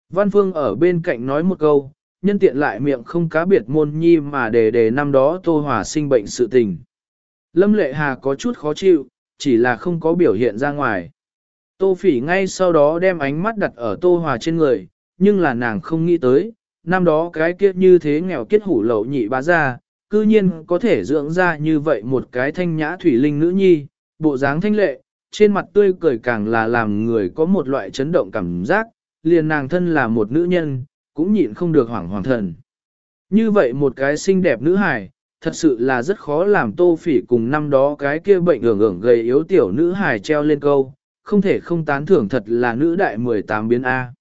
S1: Văn Phương ở bên cạnh nói một câu, nhân tiện lại miệng không cá biệt môn nhi mà đề đề năm đó Tô Hòa sinh bệnh sự tình. Lâm Lệ Hà có chút khó chịu, chỉ là không có biểu hiện ra ngoài. Tô Phỉ ngay sau đó đem ánh mắt đặt ở Tô Hòa trên người, nhưng là nàng không nghĩ tới, năm đó cái kia như thế nghèo kiết hủ lậu nhị bá ra, cư nhiên có thể dưỡng ra như vậy một cái thanh nhã thủy linh nữ nhi, bộ dáng thanh lệ, trên mặt tươi cười càng là làm người có một loại chấn động cảm giác, liền nàng thân là một nữ nhân, cũng nhịn không được hoảng hoàng thần. Như vậy một cái xinh đẹp nữ hài, thật sự là rất khó làm tô phỉ cùng năm đó cái kia bệnh ưởng ưởng gầy yếu tiểu nữ hài treo lên câu, không thể không tán thưởng thật là nữ đại 18 biến A.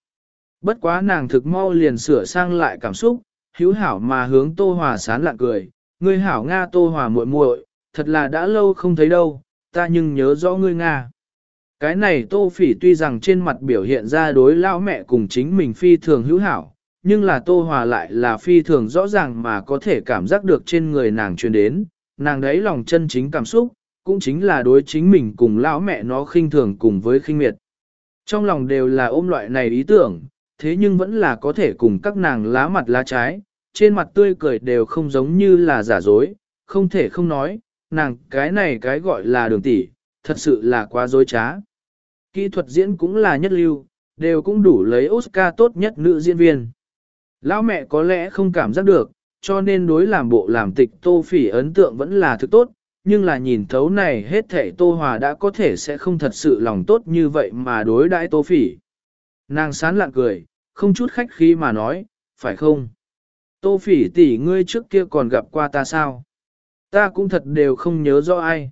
S1: Bất quá nàng thực mau liền sửa sang lại cảm xúc, hữu hảo mà hướng tô hòa sán lạ cười, ngươi hảo Nga tô hòa muội muội, thật là đã lâu không thấy đâu, ta nhưng nhớ rõ ngươi Nga. Cái này tô phỉ tuy rằng trên mặt biểu hiện ra đối lao mẹ cùng chính mình phi thường hữu hảo, nhưng là tô hòa lại là phi thường rõ ràng mà có thể cảm giác được trên người nàng truyền đến, nàng đấy lòng chân chính cảm xúc, cũng chính là đối chính mình cùng lão mẹ nó khinh thường cùng với khinh miệt. Trong lòng đều là ôm loại này ý tưởng, thế nhưng vẫn là có thể cùng các nàng lá mặt lá trái, trên mặt tươi cười đều không giống như là giả dối, không thể không nói, nàng cái này cái gọi là đường tỷ, thật sự là quá dối trá. Kỹ thuật diễn cũng là nhất lưu, đều cũng đủ lấy Oscar tốt nhất nữ diễn viên. Lão mẹ có lẽ không cảm giác được, cho nên đối làm bộ làm tịch tô phỉ ấn tượng vẫn là thứ tốt, nhưng là nhìn thấu này hết thể tô hòa đã có thể sẽ không thật sự lòng tốt như vậy mà đối đãi tô phỉ. Nàng sán lạng cười, không chút khách khí mà nói, phải không? Tô phỉ tỷ ngươi trước kia còn gặp qua ta sao? Ta cũng thật đều không nhớ rõ ai.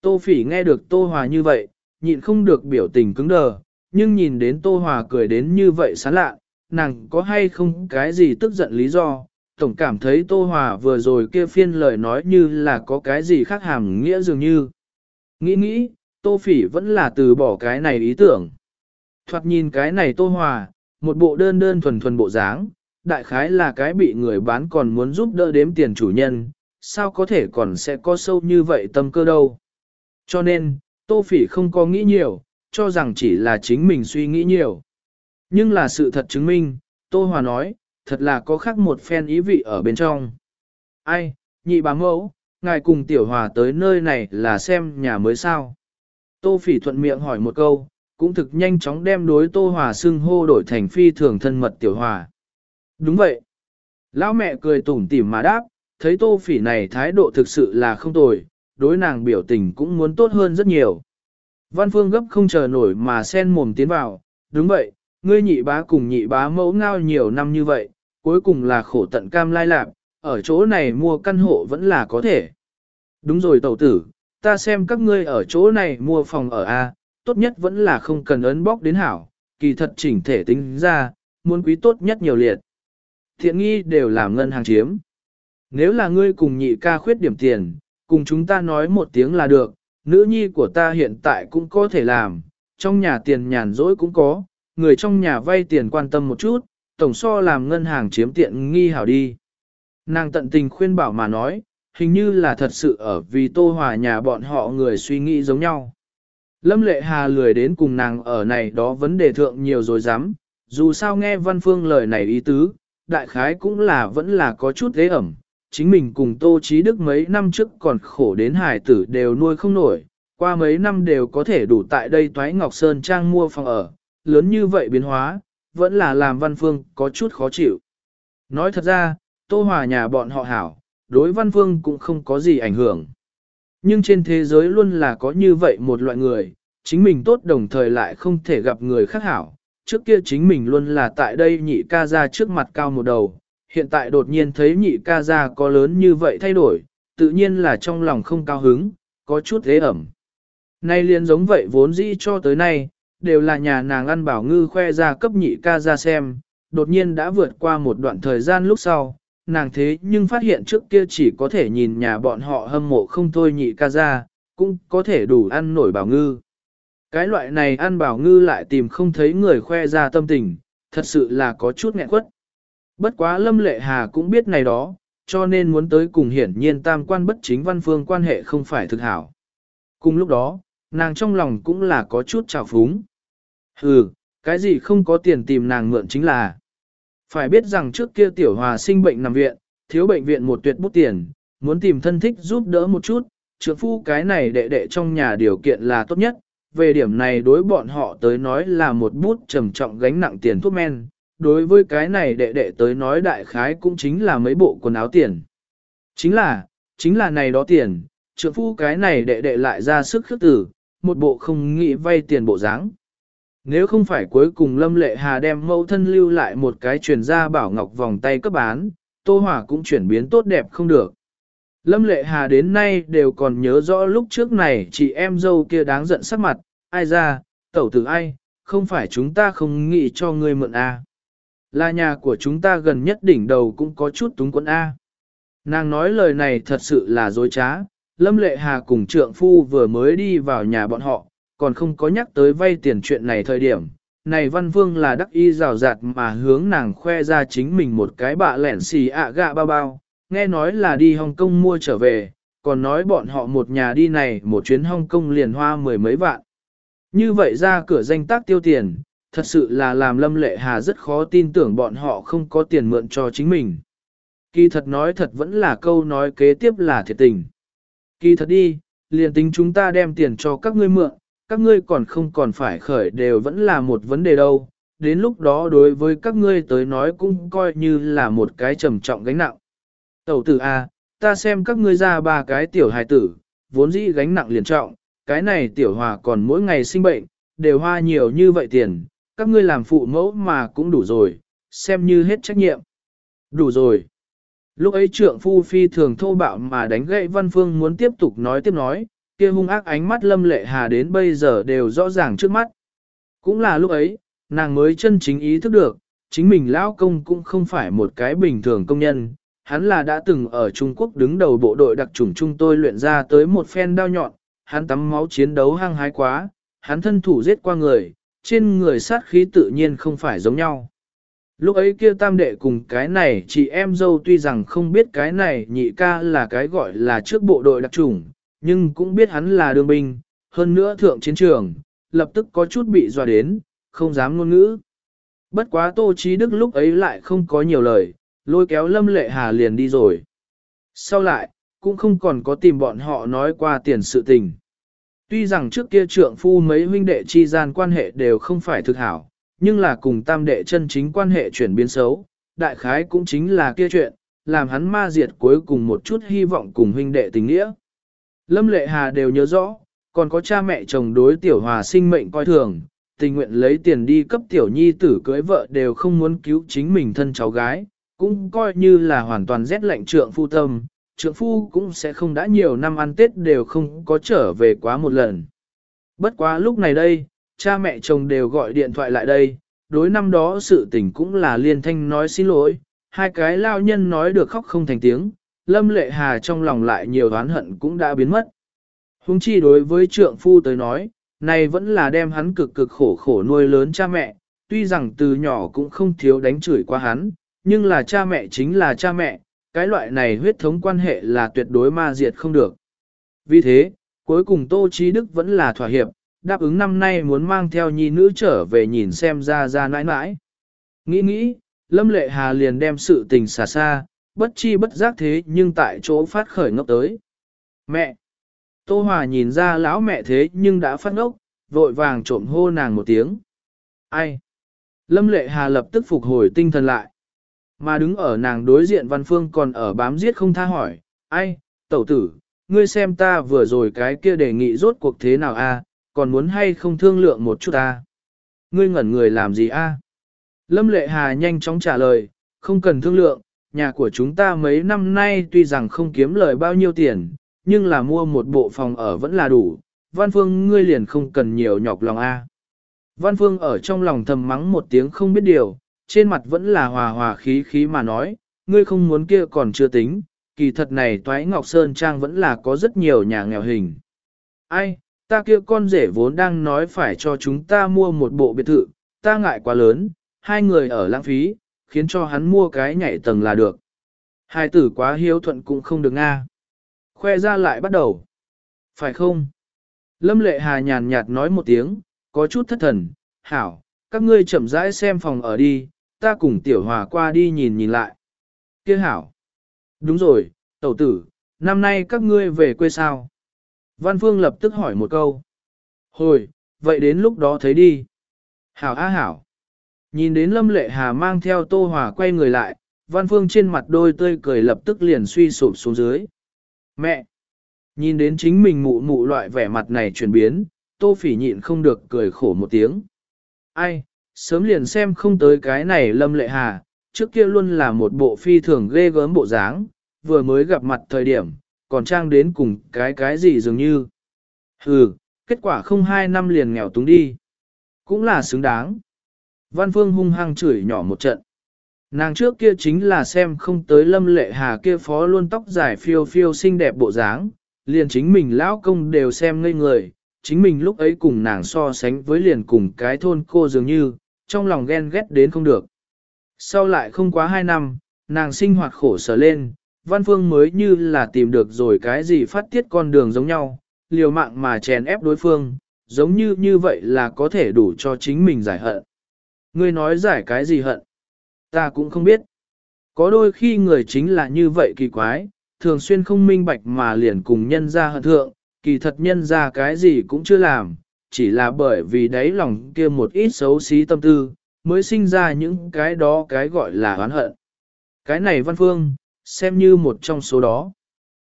S1: Tô phỉ nghe được tô hòa như vậy, nhịn không được biểu tình cứng đờ, nhưng nhìn đến tô hòa cười đến như vậy sán lạ, nàng có hay không cái gì tức giận lý do, tổng cảm thấy Tô Hòa vừa rồi kia phiên lời nói như là có cái gì khác hàm nghĩa dường như. Nghĩ nghĩ, Tô Phỉ vẫn là từ bỏ cái này ý tưởng. Thoạt nhìn cái này Tô Hòa, một bộ đơn đơn thuần thuần bộ dáng, đại khái là cái bị người bán còn muốn giúp đỡ đếm tiền chủ nhân, sao có thể còn sẽ có sâu như vậy tâm cơ đâu. Cho nên, Tô Phỉ không có nghĩ nhiều, cho rằng chỉ là chính mình suy nghĩ nhiều. Nhưng là sự thật chứng minh, Tô Hòa nói, thật là có khác một phen ý vị ở bên trong. Ai, nhị bá mẫu, ngài cùng tiểu hòa tới nơi này là xem nhà mới sao. Tô phỉ thuận miệng hỏi một câu, cũng thực nhanh chóng đem đối tô hòa xưng hô đổi thành phi thường thân mật tiểu hòa. Đúng vậy. Lão mẹ cười tủm tỉm mà đáp, thấy tô phỉ này thái độ thực sự là không tồi, đối nàng biểu tình cũng muốn tốt hơn rất nhiều. Văn phương gấp không chờ nổi mà sen mồm tiến vào, đúng vậy, ngươi nhị bá cùng nhị bá mẫu ngao nhiều năm như vậy, cuối cùng là khổ tận cam lai lạc, ở chỗ này mua căn hộ vẫn là có thể. Đúng rồi tẩu tử, ta xem các ngươi ở chỗ này mua phòng ở A, tốt nhất vẫn là không cần ấn bóc đến hảo, kỳ thật chỉnh thể tính ra, muốn quý tốt nhất nhiều liệt. Thiện nghi đều làm ngân hàng chiếm. nếu là ngươi cùng nhị ca khuyết điểm tiền, cùng chúng ta nói một tiếng là được, nữ nhi của ta hiện tại cũng có thể làm, trong nhà tiền nhàn rỗi cũng có, người trong nhà vay tiền quan tâm một chút, tổng so làm ngân hàng chiếm tiện nghi hảo đi. Nàng tận tình khuyên bảo mà nói, hình như là thật sự ở vì tô hòa nhà bọn họ người suy nghĩ giống nhau. Lâm lệ hà lười đến cùng nàng ở này đó vấn đề thượng nhiều rồi dám, dù sao nghe văn phương lời này ý tứ, đại khái cũng là vẫn là có chút thế ẩm, chính mình cùng tô trí đức mấy năm trước còn khổ đến hải tử đều nuôi không nổi, qua mấy năm đều có thể đủ tại đây toái Ngọc Sơn Trang mua phòng ở, lớn như vậy biến hóa, vẫn là làm văn phương có chút khó chịu. Nói thật ra, tô hòa nhà bọn họ hảo, đối văn phương cũng không có gì ảnh hưởng. Nhưng trên thế giới luôn là có như vậy một loại người, chính mình tốt đồng thời lại không thể gặp người khác hảo. Trước kia chính mình luôn là tại đây nhị ca ra trước mặt cao một đầu, hiện tại đột nhiên thấy nhị ca ra có lớn như vậy thay đổi, tự nhiên là trong lòng không cao hứng, có chút thế ẩm. Nay liền giống vậy vốn dĩ cho tới nay, đều là nhà nàng ăn bảo ngư khoe ra cấp nhị ca ra xem, đột nhiên đã vượt qua một đoạn thời gian lúc sau, nàng thế nhưng phát hiện trước kia chỉ có thể nhìn nhà bọn họ hâm mộ không thôi nhị ca ra, cũng có thể đủ ăn nổi bảo ngư. Cái loại này ăn bảo ngư lại tìm không thấy người khoe ra tâm tình, thật sự là có chút nghẹn quất. Bất quá Lâm Lệ Hà cũng biết này đó, cho nên muốn tới cùng hiển nhiên tam quan bất chính văn phương quan hệ không phải thực hảo. Cùng lúc đó, nàng trong lòng cũng là có chút trào phúng. Hừ, cái gì không có tiền tìm nàng mượn chính là. Phải biết rằng trước kia tiểu hòa sinh bệnh nằm viện, thiếu bệnh viện một tuyệt bút tiền, muốn tìm thân thích giúp đỡ một chút, trưởng phu cái này đệ đệ trong nhà điều kiện là tốt nhất, về điểm này đối bọn họ tới nói là một bút trầm trọng gánh nặng tiền thuốc men, đối với cái này đệ đệ tới nói đại khái cũng chính là mấy bộ quần áo tiền. Chính là, chính là này đó tiền, trưởng phu cái này đệ đệ lại ra sức khước tử, một bộ không nghĩ vay tiền bộ dáng. Nếu không phải cuối cùng Lâm Lệ Hà đem mẫu thân lưu lại một cái truyền ra bảo ngọc vòng tay cấp bán, Tô Hòa cũng chuyển biến tốt đẹp không được. Lâm Lệ Hà đến nay đều còn nhớ rõ lúc trước này chị em dâu kia đáng giận sắc mặt, ai ra, tẩu tử ai, không phải chúng ta không nghĩ cho ngươi mượn A. Là nhà của chúng ta gần nhất đỉnh đầu cũng có chút túng quẫn A. Nàng nói lời này thật sự là dối trá, Lâm Lệ Hà cùng trượng phu vừa mới đi vào nhà bọn họ, còn không có nhắc tới vay tiền chuyện này thời điểm. Này Văn Vương là đắc y rào rạt mà hướng nàng khoe ra chính mình một cái bạ lẻn xì ạ gạ bao bao, nghe nói là đi Hồng Kông mua trở về, còn nói bọn họ một nhà đi này một chuyến Hồng Kông liền hoa mười mấy vạn. Như vậy ra cửa danh tác tiêu tiền, thật sự là làm Lâm Lệ Hà rất khó tin tưởng bọn họ không có tiền mượn cho chính mình. Kỳ thật nói thật vẫn là câu nói kế tiếp là thiệt tình. Kỳ thật đi, liền tính chúng ta đem tiền cho các ngươi mượn, các ngươi còn không còn phải khởi đều vẫn là một vấn đề đâu. Đến lúc đó đối với các ngươi tới nói cũng coi như là một cái trầm trọng gánh nặng. Tẩu tử A, ta xem các ngươi ra ba cái tiểu hài tử, vốn dĩ gánh nặng liền trọng, cái này tiểu hòa còn mỗi ngày sinh bệnh, đều hoa nhiều như vậy tiền, các ngươi làm phụ mẫu mà cũng đủ rồi, xem như hết trách nhiệm. Đủ rồi. Lúc ấy trượng phu phi thường thô bạo mà đánh gậy văn phương muốn tiếp tục nói tiếp nói, kia hung ác ánh mắt lâm lệ hà đến bây giờ đều rõ ràng trước mắt. Cũng là lúc ấy, nàng mới chân chính ý thức được, chính mình lão công cũng không phải một cái bình thường công nhân, hắn là đã từng ở Trung Quốc đứng đầu bộ đội đặc chủng chúng tôi luyện ra tới một phen đao nhọn, hắn tắm máu chiến đấu hăng hái quá, hắn thân thủ giết qua người, trên người sát khí tự nhiên không phải giống nhau. Lúc ấy kia tam đệ cùng cái này chị em dâu tuy rằng không biết cái này nhị ca là cái gọi là trước bộ đội đặc chủng, nhưng cũng biết hắn là đương binh, hơn nữa thượng chiến trường, lập tức có chút bị dọa đến, không dám ngôn ngữ. Bất quá Tô Chí Đức lúc ấy lại không có nhiều lời, lôi kéo Lâm Lệ Hà liền đi rồi. Sau lại, cũng không còn có tìm bọn họ nói qua tiền sự tình. Tuy rằng trước kia trượng phu mấy huynh đệ chi gian quan hệ đều không phải thực hảo, nhưng là cùng tam đệ chân chính quan hệ chuyển biến xấu, đại khái cũng chính là kia chuyện, làm hắn ma diệt cuối cùng một chút hy vọng cùng huynh đệ tình nghĩa. Lâm Lệ Hà đều nhớ rõ, còn có cha mẹ chồng đối tiểu hòa sinh mệnh coi thường, tình nguyện lấy tiền đi cấp tiểu nhi tử cưới vợ đều không muốn cứu chính mình thân cháu gái, cũng coi như là hoàn toàn rét lạnh trượng phu tâm, trượng phu cũng sẽ không đã nhiều năm ăn Tết đều không có trở về quá một lần. Bất quá lúc này đây, cha mẹ chồng đều gọi điện thoại lại đây, đối năm đó sự tình cũng là liên thanh nói xin lỗi, hai cái lao nhân nói được khóc không thành tiếng, Lâm Lệ Hà trong lòng lại nhiều oán hận cũng đã biến mất. Hùng chi đối với trượng phu tới nói, này vẫn là đem hắn cực cực khổ khổ nuôi lớn cha mẹ, tuy rằng từ nhỏ cũng không thiếu đánh chửi qua hắn, nhưng là cha mẹ chính là cha mẹ, cái loại này huyết thống quan hệ là tuyệt đối ma diệt không được. Vì thế, cuối cùng Tô Chí Đức vẫn là thỏa hiệp, đáp ứng năm nay muốn mang theo nhi nữ trở về nhìn xem ra ra nãi nãi. Nghĩ nghĩ, Lâm Lệ Hà liền đem sự tình xả xa, bất chi bất giác thế nhưng tại chỗ phát khởi ngốc tới. Mẹ! Tô Hòa nhìn ra lão mẹ thế nhưng đã phát ngốc, vội vàng trộm hô nàng một tiếng. Ai? Lâm Lệ Hà lập tức phục hồi tinh thần lại. Mà đứng ở nàng đối diện Văn Phương còn ở bám giết không tha hỏi, ai, tẩu tử, ngươi xem ta vừa rồi cái kia đề nghị rốt cuộc thế nào a? còn muốn hay không thương lượng một chút ta? Ngươi ngẩn người làm gì a? Lâm Lệ Hà nhanh chóng trả lời, không cần thương lượng, nhà của chúng ta mấy năm nay tuy rằng không kiếm lời bao nhiêu tiền, nhưng là mua một bộ phòng ở vẫn là đủ, Văn Phương ngươi liền không cần nhiều nhọc lòng a. Văn Phương ở trong lòng thầm mắng một tiếng không biết điều, trên mặt vẫn là hòa hòa khí khí mà nói, ngươi không muốn kia còn chưa tính, kỳ thật này Toái Ngọc Sơn Trang vẫn là có rất nhiều nhà nghèo hình. Ai, ta kia con rể vốn đang nói phải cho chúng ta mua một bộ biệt thự, ta ngại quá lớn, hai người ở lãng phí, khiến cho hắn mua cái nhảy tầng là được. Hai tử quá hiếu thuận cũng không được nga. Khoe ra lại bắt đầu. Phải không? Lâm lệ hà nhàn nhạt nói một tiếng, có chút thất thần, hảo, các ngươi chậm rãi xem phòng ở đi, ta cùng tiểu hòa qua đi nhìn nhìn lại. Kia hảo. Đúng rồi, tẩu tử, năm nay các ngươi về quê sao? Văn Phương lập tức hỏi một câu. Hồi, vậy đến lúc đó thấy đi. Hảo á hảo. Nhìn đến Lâm Lệ Hà mang theo Tô Hòa quay người lại, Văn Phương trên mặt đôi tươi cười lập tức liền suy sụp xuống dưới. Mẹ! Nhìn đến chính mình mụ mụ loại vẻ mặt này chuyển biến, Tô Phỉ nhịn không được cười khổ một tiếng. Ai, sớm liền xem không tới cái này Lâm Lệ Hà, trước kia luôn là một bộ phi thường ghê gớm bộ dáng, vừa mới gặp mặt thời điểm, còn trang đến cùng cái cái gì dường như. Hừ, kết quả không hai năm liền nghèo túng đi. Cũng là xứng đáng. Văn Phương hung hăng chửi nhỏ một trận. Nàng trước kia chính là xem không tới lâm lệ hà kia phó luôn tóc dài phiêu phiêu xinh đẹp bộ dáng, liền chính mình lão công đều xem ngây người, chính mình lúc ấy cùng nàng so sánh với liền cùng cái thôn cô dường như, trong lòng ghen ghét đến không được. Sau lại không quá hai năm, nàng sinh hoạt khổ sở lên, Văn Phương mới như là tìm được rồi cái gì phát tiết con đường giống nhau, liều mạng mà chèn ép đối phương, giống như như vậy là có thể đủ cho chính mình giải hận. Ngươi nói giải cái gì hận? Ta cũng không biết. Có đôi khi người chính là như vậy kỳ quái, thường xuyên không minh bạch mà liền cùng nhân ra hận thượng, kỳ thật nhân ra cái gì cũng chưa làm, chỉ là bởi vì đáy lòng kia một ít xấu xí tâm tư, mới sinh ra những cái đó cái gọi là oán hận. Cái này văn phương, xem như một trong số đó.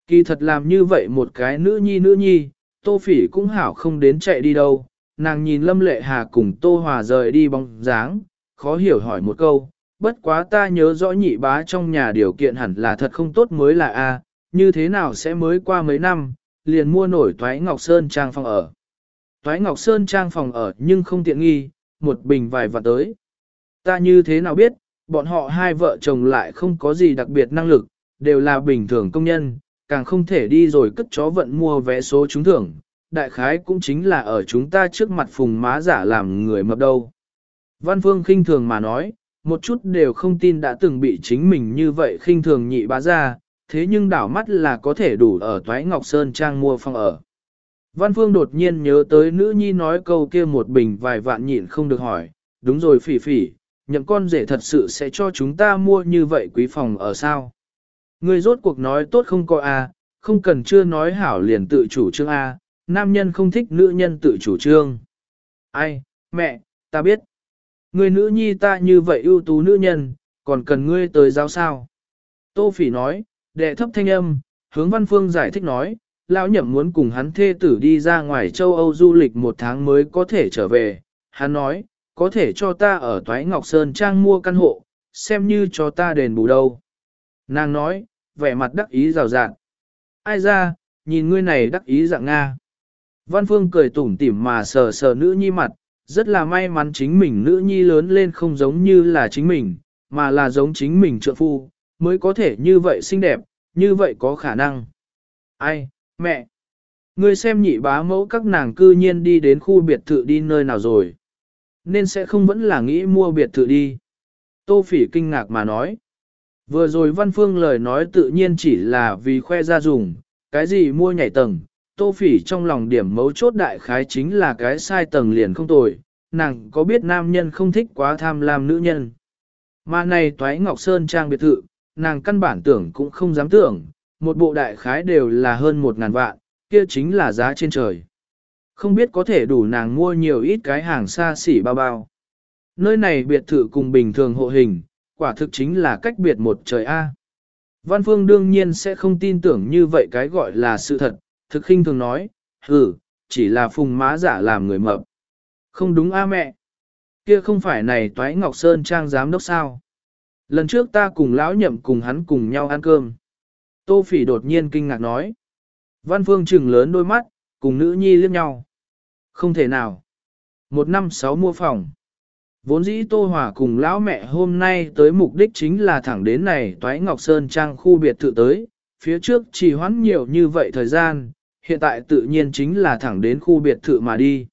S1: Kỳ thật làm như vậy một cái nữ nhi nữ nhi, tô phỉ cũng hảo không đến chạy đi đâu, nàng nhìn lâm lệ hà cùng tô hòa rời đi bóng dáng, khó hiểu hỏi một câu, bất quá ta nhớ rõ nhị bá trong nhà điều kiện hẳn là thật không tốt mới là a, như thế nào sẽ mới qua mấy năm, liền mua nổi Toái Ngọc Sơn trang phòng ở. Toái Ngọc Sơn trang phòng ở nhưng không tiện nghi, một bình vài vạn tới. Ta như thế nào biết, bọn họ hai vợ chồng lại không có gì đặc biệt năng lực, đều là bình thường công nhân, càng không thể đi rồi cất chó vận mua vé số trúng thưởng. Đại khái cũng chính là ở chúng ta trước mặt phùng má giả làm người mập đâu. Văn Phương khinh thường mà nói, một chút đều không tin đã từng bị chính mình như vậy khinh thường nhị bá ra, thế nhưng đảo mắt là có thể đủ ở Toái Ngọc Sơn Trang mua phòng ở. Văn Phương đột nhiên nhớ tới nữ nhi nói câu kia một bình vài vạn nhịn không được hỏi, đúng rồi phỉ phỉ, nhậm con rể thật sự sẽ cho chúng ta mua như vậy quý phòng ở sao? Người rốt cuộc nói tốt không có A, không cần chưa nói hảo liền tự chủ trương A, nam nhân không thích nữ nhân tự chủ trương. Ai, mẹ, ta biết. Người nữ nhi ta như vậy ưu tú nữ nhân, còn cần ngươi tới giáo sao? Tô phỉ nói, đệ thấp thanh âm, hướng văn phương giải thích nói, lão nhậm muốn cùng hắn thê tử đi ra ngoài châu Âu du lịch một tháng mới có thể trở về. Hắn nói, có thể cho ta ở Toái Ngọc Sơn Trang mua căn hộ, xem như cho ta đền bù đâu. Nàng nói, vẻ mặt đắc ý rào rạng. Ai ra, nhìn ngươi này đắc ý dạng Nga. Văn Phương cười tủm tỉm mà sờ sờ nữ nhi mặt, rất là may mắn chính mình nữ nhi lớn lên không giống như là chính mình, mà là giống chính mình trợ phu, mới có thể như vậy xinh đẹp, Như vậy có khả năng. Ai, mẹ. Ngươi xem nhị bá mẫu các nàng cư nhiên đi đến khu biệt thự đi nơi nào rồi. Nên sẽ không vẫn là nghĩ mua biệt thự đi. Tô phỉ kinh ngạc mà nói. Vừa rồi văn phương lời nói tự nhiên chỉ là vì khoe ra dùng, cái gì mua nhảy tầng. Tô phỉ trong lòng điểm mấu chốt đại khái chính là cái sai tầng liền không tồi, nàng có biết nam nhân không thích quá tham lam nữ nhân. Mà này toái Ngọc Sơn trang biệt thự, nàng căn bản tưởng cũng không dám tưởng, một bộ đại khái đều là hơn một ngàn vạn, kia chính là giá trên trời. Không biết có thể đủ nàng mua nhiều ít cái hàng xa xỉ bao bao. Nơi này biệt thự cùng bình thường hộ hình, quả thực chính là cách biệt một trời A. Văn Phương đương nhiên sẽ không tin tưởng như vậy cái gọi là sự thật, thực khinh thường nói, hừ, chỉ là phùng má giả làm người mập. Không đúng a mẹ. Kia không phải này toái Ngọc Sơn trang giám đốc sao. Lần trước ta cùng lão nhậm cùng hắn cùng nhau ăn cơm. Tô phỉ đột nhiên kinh ngạc nói. Văn Phương trừng lớn đôi mắt, cùng nữ nhi liếc nhau. Không thể nào. Một năm sáu mua phòng. Vốn dĩ Tô Hòa cùng lão mẹ hôm nay tới mục đích chính là thẳng đến này Toái Ngọc Sơn Trang khu biệt thự tới, phía trước chỉ hoãn nhiều như vậy thời gian, hiện tại tự nhiên chính là thẳng đến khu biệt thự mà đi.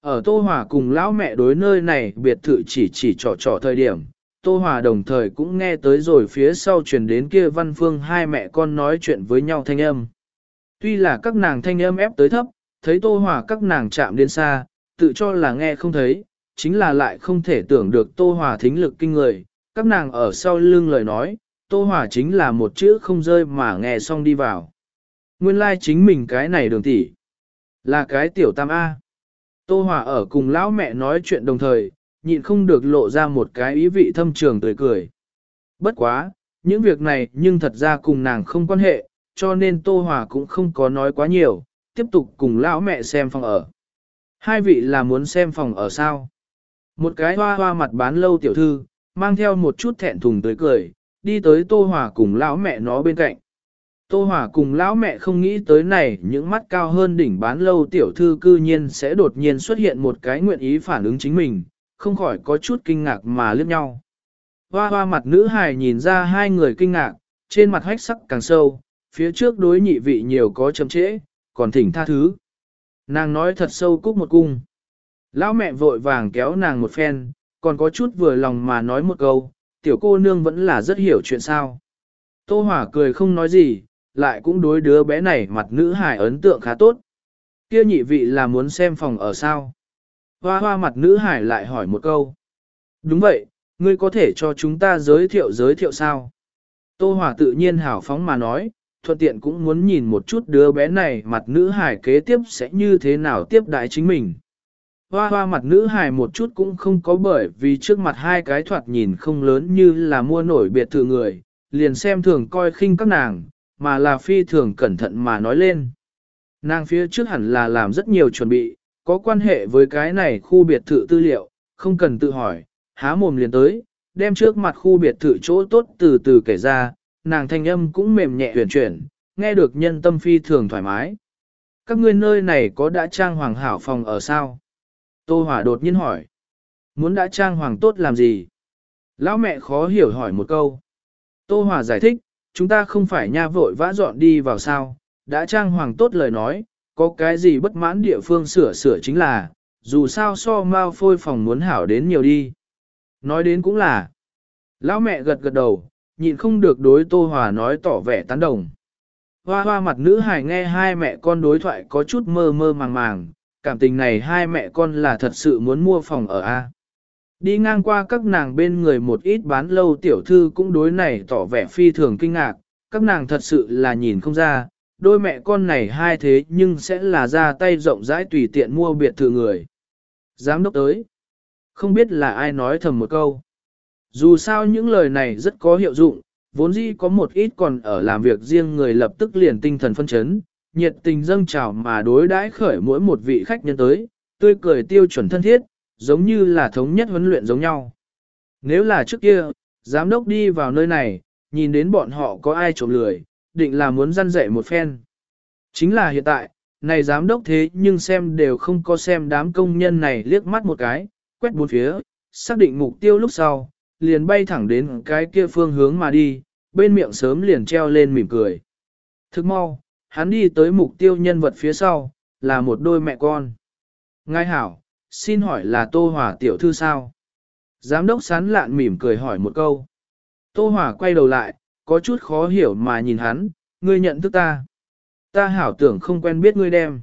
S1: Ở Tô Hòa cùng lão mẹ đối nơi này biệt thự chỉ chỉ trò trò thời điểm, Tô Hòa đồng thời cũng nghe tới rồi phía sau truyền đến kia văn phương hai mẹ con nói chuyện với nhau thanh âm. Tuy là các nàng thanh âm ép tới thấp, thấy Tô Hòa các nàng chạm đến xa, tự cho là nghe không thấy, chính là lại không thể tưởng được Tô Hòa thính lực kinh người, các nàng ở sau lưng lời nói, Tô Hòa chính là một chữ không rơi mà nghe xong đi vào. Nguyên lai like chính mình cái này đường tỷ là cái tiểu tam A. Tô Hòa ở cùng lão mẹ nói chuyện đồng thời, nhịn không được lộ ra một cái ý vị thâm trường tươi cười. Bất quá, những việc này nhưng thật ra cùng nàng không quan hệ, cho nên Tô Hòa cũng không có nói quá nhiều, tiếp tục cùng lão mẹ xem phòng ở. Hai vị là muốn xem phòng ở sao? Một cái hoa hoa mặt bán lâu tiểu thư, mang theo một chút thẹn thùng tới cười, đi tới Tô Hòa cùng lão mẹ nó bên cạnh. Tô Hòa cùng lão mẹ không nghĩ tới này những mắt cao hơn đỉnh bán lâu tiểu thư cư nhiên sẽ đột nhiên xuất hiện một cái nguyện ý phản ứng chính mình, không khỏi có chút kinh ngạc mà liếc nhau. Hoa hoa mặt nữ hài nhìn ra hai người kinh ngạc, trên mặt hách sắc càng sâu, phía trước đối nhị vị nhiều có chấm trễ, còn thỉnh tha thứ. Nàng nói thật sâu cúc một cung. Lão mẹ vội vàng kéo nàng một phen, còn có chút vừa lòng mà nói một câu, tiểu cô nương vẫn là rất hiểu chuyện sao. Tô Hỏa cười không nói gì, lại cũng đối đứa bé này mặt nữ hài ấn tượng khá tốt. Kia nhị vị là muốn xem phòng ở sao? Hoa hoa mặt nữ hải lại hỏi một câu. Đúng vậy, ngươi có thể cho chúng ta giới thiệu giới thiệu sao? Tô Hòa tự nhiên hảo phóng mà nói, thuận tiện cũng muốn nhìn một chút đứa bé này mặt nữ hải kế tiếp sẽ như thế nào tiếp đại chính mình. Hoa hoa mặt nữ hải một chút cũng không có bởi vì trước mặt hai cái thoạt nhìn không lớn như là mua nổi biệt thự người, liền xem thường coi khinh các nàng, mà là phi thường cẩn thận mà nói lên. Nàng phía trước hẳn là làm rất nhiều chuẩn bị, có quan hệ với cái này khu biệt thự tư liệu, không cần tự hỏi, há mồm liền tới, đem trước mặt khu biệt thự chỗ tốt từ từ kể ra, nàng thanh âm cũng mềm nhẹ huyền chuyển, nghe được nhân tâm phi thường thoải mái. Các ngươi nơi này có đã trang hoàng hảo phòng ở sao? Tô Hỏa đột nhiên hỏi. Muốn đã trang hoàng tốt làm gì? Lão mẹ khó hiểu hỏi một câu. Tô Hỏa giải thích, chúng ta không phải nha vội vã dọn đi vào sao, đã trang hoàng tốt lời nói, có cái gì bất mãn địa phương sửa sửa chính là, dù sao so mau phôi phòng muốn hảo đến nhiều đi. Nói đến cũng là, lão mẹ gật gật đầu, nhịn không được đối Tô Hòa nói tỏ vẻ tán đồng. Hoa hoa mặt nữ hài nghe hai mẹ con đối thoại có chút mơ mơ màng màng, cảm tình này hai mẹ con là thật sự muốn mua phòng ở A. Đi ngang qua các nàng bên người một ít bán lâu tiểu thư cũng đối này tỏ vẻ phi thường kinh ngạc, các nàng thật sự là nhìn không ra, đôi mẹ con này hai thế nhưng sẽ là ra tay rộng rãi tùy tiện mua biệt thự người. Giám đốc tới. Không biết là ai nói thầm một câu. Dù sao những lời này rất có hiệu dụng, vốn dĩ có một ít còn ở làm việc riêng người lập tức liền tinh thần phân chấn, nhiệt tình dâng trào mà đối đãi khởi mỗi một vị khách nhân tới, tươi cười tiêu chuẩn thân thiết, giống như là thống nhất huấn luyện giống nhau. Nếu là trước kia, giám đốc đi vào nơi này, nhìn đến bọn họ có ai trộm lười, định là muốn răn dạy một phen. Chính là hiện tại, này giám đốc thế nhưng xem đều không có xem đám công nhân này liếc mắt một cái, quét bốn phía, xác định mục tiêu lúc sau, liền bay thẳng đến cái kia phương hướng mà đi, bên miệng sớm liền treo lên mỉm cười. Thức mau, hắn đi tới mục tiêu nhân vật phía sau, là một đôi mẹ con. Ngài hảo, xin hỏi là Tô Hòa tiểu thư sao? Giám đốc sán lạn mỉm cười hỏi một câu. Tô Hòa quay đầu lại, có chút khó hiểu mà nhìn hắn, ngươi nhận thức ta. Ta hảo tưởng không quen biết ngươi đem.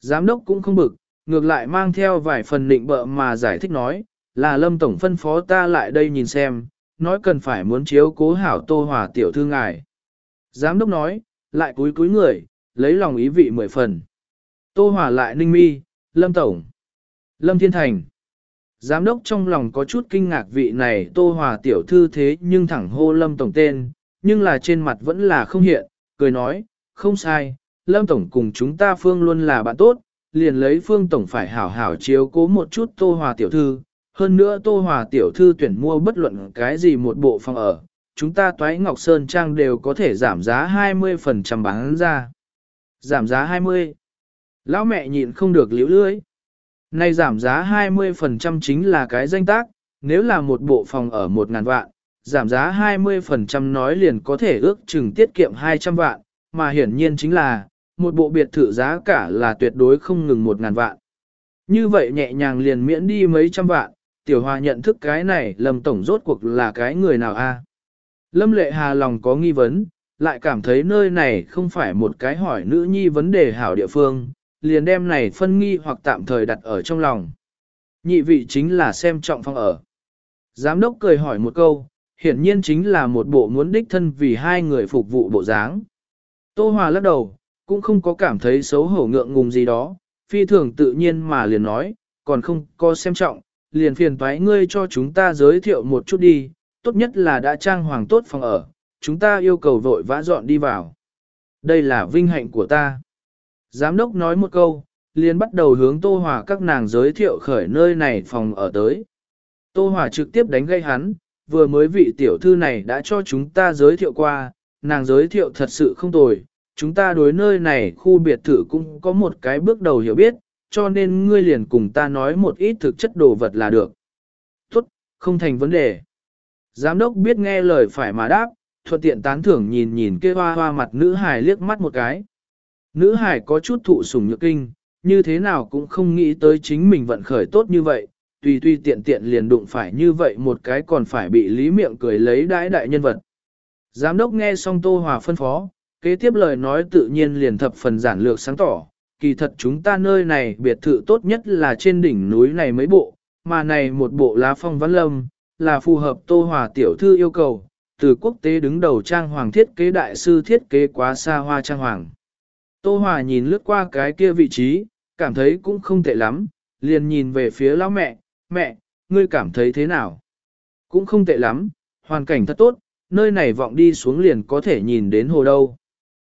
S1: Giám đốc cũng không bực, ngược lại mang theo vài phần định bợ mà giải thích nói, là lâm tổng phân phó ta lại đây nhìn xem, nói cần phải muốn chiếu cố hảo tô hòa tiểu thư ngài. Giám đốc nói, lại cúi cúi người, lấy lòng ý vị mười phần. Tô hòa lại ninh mi, lâm tổng, lâm thiên thành. Giám đốc trong lòng có chút kinh ngạc vị này tô hòa tiểu thư thế nhưng thẳng hô lâm tổng tên, nhưng là trên mặt vẫn là không hiện, cười nói, không sai, lâm tổng cùng chúng ta phương luôn là bạn tốt, liền lấy phương tổng phải hảo hảo chiếu cố một chút tô hòa tiểu thư, hơn nữa Tô Hòa tiểu thư tuyển mua bất luận cái gì một bộ phòng ở, chúng ta toái Ngọc Sơn Trang đều có thể giảm giá 20% bán ra. Giảm giá 20. Lão mẹ nhịn không được liễu lưới. Nay giảm giá 20% chính là cái danh tác, nếu là một bộ phòng ở 1.000 vạn, giảm giá 20% nói liền có thể ước chừng tiết kiệm 200 vạn, mà hiển nhiên chính là, một bộ biệt thự giá cả là tuyệt đối không ngừng 1.000 vạn. Như vậy nhẹ nhàng liền miễn đi mấy trăm vạn, tiểu hòa nhận thức cái này lâm tổng rốt cuộc là cái người nào a? Lâm lệ hà lòng có nghi vấn, lại cảm thấy nơi này không phải một cái hỏi nữ nhi vấn đề hảo địa phương, liền đem này phân nghi hoặc tạm thời đặt ở trong lòng. Nhị vị chính là xem trọng phong ở. Giám đốc cười hỏi một câu, hiển nhiên chính là một bộ muốn đích thân vì hai người phục vụ bộ dáng. Tô Hòa lắc đầu, cũng không có cảm thấy xấu hổ ngượng ngùng gì đó, phi thường tự nhiên mà liền nói, còn không có xem trọng, liền phiền toái ngươi cho chúng ta giới thiệu một chút đi, tốt nhất là đã trang hoàng tốt phòng ở, chúng ta yêu cầu vội vã dọn đi vào. Đây là vinh hạnh của ta. Giám đốc nói một câu, liền bắt đầu hướng Tô Hòa các nàng giới thiệu khởi nơi này phòng ở tới. Tô Hòa trực tiếp đánh gây hắn, vừa mới vị tiểu thư này đã cho chúng ta giới thiệu qua, nàng giới thiệu thật sự không tồi, chúng ta đối nơi này khu biệt thự cũng có một cái bước đầu hiểu biết, cho nên ngươi liền cùng ta nói một ít thực chất đồ vật là được. Tốt, không thành vấn đề. Giám đốc biết nghe lời phải mà đáp, thuận tiện tán thưởng nhìn nhìn kia hoa hoa mặt nữ hài liếc mắt một cái. Nữ Hải có chút thụ sủng nhược kinh, như thế nào cũng không nghĩ tới chính mình vận khởi tốt như vậy, tùy tùy tiện tiện liền đụng phải như vậy một cái còn phải bị lý miệng cười lấy đãi đại nhân vật. Giám đốc nghe xong Tô Hòa phân phó, kế tiếp lời nói tự nhiên liền thập phần giản lược sáng tỏ, kỳ thật chúng ta nơi này biệt thự tốt nhất là trên đỉnh núi này mấy bộ, mà này một bộ lá phong văn lâm, là phù hợp Tô Hòa tiểu thư yêu cầu, từ quốc tế đứng đầu trang hoàng thiết kế đại sư thiết kế quá xa hoa trang hoàng. Tô Hòa nhìn lướt qua cái kia vị trí, cảm thấy cũng không tệ lắm, liền nhìn về phía lão mẹ, mẹ, ngươi cảm thấy thế nào? Cũng không tệ lắm, hoàn cảnh thật tốt, nơi này vọng đi xuống liền có thể nhìn đến hồ đâu.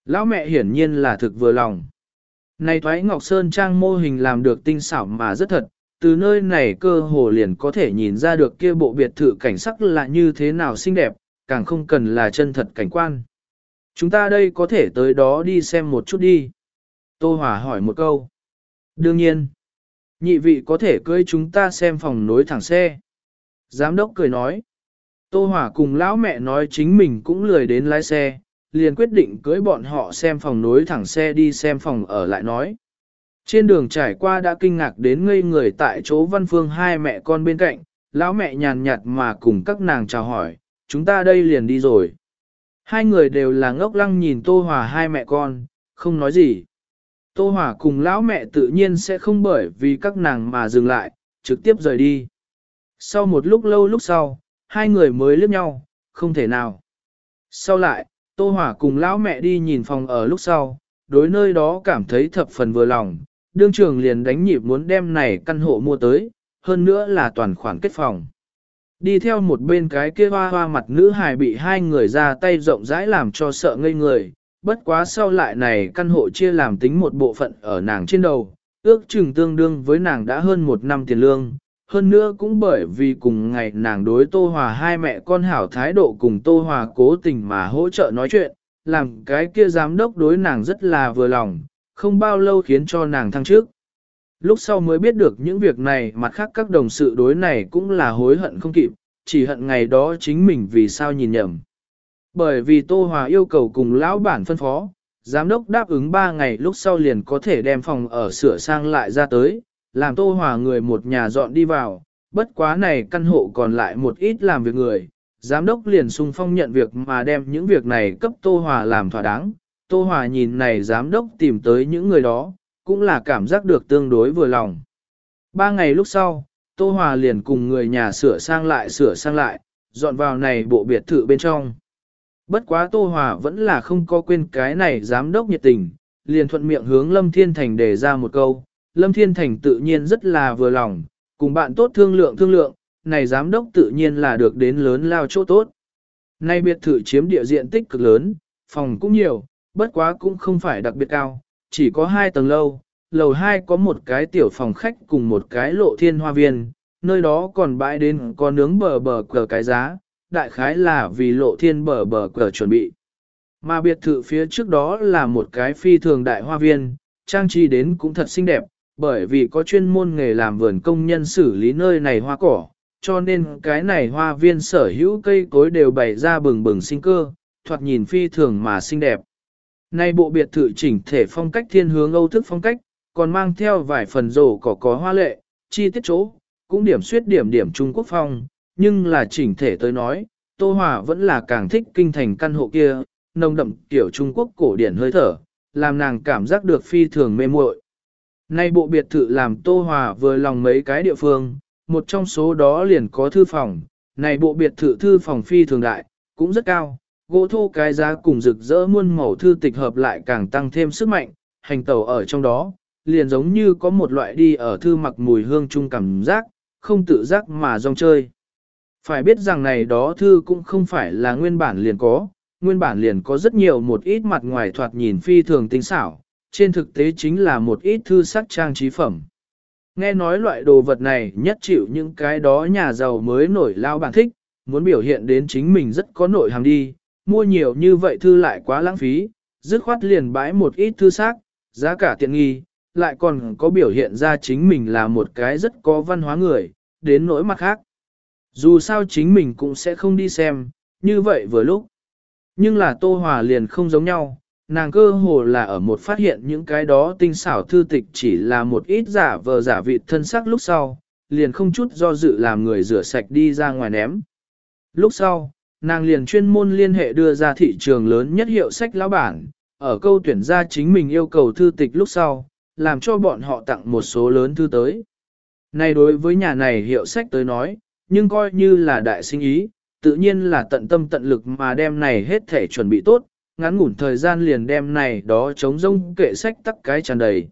S1: Lão mẹ hiển nhiên là thực vừa lòng. Này thoái Ngọc Sơn Trang mô hình làm được tinh xảo mà rất thật, từ nơi này cơ hồ liền có thể nhìn ra được kia bộ biệt thự cảnh sắc là như thế nào xinh đẹp, càng không cần là chân thật cảnh quan. Chúng ta đây có thể tới đó đi xem một chút đi. Tô Hòa hỏi một câu. Đương nhiên, nhị vị có thể cưới chúng ta xem phòng nối thẳng xe. Giám đốc cười nói. Tô Hòa cùng lão mẹ nói chính mình cũng lười đến lái xe, liền quyết định cưới bọn họ xem phòng nối thẳng xe đi xem phòng ở lại nói. Trên đường trải qua đã kinh ngạc đến ngây người tại chỗ văn phương hai mẹ con bên cạnh, lão mẹ nhàn nhạt mà cùng các nàng chào hỏi, chúng ta đây liền đi rồi. Hai người đều là ngốc lăng nhìn Tô Hòa hai mẹ con, không nói gì. Tô Hòa cùng lão mẹ tự nhiên sẽ không bởi vì các nàng mà dừng lại, trực tiếp rời đi. Sau một lúc lâu lúc sau, hai người mới liếc nhau, không thể nào. Sau lại, Tô Hỏa cùng lão mẹ đi nhìn phòng ở lúc sau, đối nơi đó cảm thấy thập phần vừa lòng, đương trường liền đánh nhịp muốn đem này căn hộ mua tới, hơn nữa là toàn khoản kết phòng. Đi theo một bên cái kia hoa hoa mặt nữ hài bị hai người ra tay rộng rãi làm cho sợ ngây người, bất quá sau lại này căn hộ chia làm tính một bộ phận ở nàng trên đầu, ước chừng tương đương với nàng đã hơn một năm tiền lương, hơn nữa cũng bởi vì cùng ngày nàng đối Tô Hòa hai mẹ con hảo thái độ cùng Tô Hòa cố tình mà hỗ trợ nói chuyện, làm cái kia giám đốc đối nàng rất là vừa lòng, không bao lâu khiến cho nàng thăng trước. Lúc sau mới biết được những việc này mặt khác các đồng sự đối này cũng là hối hận không kịp, chỉ hận ngày đó chính mình vì sao nhìn nhầm. Bởi vì Tô Hòa yêu cầu cùng lão bản phân phó, giám đốc đáp ứng 3 ngày lúc sau liền có thể đem phòng ở sửa sang lại ra tới, làm Tô Hòa người một nhà dọn đi vào, bất quá này căn hộ còn lại một ít làm việc người. Giám đốc liền sung phong nhận việc mà đem những việc này cấp Tô Hòa làm thỏa đáng. Tô Hòa nhìn này giám đốc tìm tới những người đó, cũng là cảm giác được tương đối vừa lòng. Ba ngày lúc sau, Tô Hòa liền cùng người nhà sửa sang lại sửa sang lại, dọn vào này bộ biệt thự bên trong. Bất quá Tô Hòa vẫn là không có quên cái này giám đốc nhiệt tình, liền thuận miệng hướng Lâm Thiên Thành đề ra một câu. Lâm Thiên Thành tự nhiên rất là vừa lòng, cùng bạn tốt thương lượng thương lượng, này giám đốc tự nhiên là được đến lớn lao chỗ tốt. Nay biệt thự chiếm địa diện tích cực lớn, phòng cũng nhiều, bất quá cũng không phải đặc biệt cao, chỉ có hai tầng lâu, lầu hai có một cái tiểu phòng khách cùng một cái lộ thiên hoa viên, nơi đó còn bãi đến có nướng bờ bờ cờ cái giá, đại khái là vì lộ thiên bờ bờ cờ chuẩn bị. Mà biệt thự phía trước đó là một cái phi thường đại hoa viên, trang trí đến cũng thật xinh đẹp, bởi vì có chuyên môn nghề làm vườn công nhân xử lý nơi này hoa cỏ, cho nên cái này hoa viên sở hữu cây cối đều bày ra bừng bừng sinh cơ, thoạt nhìn phi thường mà xinh đẹp. Nay bộ biệt thự chỉnh thể phong cách thiên hướng Âu thức phong cách, còn mang theo vài phần rổ cỏ có hoa lệ, chi tiết chỗ, cũng điểm suyết điểm điểm Trung Quốc phong, nhưng là chỉnh thể tới nói, Tô Hòa vẫn là càng thích kinh thành căn hộ kia, nồng đậm kiểu Trung Quốc cổ điển hơi thở, làm nàng cảm giác được phi thường mê muội. Nay bộ biệt thự làm Tô Hòa vừa lòng mấy cái địa phương, một trong số đó liền có thư phòng, này bộ biệt thự thư phòng phi thường đại, cũng rất cao, gỗ thô cái giá cùng rực rỡ muôn màu thư tịch hợp lại càng tăng thêm sức mạnh, hành tẩu ở trong đó, liền giống như có một loại đi ở thư mặc mùi hương chung cảm giác, không tự giác mà rong chơi. Phải biết rằng này đó thư cũng không phải là nguyên bản liền có, nguyên bản liền có rất nhiều một ít mặt ngoài thoạt nhìn phi thường tinh xảo, trên thực tế chính là một ít thư sắc trang trí phẩm. Nghe nói loại đồ vật này nhất chịu những cái đó nhà giàu mới nổi lao bản thích, muốn biểu hiện đến chính mình rất có nội hàm đi, mua nhiều như vậy thư lại quá lãng phí, dứt khoát liền bãi một ít thư xác, giá cả tiện nghi, lại còn có biểu hiện ra chính mình là một cái rất có văn hóa người, đến nỗi mặt khác. Dù sao chính mình cũng sẽ không đi xem, như vậy vừa lúc. Nhưng là Tô Hòa liền không giống nhau, nàng cơ hồ là ở một phát hiện những cái đó tinh xảo thư tịch chỉ là một ít giả vờ giả vị thân sắc lúc sau, liền không chút do dự làm người rửa sạch đi ra ngoài ném. Lúc sau, nàng liền chuyên môn liên hệ đưa ra thị trường lớn nhất hiệu sách lão bản, ở câu tuyển ra chính mình yêu cầu thư tịch lúc sau, làm cho bọn họ tặng một số lớn thư tới. Này đối với nhà này hiệu sách tới nói, nhưng coi như là đại sinh ý, tự nhiên là tận tâm tận lực mà đem này hết thể chuẩn bị tốt, ngắn ngủn thời gian liền đem này đó chống rông kệ sách tắc cái tràn đầy.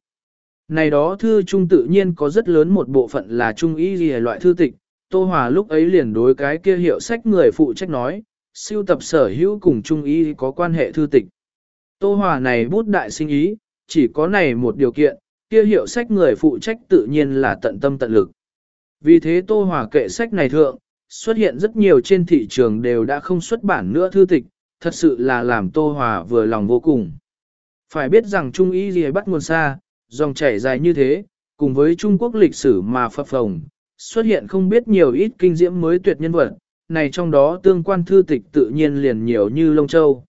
S1: Này đó thư trung tự nhiên có rất lớn một bộ phận là trung ý gì loại thư tịch, Tô Hòa lúc ấy liền đối cái kia hiệu sách người phụ trách nói, siêu tập sở hữu cùng trung ý có quan hệ thư tịch. Tô Hòa này bút đại sinh ý, chỉ có này một điều kiện, kia hiệu sách người phụ trách tự nhiên là tận tâm tận lực. Vì thế Tô Hòa kệ sách này thượng, xuất hiện rất nhiều trên thị trường đều đã không xuất bản nữa thư tịch, thật sự là làm Tô Hòa vừa lòng vô cùng. Phải biết rằng Trung Y gì bắt nguồn xa, dòng chảy dài như thế, cùng với Trung Quốc lịch sử mà phập phồng, xuất hiện không biết nhiều ít kinh diễm mới tuyệt nhân vật, này trong đó tương quan thư tịch tự nhiên liền nhiều như lông châu.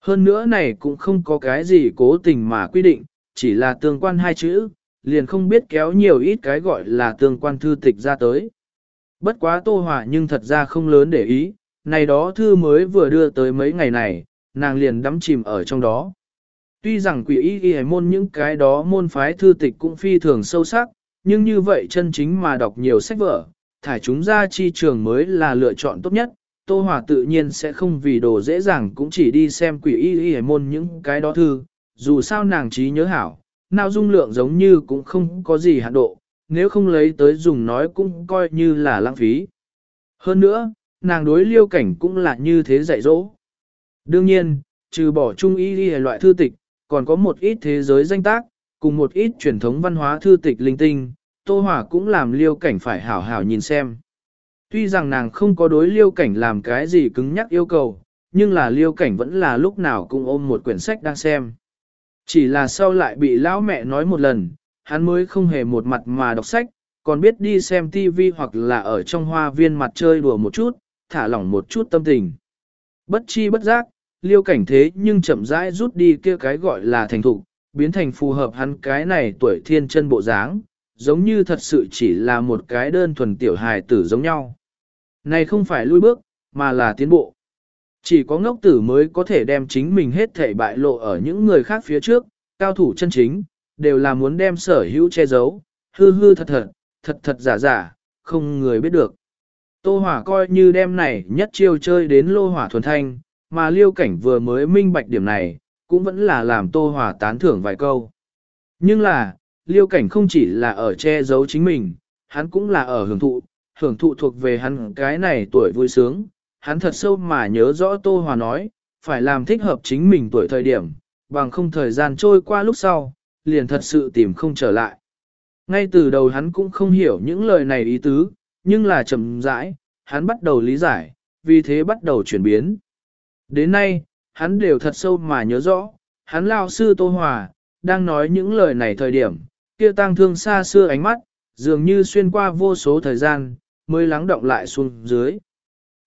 S1: Hơn nữa này cũng không có cái gì cố tình mà quy định, chỉ là tương quan hai chữ, liền không biết kéo nhiều ít cái gọi là tương quan thư tịch ra tới. Bất quá tô hỏa nhưng thật ra không lớn để ý, này đó thư mới vừa đưa tới mấy ngày này, nàng liền đắm chìm ở trong đó. Tuy rằng quỷ y y môn những cái đó môn phái thư tịch cũng phi thường sâu sắc, nhưng như vậy chân chính mà đọc nhiều sách vở, thải chúng ra chi trường mới là lựa chọn tốt nhất. Tô Hòa tự nhiên sẽ không vì đồ dễ dàng cũng chỉ đi xem quỷ y y môn những cái đó thư, dù sao nàng trí nhớ hảo, nào dung lượng giống như cũng không có gì hạn độ, nếu không lấy tới dùng nói cũng coi như là lãng phí. Hơn nữa, nàng đối liêu cảnh cũng là như thế dạy dỗ. Đương nhiên, trừ bỏ trung y y loại thư tịch, còn có một ít thế giới danh tác, cùng một ít truyền thống văn hóa thư tịch linh tinh, Tô Hòa cũng làm liêu cảnh phải hảo hảo nhìn xem. Tuy rằng nàng không có đối liêu cảnh làm cái gì cứng nhắc yêu cầu, nhưng là liêu cảnh vẫn là lúc nào cũng ôm một quyển sách đang xem. Chỉ là sau lại bị lão mẹ nói một lần, hắn mới không hề một mặt mà đọc sách, còn biết đi xem TV hoặc là ở trong hoa viên mặt chơi đùa một chút, thả lỏng một chút tâm tình. Bất chi bất giác, liêu cảnh thế nhưng chậm rãi rút đi kia cái gọi là thành thục, biến thành phù hợp hắn cái này tuổi thiên chân bộ dáng, giống như thật sự chỉ là một cái đơn thuần tiểu hài tử giống nhau. Này không phải lui bước, mà là tiến bộ. Chỉ có ngốc tử mới có thể đem chính mình hết thể bại lộ ở những người khác phía trước, cao thủ chân chính, đều là muốn đem sở hữu che giấu, hư hư thật thật, thật thật giả giả, không người biết được. Tô Hỏa coi như đem này nhất chiêu chơi đến lô hỏa thuần thanh, mà liêu cảnh vừa mới minh bạch điểm này, cũng vẫn là làm Tô hòa tán thưởng vài câu. Nhưng là, liêu cảnh không chỉ là ở che giấu chính mình, hắn cũng là ở hưởng thụ, hưởng thụ thuộc về hắn cái này tuổi vui sướng. Hắn thật sâu mà nhớ rõ Tô Hòa nói, phải làm thích hợp chính mình tuổi thời điểm, bằng không thời gian trôi qua lúc sau, liền thật sự tìm không trở lại. Ngay từ đầu hắn cũng không hiểu những lời này ý tứ, nhưng là chậm rãi, hắn bắt đầu lý giải, vì thế bắt đầu chuyển biến. Đến nay, hắn đều thật sâu mà nhớ rõ, hắn lao sư Tô Hòa, đang nói những lời này thời điểm, kia tang thương xa xưa ánh mắt, dường như xuyên qua vô số thời gian, mới lắng động lại xuống dưới.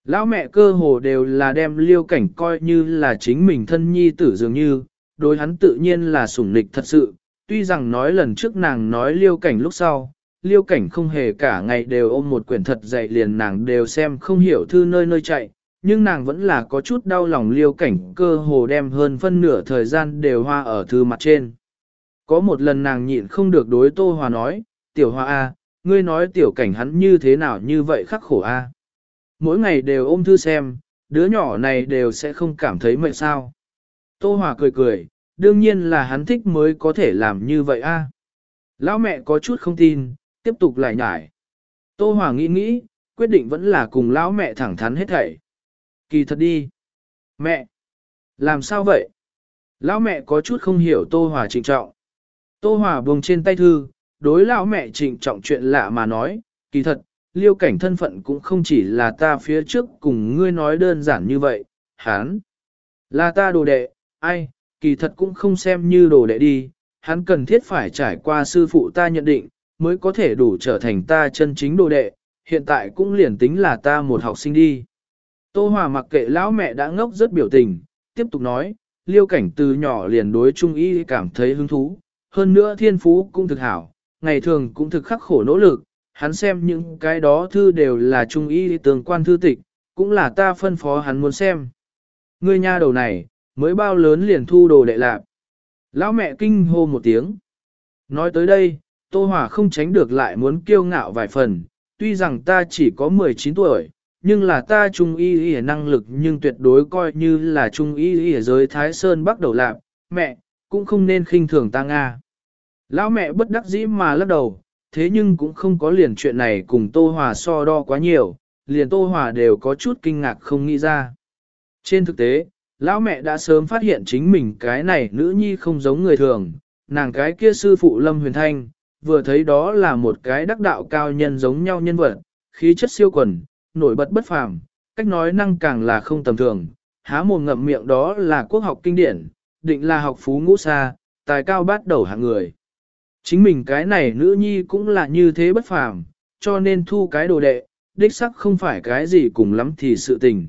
S1: Lão mẹ cơ hồ đều là đem liêu cảnh coi như là chính mình thân nhi tử dường như, đối hắn tự nhiên là sủng nịch thật sự, tuy rằng nói lần trước nàng nói liêu cảnh lúc sau, liêu cảnh không hề cả ngày đều ôm một quyển thật dạy liền nàng đều xem không hiểu thư nơi nơi chạy, nhưng nàng vẫn là có chút đau lòng liêu cảnh cơ hồ đem hơn phân nửa thời gian đều hoa ở thư mặt trên. Có một lần nàng nhịn không được đối Tô Hòa nói, tiểu hoa A, à, ngươi nói tiểu cảnh hắn như thế nào như vậy khắc khổ A. Mỗi ngày đều ôm thư xem, đứa nhỏ này đều sẽ không cảm thấy mệt sao. Tô Hòa cười cười, đương nhiên là hắn thích mới có thể làm như vậy A. Lão mẹ có chút không tin, tiếp tục lại nhải. Tô Hòa nghĩ nghĩ, quyết định vẫn là cùng lão mẹ thẳng thắn hết thảy. Kỳ thật đi. Mẹ! Làm sao vậy? Lão mẹ có chút không hiểu Tô Hòa trịnh trọng. Tô Hòa buông trên tay thư, đối lão mẹ trịnh trọng chuyện lạ mà nói, kỳ thật, liêu cảnh thân phận cũng không chỉ là ta phía trước cùng ngươi nói đơn giản như vậy, hán. Là ta đồ đệ, ai, kỳ thật cũng không xem như đồ đệ đi, hắn cần thiết phải trải qua sư phụ ta nhận định, mới có thể đủ trở thành ta chân chính đồ đệ, hiện tại cũng liền tính là ta một học sinh đi. Tô Hòa mặc kệ lão mẹ đã ngốc rất biểu tình, tiếp tục nói, liêu cảnh từ nhỏ liền đối trung y cảm thấy hứng thú, hơn nữa thiên phú cũng thực hảo, ngày thường cũng thực khắc khổ nỗ lực, hắn xem những cái đó thư đều là trung y tường quan thư tịch, cũng là ta phân phó hắn muốn xem. Ngươi nha đầu này, mới bao lớn liền thu đồ đệ lạc. Lão mẹ kinh hô một tiếng. Nói tới đây, Tô Hòa không tránh được lại muốn kiêu ngạo vài phần, tuy rằng ta chỉ có 19 tuổi, nhưng là ta trung y y năng lực nhưng tuyệt đối coi như là trung y y giới Thái Sơn bắt đầu lạc, mẹ, cũng không nên khinh thường ta Nga. Lão mẹ bất đắc dĩ mà lắc đầu, thế nhưng cũng không có liền chuyện này cùng Tô Hòa so đo quá nhiều, liền Tô Hòa đều có chút kinh ngạc không nghĩ ra. Trên thực tế, lão mẹ đã sớm phát hiện chính mình cái này nữ nhi không giống người thường, nàng cái kia sư phụ Lâm Huyền Thanh, vừa thấy đó là một cái đắc đạo cao nhân giống nhau nhân vật, khí chất siêu quần, nổi bật bất phàm, cách nói năng càng là không tầm thường, há mồm ngậm miệng đó là quốc học kinh điển, định là học phú ngũ xa, tài cao bát đầu hạng người. Chính mình cái này nữ nhi cũng là như thế bất phàm, cho nên thu cái đồ đệ, đích sắc không phải cái gì cùng lắm thì sự tình.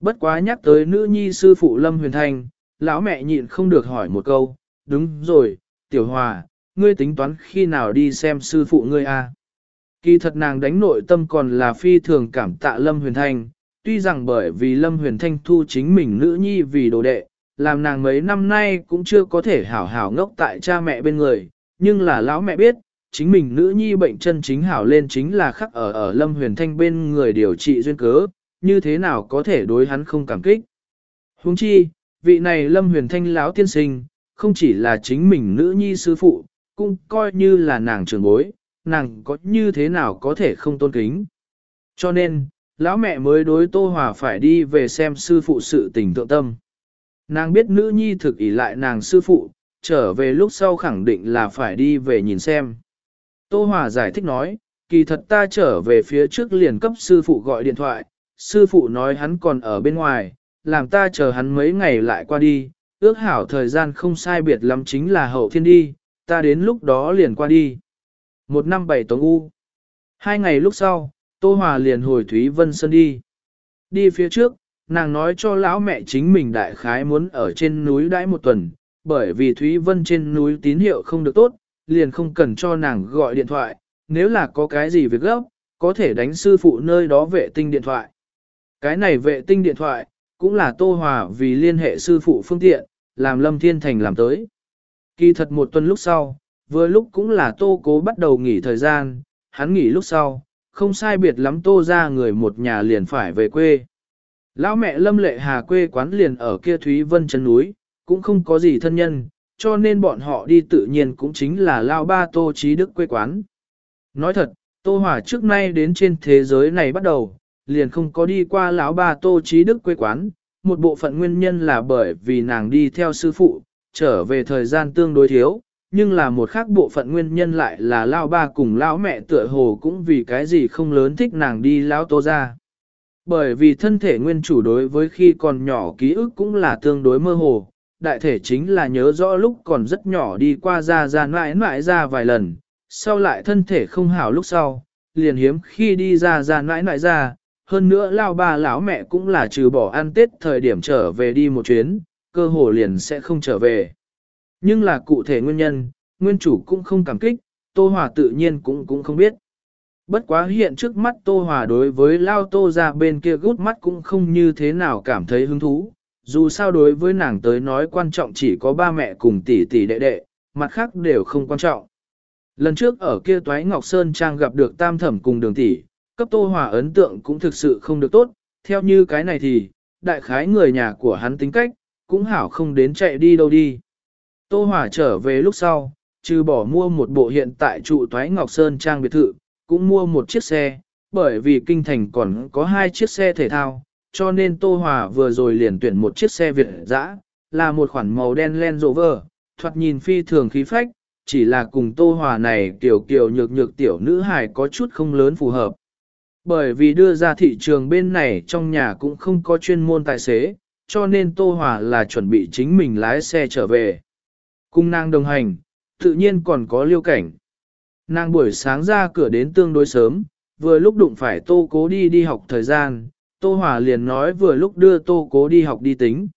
S1: Bất quá nhắc tới nữ nhi sư phụ Lâm Huyền Thanh, lão mẹ nhịn không được hỏi một câu, đúng rồi, tiểu hòa, ngươi tính toán khi nào đi xem sư phụ ngươi a? Kỳ thật nàng đánh nội tâm còn là phi thường cảm tạ Lâm Huyền Thanh, tuy rằng bởi vì Lâm Huyền Thanh thu chính mình nữ nhi vì đồ đệ, làm nàng mấy năm nay cũng chưa có thể hảo hảo ngốc tại cha mẹ bên người, nhưng là lão mẹ biết, chính mình nữ nhi bệnh chân chính hảo lên chính là khắc ở ở Lâm Huyền Thanh bên người điều trị duyên cớ, như thế nào có thể đối hắn không cảm kích. Huống chi, vị này Lâm Huyền Thanh lão tiên sinh, không chỉ là chính mình nữ nhi sư phụ, cũng coi như là nàng trưởng bối, nàng có như thế nào có thể không tôn kính. Cho nên, lão mẹ mới đối Tô Hòa phải đi về xem sư phụ sự tình tượng tâm. Nàng biết nữ nhi thực ý lại nàng sư phụ, trở về lúc sau khẳng định là phải đi về nhìn xem. Tô Hòa giải thích nói, kỳ thật ta trở về phía trước liền cấp sư phụ gọi điện thoại, sư phụ nói hắn còn ở bên ngoài, làm ta chờ hắn mấy ngày lại qua đi, ước hảo thời gian không sai biệt lắm chính là hậu thiên đi, ta đến lúc đó liền qua đi. Một năm bảy tống u. Hai ngày lúc sau, Tô Hòa liền hồi Thúy Vân Sơn đi. Đi phía trước, nàng nói cho lão mẹ chính mình đại khái muốn ở trên núi đãi một tuần, bởi vì Thúy Vân trên núi tín hiệu không được tốt, liền không cần cho nàng gọi điện thoại, nếu là có cái gì việc gấp, có thể đánh sư phụ nơi đó vệ tinh điện thoại. Cái này vệ tinh điện thoại, cũng là Tô Hòa vì liên hệ sư phụ phương tiện, làm Lâm Thiên Thành làm tới. Kỳ thật một tuần lúc sau, vừa lúc cũng là Tô Cố bắt đầu nghỉ thời gian, hắn nghỉ lúc sau, không sai biệt lắm Tô ra người một nhà liền phải về quê. Lão mẹ Lâm Lệ Hà quê quán liền ở kia Thúy Vân chân núi, cũng không có gì thân nhân, cho nên bọn họ đi tự nhiên cũng chính là Lao Ba Tô Trí Đức quê quán. Nói thật, Tô Hòa trước nay đến trên thế giới này bắt đầu, liền không có đi qua lão ba Tô Trí Đức quê quán, một bộ phận nguyên nhân là bởi vì nàng đi theo sư phụ, trở về thời gian tương đối thiếu, nhưng là một khác bộ phận nguyên nhân lại là lão ba cùng lão mẹ tựa hồ cũng vì cái gì không lớn thích nàng đi lão Tô ra. Bởi vì thân thể nguyên chủ đối với khi còn nhỏ ký ức cũng là tương đối mơ hồ, đại thể chính là nhớ rõ lúc còn rất nhỏ đi qua ra ra mãi mãi ra vài lần, sau lại thân thể không hảo lúc sau, liền hiếm khi đi ra ra mãi mãi ra, hơn nữa lao ba lão mẹ cũng là trừ bỏ ăn tết thời điểm trở về đi một chuyến, cơ hồ liền sẽ không trở về. Nhưng là cụ thể nguyên nhân, nguyên chủ cũng không cảm kích, Tô Hòa tự nhiên cũng cũng không biết. Bất quá hiện trước mắt Tô Hòa đối với Lao Tô ra bên kia gút mắt cũng không như thế nào cảm thấy hứng thú, dù sao đối với nàng tới nói quan trọng chỉ có ba mẹ cùng tỷ tỷ đệ đệ, mặt khác đều không quan trọng. Lần trước ở kia Toái Ngọc Sơn Trang gặp được tam thẩm cùng đường tỷ, cấp Tô Hòa ấn tượng cũng thực sự không được tốt, theo như cái này thì, đại khái người nhà của hắn tính cách, cũng hảo không đến chạy đi đâu đi. Tô Hòa trở về lúc sau, trừ bỏ mua một bộ hiện tại trụ Toái Ngọc Sơn Trang biệt thự, cũng mua một chiếc xe, bởi vì kinh thành còn có hai chiếc xe thể thao, cho nên Tô Hòa vừa rồi liền tuyển một chiếc xe Việt dã, là một khoản màu đen Land Rover, thoạt nhìn phi thường khí phách, chỉ là cùng Tô Hòa này tiểu kiều nhược nhược tiểu nữ hài có chút không lớn phù hợp. Bởi vì đưa ra thị trường bên này trong nhà cũng không có chuyên môn tài xế, cho nên Tô Hòa là chuẩn bị chính mình lái xe trở về. Cung nàng đồng hành, tự nhiên còn có liêu cảnh. Nàng buổi sáng ra cửa đến tương đối sớm, vừa lúc đụng phải Tô Cố đi đi học thời gian, Tô Hòa liền nói vừa lúc đưa Tô Cố đi học đi tính.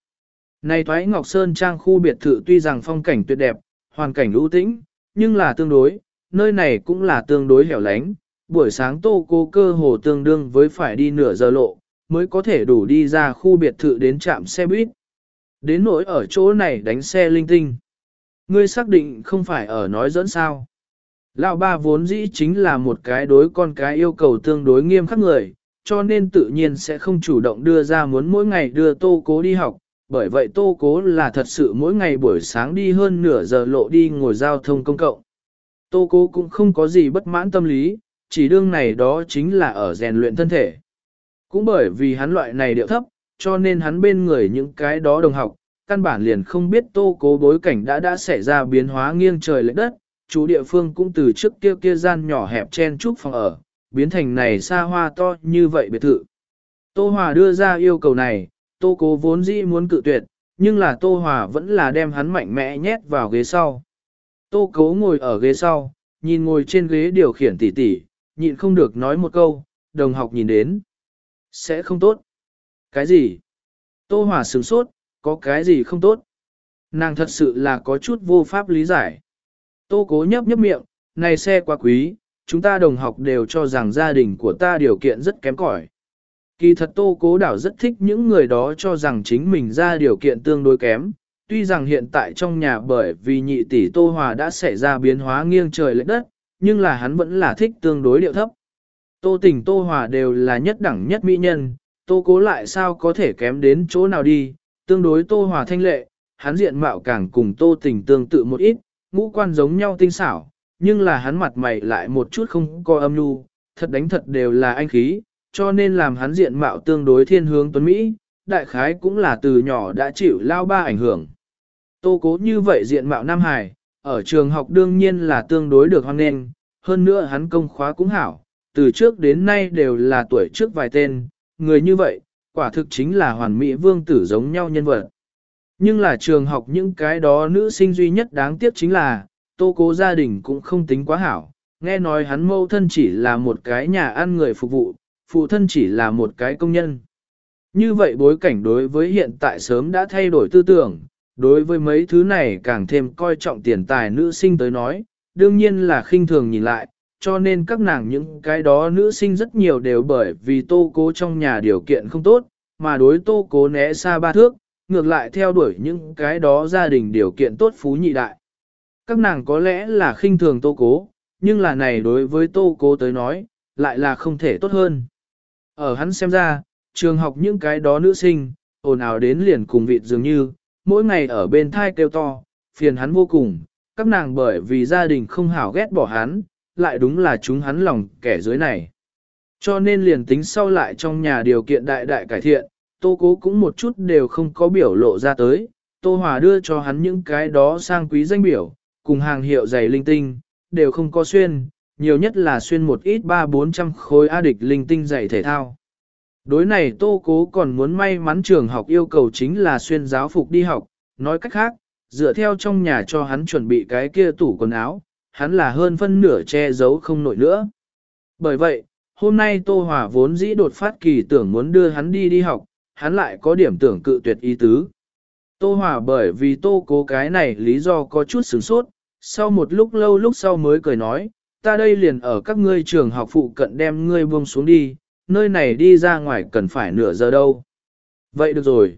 S1: Này Thoái Ngọc Sơn Trang khu biệt thự tuy rằng phong cảnh tuyệt đẹp, hoàn cảnh ưu tĩnh, nhưng là tương đối, nơi này cũng là tương đối hẻo lánh. Buổi sáng Tô Cố cơ hồ tương đương với phải đi nửa giờ lộ, mới có thể đủ đi ra khu biệt thự đến trạm xe buýt. Đến nỗi ở chỗ này đánh xe linh tinh. Ngươi xác định không phải ở nói dẫn sao. Lão ba vốn dĩ chính là một cái đối con cái yêu cầu tương đối nghiêm khắc người, cho nên tự nhiên sẽ không chủ động đưa ra muốn mỗi ngày đưa tô cố đi học, bởi vậy tô cố là thật sự mỗi ngày buổi sáng đi hơn nửa giờ lộ đi ngồi giao thông công cộng. Tô cố cũng không có gì bất mãn tâm lý, chỉ đương này đó chính là ở rèn luyện thân thể. Cũng bởi vì hắn loại này điệu thấp, cho nên hắn bên người những cái đó đồng học, căn bản liền không biết tô cố bối cảnh đã đã xảy ra biến hóa nghiêng trời lệch đất, chú địa phương cũng từ trước kia kia gian nhỏ hẹp chen chúc phòng ở, biến thành này xa hoa to như vậy biệt thự. Tô Hòa đưa ra yêu cầu này, Tô Cố vốn dĩ muốn cự tuyệt, nhưng là Tô Hòa vẫn là đem hắn mạnh mẽ nhét vào ghế sau. Tô Cố ngồi ở ghế sau, nhìn ngồi trên ghế điều khiển tỉ tỉ, nhịn không được nói một câu, đồng học nhìn đến. Sẽ không tốt. Cái gì? Tô Hòa sửng sốt, có cái gì không tốt? Nàng thật sự là có chút vô pháp lý giải. Tô cố nhấp nhấp miệng, này xe quá quý, chúng ta đồng học đều cho rằng gia đình của ta điều kiện rất kém cỏi. Kỳ thật tô cố đảo rất thích những người đó cho rằng chính mình ra điều kiện tương đối kém, tuy rằng hiện tại trong nhà bởi vì nhị tỷ tô hòa đã xảy ra biến hóa nghiêng trời lệch đất, nhưng là hắn vẫn là thích tương đối điệu thấp. Tô tình tô hòa đều là nhất đẳng nhất mỹ nhân, tô cố lại sao có thể kém đến chỗ nào đi, tương đối tô hòa thanh lệ, hắn diện mạo càng cùng tô tình tương tự một ít, ngũ quan giống nhau tinh xảo, nhưng là hắn mặt mày lại một chút không có âm nhu, thật đánh thật đều là anh khí, cho nên làm hắn diện mạo tương đối thiên hướng tuấn Mỹ, đại khái cũng là từ nhỏ đã chịu lao ba ảnh hưởng. Tô cố như vậy diện mạo Nam Hải, ở trường học đương nhiên là tương đối được hoan nghênh, hơn nữa hắn công khóa cũng hảo, từ trước đến nay đều là tuổi trước vài tên, người như vậy, quả thực chính là hoàn mỹ vương tử giống nhau nhân vật. Nhưng là trường học những cái đó nữ sinh duy nhất đáng tiếc chính là, tô cố gia đình cũng không tính quá hảo, nghe nói hắn mâu thân chỉ là một cái nhà ăn người phục vụ, phụ thân chỉ là một cái công nhân. Như vậy bối cảnh đối với hiện tại sớm đã thay đổi tư tưởng, đối với mấy thứ này càng thêm coi trọng tiền tài nữ sinh tới nói, đương nhiên là khinh thường nhìn lại, cho nên các nàng những cái đó nữ sinh rất nhiều đều bởi vì tô cố trong nhà điều kiện không tốt, mà đối tô cố né xa ba thước, ngược lại theo đuổi những cái đó gia đình điều kiện tốt phú nhị đại. Các nàng có lẽ là khinh thường tô cố, nhưng là này đối với tô cố tới nói, lại là không thể tốt hơn. Ở hắn xem ra, trường học những cái đó nữ sinh, ồn ào đến liền cùng vịt dường như, mỗi ngày ở bên thai kêu to, phiền hắn vô cùng, các nàng bởi vì gia đình không hảo ghét bỏ hắn, lại đúng là chúng hắn lòng kẻ dưới này. Cho nên liền tính sau lại trong nhà điều kiện đại đại cải thiện, tô cố cũng một chút đều không có biểu lộ ra tới, tô hòa đưa cho hắn những cái đó sang quý danh biểu, cùng hàng hiệu giày linh tinh, đều không có xuyên, nhiều nhất là xuyên một ít ba bốn trăm khối A địch linh tinh giày thể thao. Đối này tô cố còn muốn may mắn trường học yêu cầu chính là xuyên giáo phục đi học, nói cách khác, dựa theo trong nhà cho hắn chuẩn bị cái kia tủ quần áo, hắn là hơn phân nửa che giấu không nổi nữa. Bởi vậy, hôm nay Tô Hòa vốn dĩ đột phát kỳ tưởng muốn đưa hắn đi đi học, hắn lại có điểm tưởng cự tuyệt ý tứ. Tô Hòa bởi vì Tô cố cái này lý do có chút sửng sốt, sau một lúc lâu lúc sau mới cười nói, ta đây liền ở các ngươi trường học phụ cận đem ngươi buông xuống đi, nơi này đi ra ngoài cần phải nửa giờ đâu. Vậy được rồi.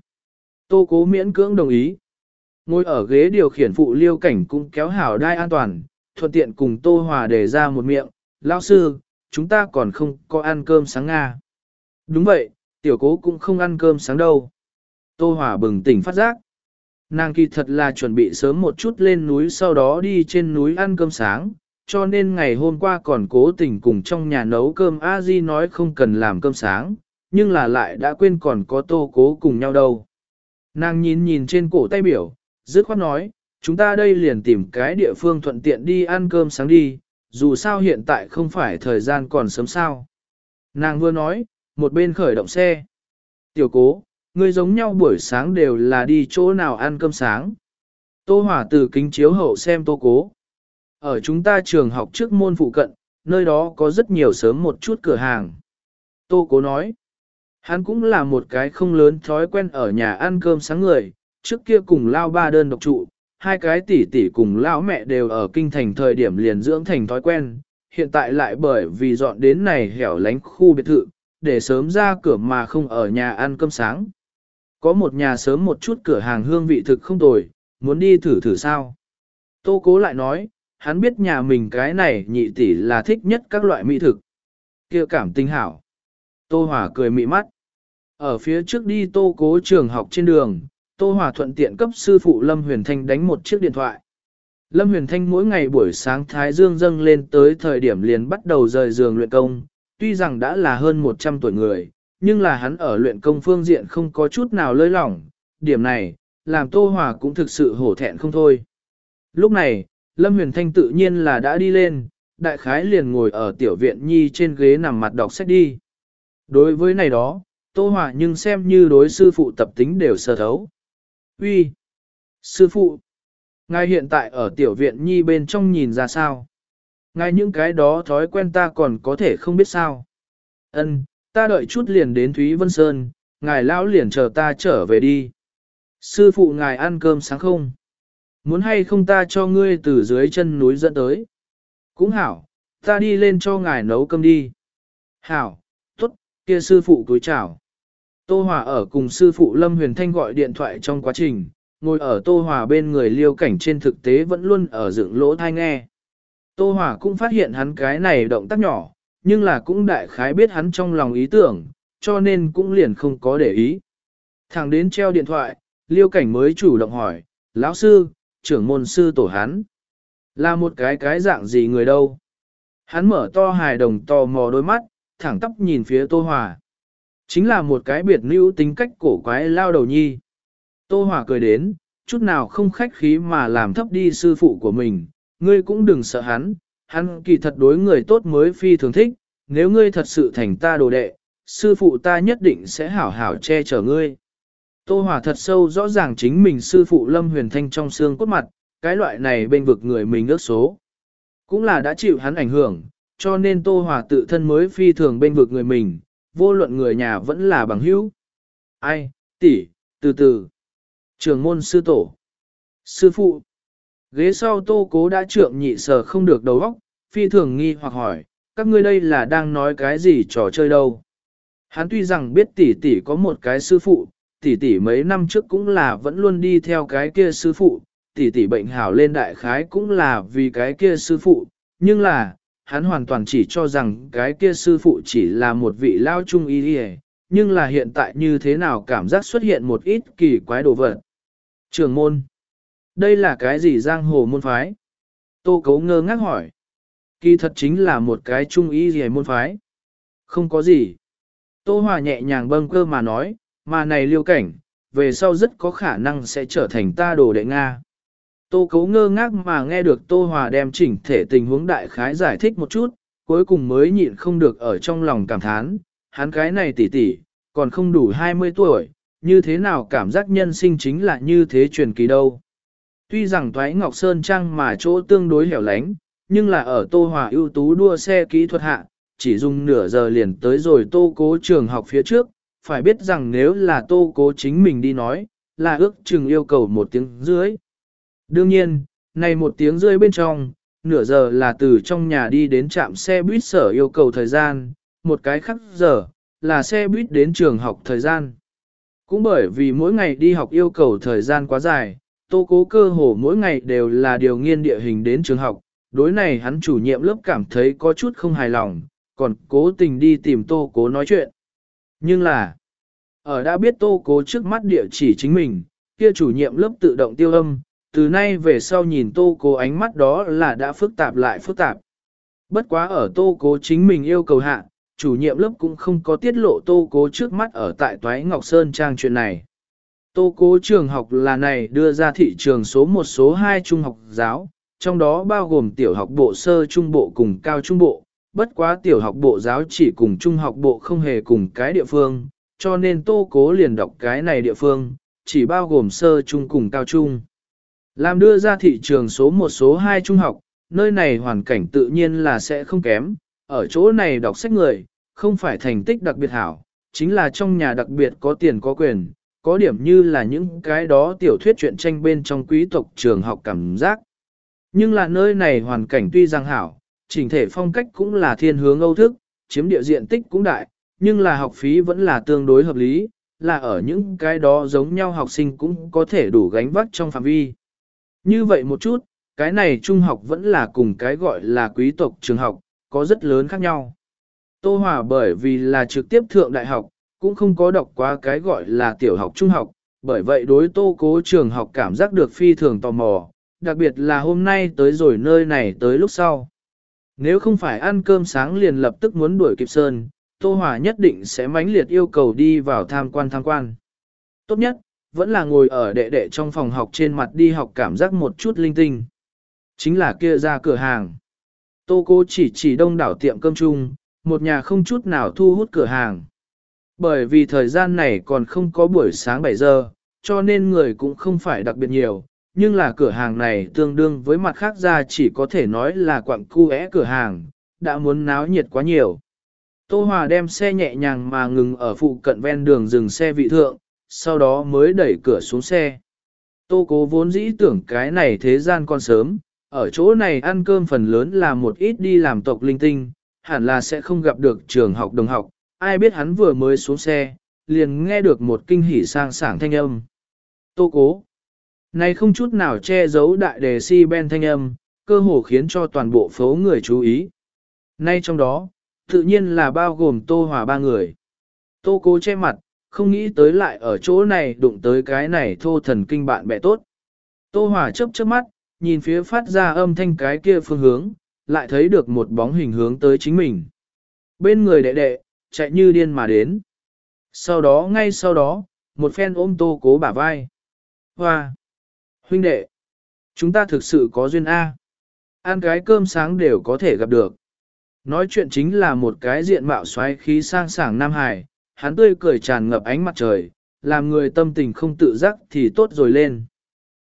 S1: Tô cố miễn cưỡng đồng ý. Ngồi ở ghế điều khiển phụ liêu cảnh cũng kéo hảo đai an toàn, thuận tiện cùng Tô Hòa để ra một miệng, lão sư, chúng ta còn không có ăn cơm sáng Nga. Đúng vậy, tiểu cố cũng không ăn cơm sáng đâu. Tô Hòa bừng tỉnh phát giác. Nàng kỳ thật là chuẩn bị sớm một chút lên núi sau đó đi trên núi ăn cơm sáng, cho nên ngày hôm qua còn cố tình cùng trong nhà nấu cơm a di nói không cần làm cơm sáng, nhưng là lại đã quên còn có tô cố cùng nhau đâu. Nàng nhìn nhìn trên cổ tay biểu, dứt khoát nói, chúng ta đây liền tìm cái địa phương thuận tiện đi ăn cơm sáng đi, dù sao hiện tại không phải thời gian còn sớm sao. Nàng vừa nói, một bên khởi động xe. Tiểu cố, ngươi giống nhau buổi sáng đều là đi chỗ nào ăn cơm sáng. Tô hỏa từ kính chiếu hậu xem tô cố. Ở chúng ta trường học trước môn phụ cận, nơi đó có rất nhiều sớm một chút cửa hàng. Tô cố nói, hắn cũng là một cái không lớn thói quen ở nhà ăn cơm sáng người, trước kia cùng lao ba đơn độc trụ, hai cái tỷ tỷ cùng lão mẹ đều ở kinh thành thời điểm liền dưỡng thành thói quen, hiện tại lại bởi vì dọn đến này hẻo lánh khu biệt thự, để sớm ra cửa mà không ở nhà ăn cơm sáng. Có một nhà sớm một chút cửa hàng hương vị thực không tồi, muốn đi thử thử sao. Tô cố lại nói, hắn biết nhà mình cái này nhị tỷ là thích nhất các loại mỹ thực. kia cảm tinh hảo. Tô hỏa cười mị mắt. Ở phía trước đi tô cố trường học trên đường, Tô Hòa thuận tiện cấp sư phụ Lâm Huyền Thanh đánh một chiếc điện thoại. Lâm Huyền Thanh mỗi ngày buổi sáng Thái Dương dâng lên tới thời điểm liền bắt đầu rời giường luyện công, tuy rằng đã là hơn 100 tuổi người, nhưng là hắn ở luyện công phương diện không có chút nào lơi lỏng, điểm này, làm Tô Hòa cũng thực sự hổ thẹn không thôi. Lúc này, Lâm Huyền Thanh tự nhiên là đã đi lên, đại khái liền ngồi ở tiểu viện nhi trên ghế nằm mặt đọc sách đi. Đối với này đó, Tô Hòa nhưng xem như đối sư phụ tập tính đều sơ thấu. Uy, Sư phụ! Ngài hiện tại ở tiểu viện nhi bên trong nhìn ra sao? Ngài những cái đó thói quen ta còn có thể không biết sao. Ân, ta đợi chút liền đến Thúy Vân Sơn, ngài lão liền chờ ta trở về đi. Sư phụ ngài ăn cơm sáng không? Muốn hay không ta cho ngươi từ dưới chân núi dẫn tới? Cũng hảo, ta đi lên cho ngài nấu cơm đi. Hảo, tốt, kia sư phụ cúi chào. Tô Hòa ở cùng sư phụ Lâm Huyền Thanh gọi điện thoại trong quá trình, ngồi ở Tô Hòa bên người liêu cảnh trên thực tế vẫn luôn ở dựng lỗ thai nghe. Tô Hòa cũng phát hiện hắn cái này động tác nhỏ, nhưng là cũng đại khái biết hắn trong lòng ý tưởng, cho nên cũng liền không có để ý. Thẳng đến treo điện thoại, liêu cảnh mới chủ động hỏi, lão sư, trưởng môn sư tổ hắn, là một cái cái dạng gì người đâu. Hắn mở to hài đồng tò mò đôi mắt, thẳng tóc nhìn phía Tô Hòa. Chính là một cái biệt lưu tính cách cổ quái lao đầu nhi. Tô Hòa cười đến, chút nào không khách khí mà làm thấp đi sư phụ của mình, ngươi cũng đừng sợ hắn, hắn kỳ thật đối người tốt mới phi thường thích, nếu ngươi thật sự thành ta đồ đệ, sư phụ ta nhất định sẽ hảo hảo che chở ngươi. Tô Hòa thật sâu rõ ràng chính mình sư phụ Lâm Huyền Thanh trong xương cốt mặt, cái loại này bên vực người mình ước số. Cũng là đã chịu hắn ảnh hưởng, cho nên Tô Hòa tự thân mới phi thường bên vực người mình, vô luận người nhà vẫn là bằng hữu. Ai, tỷ, từ từ. Trường môn sư tổ. Sư phụ. Ghế sau tô cố đã trượng nhị sở không được đầu óc, phi thường nghi hoặc hỏi, các ngươi đây là đang nói cái gì trò chơi đâu. Hắn tuy rằng biết tỷ tỷ có một cái sư phụ, tỷ tỷ mấy năm trước cũng là vẫn luôn đi theo cái kia sư phụ, tỷ tỷ bệnh hảo lên đại khái cũng là vì cái kia sư phụ, nhưng là, hắn hoàn toàn chỉ cho rằng cái kia sư phụ chỉ là một vị lao trung y đi nhưng là hiện tại như thế nào cảm giác xuất hiện một ít kỳ quái đồ vật. Trường môn, đây là cái gì giang hồ môn phái? Tô cấu ngơ ngác hỏi. Kỳ thật chính là một cái trung y gì môn phái. Không có gì. Tô Hòa nhẹ nhàng bâng cơ mà nói, mà này liêu cảnh, về sau rất có khả năng sẽ trở thành ta đồ đệ Nga. Tô cấu ngơ ngác mà nghe được Tô Hòa đem chỉnh thể tình huống đại khái giải thích một chút, cuối cùng mới nhịn không được ở trong lòng cảm thán, hắn cái này tỉ tỉ, còn không đủ 20 tuổi, như thế nào cảm giác nhân sinh chính là như thế truyền kỳ đâu. Tuy rằng Thoái Ngọc Sơn Trang mà chỗ tương đối hẻo lánh, nhưng là ở Tô Hòa ưu tú đua xe kỹ thuật hạ, chỉ dùng nửa giờ liền tới rồi Tô Cố trường học phía trước, phải biết rằng nếu là Tô Cố chính mình đi nói, là ước chừng yêu cầu một tiếng dưới. Đương nhiên, này một tiếng rơi bên trong, nửa giờ là từ trong nhà đi đến trạm xe buýt sở yêu cầu thời gian, một cái khắc giờ, là xe buýt đến trường học thời gian. Cũng bởi vì mỗi ngày đi học yêu cầu thời gian quá dài, tô cố cơ hồ mỗi ngày đều là điều nghiên địa hình đến trường học, đối này hắn chủ nhiệm lớp cảm thấy có chút không hài lòng, còn cố tình đi tìm tô cố nói chuyện. Nhưng là, ở đã biết tô cố trước mắt địa chỉ chính mình, kia chủ nhiệm lớp tự động tiêu âm, từ nay về sau nhìn tô cố ánh mắt đó là đã phức tạp lại phức tạp. Bất quá ở tô cố chính mình yêu cầu hạ, chủ nhiệm lớp cũng không có tiết lộ tô cố trước mắt ở tại Toái Ngọc Sơn Trang chuyện này. Tô cố trường học là này đưa ra thị trường số một số 2 trung học giáo, trong đó bao gồm tiểu học bộ sơ trung bộ cùng cao trung bộ, bất quá tiểu học bộ giáo chỉ cùng trung học bộ không hề cùng cái địa phương, cho nên tô cố liền đọc cái này địa phương, chỉ bao gồm sơ trung cùng cao trung. Làm đưa ra thị trường số một số 2 trung học, nơi này hoàn cảnh tự nhiên là sẽ không kém, ở chỗ này đọc sách người, không phải thành tích đặc biệt hảo, chính là trong nhà đặc biệt có tiền có quyền, có điểm như là những cái đó tiểu thuyết truyện tranh bên trong quý tộc trường học cảm giác. Nhưng là nơi này hoàn cảnh tuy rằng hảo, chỉnh thể phong cách cũng là thiên hướng âu thức, chiếm địa diện tích cũng đại, nhưng là học phí vẫn là tương đối hợp lý, là ở những cái đó giống nhau học sinh cũng có thể đủ gánh vác trong phạm vi. Như vậy một chút, cái này trung học vẫn là cùng cái gọi là quý tộc trường học, có rất lớn khác nhau. Tô Hòa bởi vì là trực tiếp thượng đại học, cũng không có đọc qua cái gọi là tiểu học trung học, bởi vậy đối tô cố trường học cảm giác được phi thường tò mò, đặc biệt là hôm nay tới rồi nơi này tới lúc sau. Nếu không phải ăn cơm sáng liền lập tức muốn đuổi kịp sơn, Tô Hòa nhất định sẽ mãnh liệt yêu cầu đi vào tham quan tham quan. Tốt nhất, vẫn là ngồi ở đệ đệ trong phòng học trên mặt đi học cảm giác một chút linh tinh. Chính là kia ra cửa hàng. Tô cô chỉ chỉ đông đảo tiệm cơm chung, một nhà không chút nào thu hút cửa hàng. Bởi vì thời gian này còn không có buổi sáng 7 giờ, cho nên người cũng không phải đặc biệt nhiều, nhưng là cửa hàng này tương đương với mặt khác ra chỉ có thể nói là quặng cu é cửa hàng, đã muốn náo nhiệt quá nhiều. Tô Hòa đem xe nhẹ nhàng mà ngừng ở phụ cận ven đường dừng xe vị thượng, sau đó mới đẩy cửa xuống xe. Tô cố vốn dĩ tưởng cái này thế gian còn sớm, ở chỗ này ăn cơm phần lớn là một ít đi làm tộc linh tinh, hẳn là sẽ không gặp được trường học đồng học, ai biết hắn vừa mới xuống xe, liền nghe được một kinh hỉ sang sảng thanh âm. Tô cố. Này không chút nào che giấu đại đề si ben thanh âm, cơ hồ khiến cho toàn bộ phố người chú ý. Nay trong đó, tự nhiên là bao gồm tô hòa ba người. Tô cố che mặt, không nghĩ tới lại ở chỗ này đụng tới cái này thô thần kinh bạn bè tốt. Tô Hòa chớp chớp mắt, nhìn phía phát ra âm thanh cái kia phương hướng, lại thấy được một bóng hình hướng tới chính mình. Bên người đệ đệ, chạy như điên mà đến. Sau đó ngay sau đó, một phen ôm tô cố bả vai. Hoa! Huynh đệ! Chúng ta thực sự có duyên A. Ăn cái cơm sáng đều có thể gặp được. Nói chuyện chính là một cái diện mạo xoáy khí sang sảng Nam Hải, hắn tươi cười tràn ngập ánh mặt trời, làm người tâm tình không tự giác thì tốt rồi lên.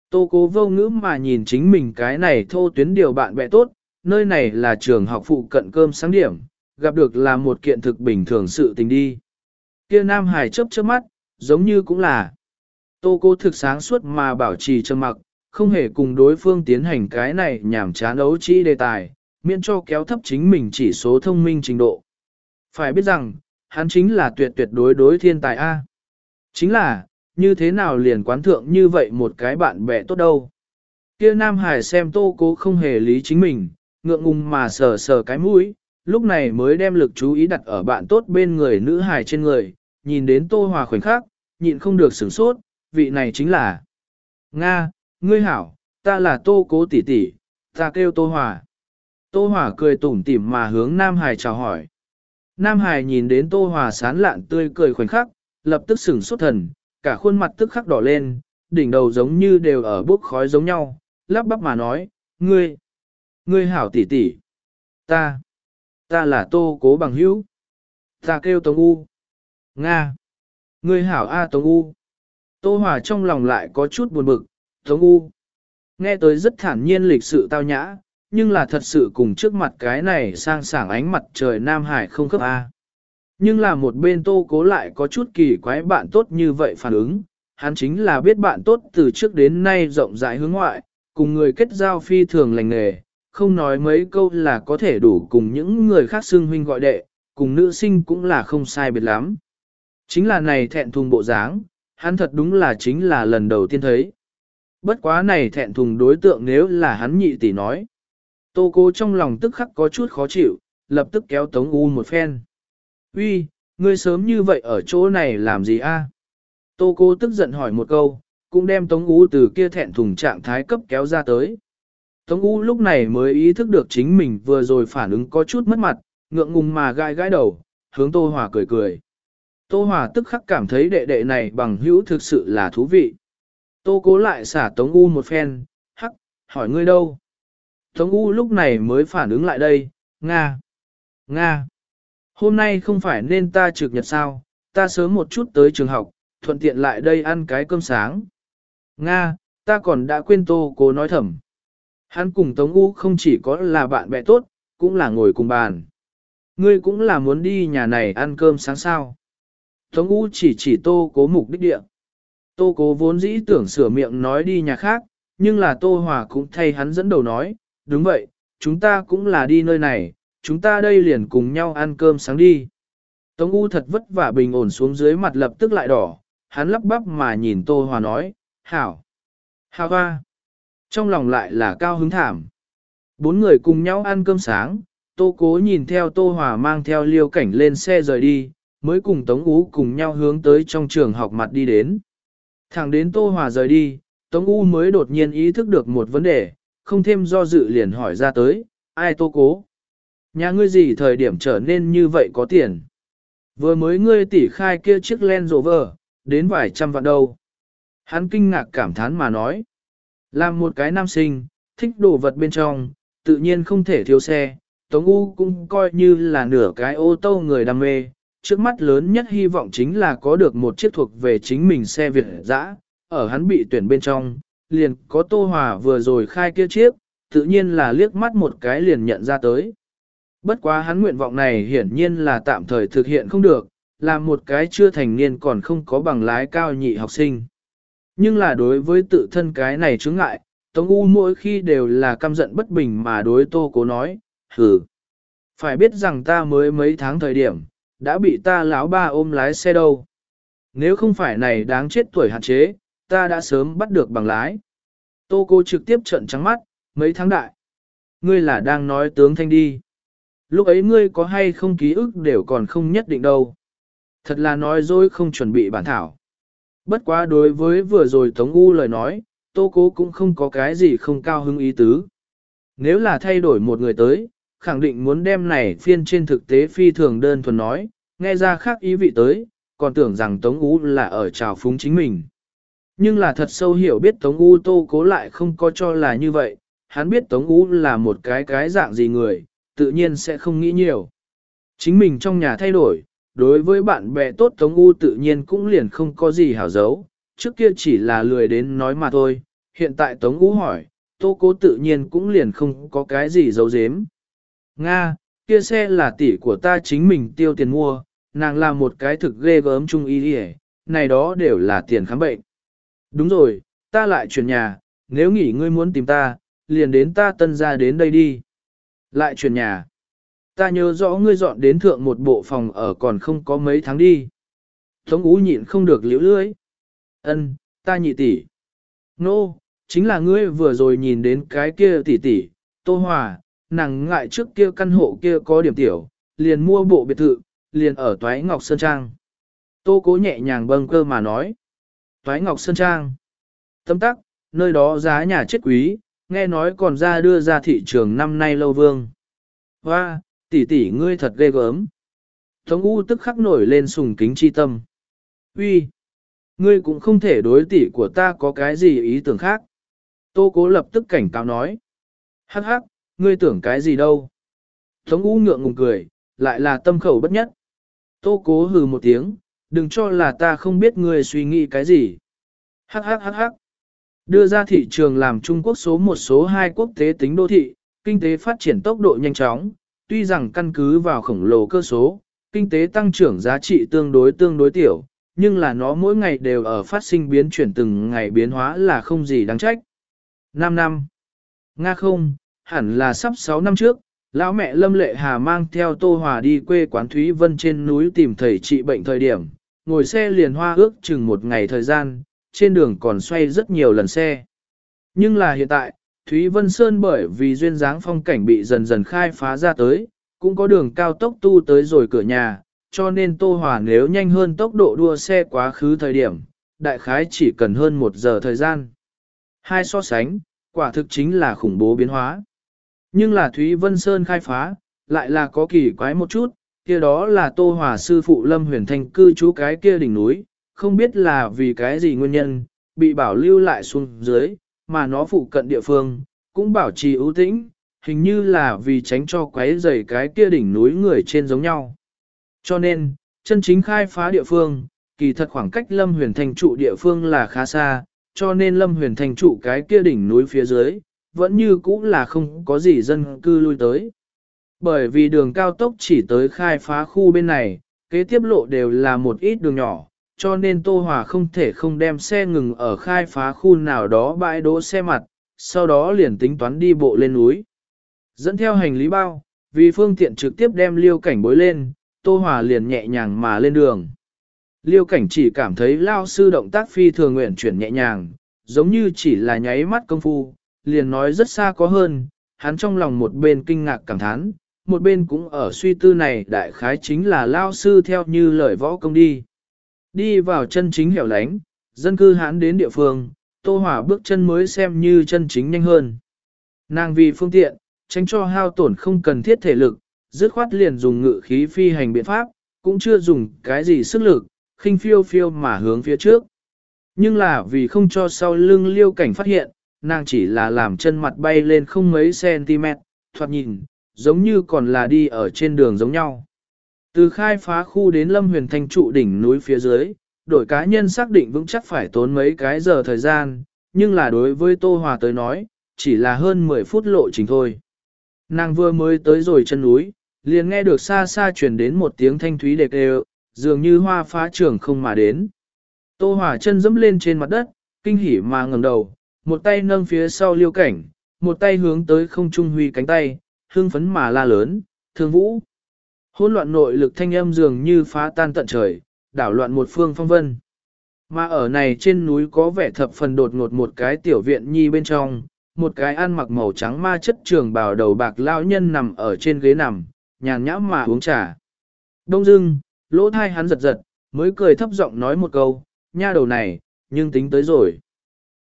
S1: Tô cố vô ngữ mà nhìn chính mình cái này thô tuyến điều bạn bè tốt, nơi này là trường học phụ cận cơm sáng điểm, gặp được là một kiện thực bình thường sự tình đi. Kia Nam Hải chớp chớp mắt, giống như cũng là. Tô cố thực sáng suốt mà bảo trì trầm mặc, không hề cùng đối phương tiến hành cái này nhảm chán ấu trĩ đề tài, miễn cho kéo thấp chính mình chỉ số thông minh trình độ. Phải biết rằng, hắn chính là tuyệt tuyệt đối đối thiên tài A. Chính là, như thế nào liền quán thượng như vậy một cái bạn bè tốt đâu. Kia Nam Hải xem tô cố không hề lý chính mình, ngượng ngùng mà sờ sờ cái mũi, lúc này mới đem lực chú ý đặt ở bạn tốt bên người nữ hài trên người, nhìn đến tô hòa khoảnh khắc, nhịn không được sửng sốt, vị này chính là Nga, ngươi hảo, ta là tô cố tỷ tỷ, ta kêu tô hòa. Tô hòa cười tủm tỉm mà hướng Nam Hải chào hỏi. Nam Hải nhìn đến tô hòa sán lạn tươi cười khoảnh khắc, lập tức sửng sốt thần, cả khuôn mặt tức khắc đỏ lên, đỉnh đầu giống như đều ở bốc khói giống nhau, lắp bắp mà nói, ngươi, ngươi hảo tỷ tỷ, ta, ta là tô cố bằng hữu, ta kêu Tống U, Nga, ngươi hảo A Tống U, Tô Hòa trong lòng lại có chút buồn bực, Tống U, nghe tới rất thản nhiên lịch sự tao nhã, nhưng là thật sự cùng trước mặt cái này sang sảng ánh mặt trời Nam Hải không khớp A. Nhưng là một bên tô cố lại có chút kỳ quái bạn tốt như vậy phản ứng, hắn chính là biết bạn tốt từ trước đến nay rộng rãi hướng ngoại, cùng người kết giao phi thường lành nghề, không nói mấy câu là có thể đủ cùng những người khác xưng huynh gọi đệ, cùng nữ sinh cũng là không sai biệt lắm. Chính là này thẹn thùng bộ dáng, hắn thật đúng là chính là lần đầu tiên thấy. Bất quá này thẹn thùng đối tượng nếu là hắn nhị tỷ nói. Tô cố trong lòng tức khắc có chút khó chịu, lập tức kéo Tống U một phen. Uy, ngươi sớm như vậy ở chỗ này làm gì a? Tô cô tức giận hỏi một câu, cũng đem Tống U từ kia thẹn thùng trạng thái cấp kéo ra tới. Tống U lúc này mới ý thức được chính mình vừa rồi phản ứng có chút mất mặt, ngượng ngùng mà gai gai đầu, hướng Tô Hòa cười cười. Tô Hòa tức khắc cảm thấy đệ đệ này bằng hữu thực sự là thú vị. Tô cố lại xả Tống U một phen, hắc, hỏi ngươi đâu? Tống U lúc này mới phản ứng lại đây, Nga, Nga. Hôm nay không phải nên ta trực nhật sao, ta sớm một chút tới trường học, thuận tiện lại đây ăn cái cơm sáng. Nga, ta còn đã quên tô cố nói thầm. Hắn cùng Tống U không chỉ có là bạn bè tốt, cũng là ngồi cùng bàn. Ngươi cũng là muốn đi nhà này ăn cơm sáng sao. Tống U chỉ chỉ tô cố mục đích địa. Tô cố vốn dĩ tưởng sửa miệng nói đi nhà khác, nhưng là tô hòa cũng thay hắn dẫn đầu nói, đúng vậy, chúng ta cũng là đi nơi này, chúng ta đây liền cùng nhau ăn cơm sáng đi. Tống U thật vất vả bình ổn xuống dưới mặt lập tức lại đỏ, hắn lắp bắp mà nhìn Tô Hòa nói, hảo, hảo hoa. Trong lòng lại là cao hứng thảm. Bốn người cùng nhau ăn cơm sáng, Tô Cố nhìn theo Tô Hòa mang theo liêu cảnh lên xe rời đi, mới cùng Tống U cùng nhau hướng tới trong trường học mặt đi đến. Thẳng đến Tô Hòa rời đi, Tống U mới đột nhiên ý thức được một vấn đề, không thêm do dự liền hỏi ra tới, ai Tô Cố? Nhà ngươi gì thời điểm trở nên như vậy có tiền? Vừa mới ngươi tỉ khai kia chiếc Land Rover, đến vài trăm vạn đâu. Hắn kinh ngạc cảm thán mà nói. Làm một cái nam sinh, thích đồ vật bên trong, tự nhiên không thể thiếu xe. Tống U cũng coi như là nửa cái ô tô người đam mê. Trước mắt lớn nhất hy vọng chính là có được một chiếc thuộc về chính mình xe Việt dã. Ở hắn bị tuyển bên trong, liền có Tô Hòa vừa rồi khai kia chiếc, tự nhiên là liếc mắt một cái liền nhận ra tới. Bất quá hắn nguyện vọng này hiển nhiên là tạm thời thực hiện không được, là một cái chưa thành niên còn không có bằng lái cao nhị học sinh. Nhưng là đối với tự thân cái này chứng ngại, Tống U mỗi khi đều là căm giận bất bình mà đối tô cố nói, hừ. Phải biết rằng ta mới mấy tháng thời điểm, đã bị ta lão ba ôm lái xe đâu. Nếu không phải này đáng chết tuổi hạn chế, ta đã sớm bắt được bằng lái. Tô cô trực tiếp trận trắng mắt, mấy tháng đại. Ngươi là đang nói tướng thanh đi. Lúc ấy ngươi có hay không ký ức đều còn không nhất định đâu. Thật là nói dối không chuẩn bị bản thảo. Bất quá đối với vừa rồi Tống U lời nói, Tô Cố cũng không có cái gì không cao hứng ý tứ. Nếu là thay đổi một người tới, khẳng định muốn đem này phiên trên thực tế phi thường đơn thuần nói, nghe ra khác ý vị tới, còn tưởng rằng Tống U là ở trào phúng chính mình. Nhưng là thật sâu hiểu biết Tống U Tô Cố lại không có cho là như vậy, hắn biết Tống U là một cái cái dạng gì người, tự nhiên sẽ không nghĩ nhiều. Chính mình trong nhà thay đổi, đối với bạn bè tốt Tống U tự nhiên cũng liền không có gì hảo giấu, trước kia chỉ là lười đến nói mà thôi, hiện tại Tống U hỏi, Tô Cố tự nhiên cũng liền không có cái gì giấu giếm. Nga, kia xe là tỷ của ta chính mình tiêu tiền mua, nàng là một cái thực ghê gớm chung ý đi này đó đều là tiền khám bệnh. Đúng rồi, ta lại chuyển nhà, nếu nghỉ ngươi muốn tìm ta, liền đến ta tân ra đến đây đi. Lại chuyển nhà. Ta nhớ rõ ngươi dọn đến thượng một bộ phòng ở còn không có mấy tháng đi. Tống Ú nhịn không được liễu lưới. Ân, ta nhị tỷ. Nô, no, chính là ngươi vừa rồi nhìn đến cái kia tỷ tỷ, Tô Hòa, nàng ngại trước kia căn hộ kia có điểm tiểu, liền mua bộ biệt thự, liền ở Toái Ngọc Sơn Trang. Tô cố nhẹ nhàng bâng cơ mà nói. Toái Ngọc Sơn Trang. Tâm tắc, nơi đó giá nhà chết quý, nghe nói còn ra đưa ra thị trường năm nay lâu vương. Hoa, tỷ tỷ ngươi thật ghê gớm. Tống U tức khắc nổi lên sùng kính chi tâm. Uy, ngươi cũng không thể đối tỷ của ta có cái gì ý tưởng khác. Tô cố lập tức cảnh cáo nói. Hắc hắc, ngươi tưởng cái gì đâu. Tống U ngượng ngùng cười, lại là tâm khẩu bất nhất. Tô cố hừ một tiếng, đừng cho là ta không biết ngươi suy nghĩ cái gì. Hắc hắc hắc hắc. Đưa ra thị trường làm Trung Quốc số một số hai quốc tế tính đô thị, kinh tế phát triển tốc độ nhanh chóng, tuy rằng căn cứ vào khổng lồ cơ số, kinh tế tăng trưởng giá trị tương đối tương đối tiểu, nhưng là nó mỗi ngày đều ở phát sinh biến chuyển từng ngày biến hóa là không gì đáng trách. 5 năm. Nga không, hẳn là sắp 6 năm trước, lão mẹ Lâm Lệ Hà mang theo Tô Hòa đi quê quán Thúy Vân trên núi tìm thầy trị bệnh thời điểm, ngồi xe liền hoa ước chừng một ngày thời gian, trên đường còn xoay rất nhiều lần xe. Nhưng là hiện tại, Thúy Vân Sơn bởi vì duyên dáng phong cảnh bị dần dần khai phá ra tới, cũng có đường cao tốc tu tới rồi cửa nhà, cho nên Tô Hòa nếu nhanh hơn tốc độ đua xe quá khứ thời điểm, đại khái chỉ cần hơn một giờ thời gian. Hai so sánh, quả thực chính là khủng bố biến hóa. Nhưng là Thúy Vân Sơn khai phá, lại là có kỳ quái một chút, kia đó là Tô Hòa sư phụ Lâm Huyền Thanh cư trú cái kia đỉnh núi, không biết là vì cái gì nguyên nhân, bị bảo lưu lại xuống dưới, mà nó phụ cận địa phương, cũng bảo trì ưu tĩnh, hình như là vì tránh cho quấy rầy cái kia đỉnh núi người trên giống nhau. Cho nên, chân chính khai phá địa phương, kỳ thật khoảng cách Lâm Huyền Thành trụ địa phương là khá xa, cho nên Lâm Huyền Thành trụ cái kia đỉnh núi phía dưới, vẫn như cũ là không có gì dân cư lui tới. Bởi vì đường cao tốc chỉ tới khai phá khu bên này, kế tiếp lộ đều là một ít đường nhỏ, cho nên Tô Hòa không thể không đem xe ngừng ở khai phá khu nào đó bãi đỗ xe mặt, sau đó liền tính toán đi bộ lên núi. Dẫn theo hành lý bao, vì phương tiện trực tiếp đem liêu cảnh bối lên, Tô Hòa liền nhẹ nhàng mà lên đường. Liêu cảnh chỉ cảm thấy lao sư động tác phi thường nguyện chuyển nhẹ nhàng, giống như chỉ là nháy mắt công phu, liền nói rất xa có hơn, hắn trong lòng một bên kinh ngạc cảm thán, một bên cũng ở suy tư này đại khái chính là lao sư theo như lời võ công đi. Đi vào chân chính hẻo lánh, dân cư hãn đến địa phương, Tô Hỏa bước chân mới xem như chân chính nhanh hơn. Nàng vì phương tiện, tránh cho hao tổn không cần thiết thể lực, dứt khoát liền dùng ngự khí phi hành biện pháp, cũng chưa dùng cái gì sức lực, khinh phiêu phiêu mà hướng phía trước. Nhưng là vì không cho sau lưng liêu cảnh phát hiện, nàng chỉ là làm chân mặt bay lên không mấy cm, thoạt nhìn, giống như còn là đi ở trên đường giống nhau. Từ khai phá khu đến lâm huyền thanh trụ đỉnh núi phía dưới, đội cá nhân xác định vững chắc phải tốn mấy cái giờ thời gian, nhưng là đối với Tô Hòa tới nói, chỉ là hơn 10 phút lộ trình thôi. Nàng vừa mới tới rồi chân núi, liền nghe được xa xa truyền đến một tiếng thanh thúy đẹp đều, dường như hoa phá trường không mà đến. Tô Hòa chân dẫm lên trên mặt đất, kinh hỉ mà ngẩng đầu, một tay nâng phía sau liêu cảnh, một tay hướng tới không trung huy cánh tay, hương phấn mà la lớn, thương vũ. Hỗn loạn nội lực thanh âm dường như phá tan tận trời, đảo loạn một phương phong vân. Mà ở này trên núi có vẻ thập phần đột ngột một cái tiểu viện nhi bên trong, một cái ăn mặc màu trắng ma chất trường bào đầu bạc lão nhân nằm ở trên ghế nằm, nhàn nhã mà uống trà. Đông dưng, lỗ thai hắn giật giật, mới cười thấp giọng nói một câu, nha đầu này, nhưng tính tới rồi.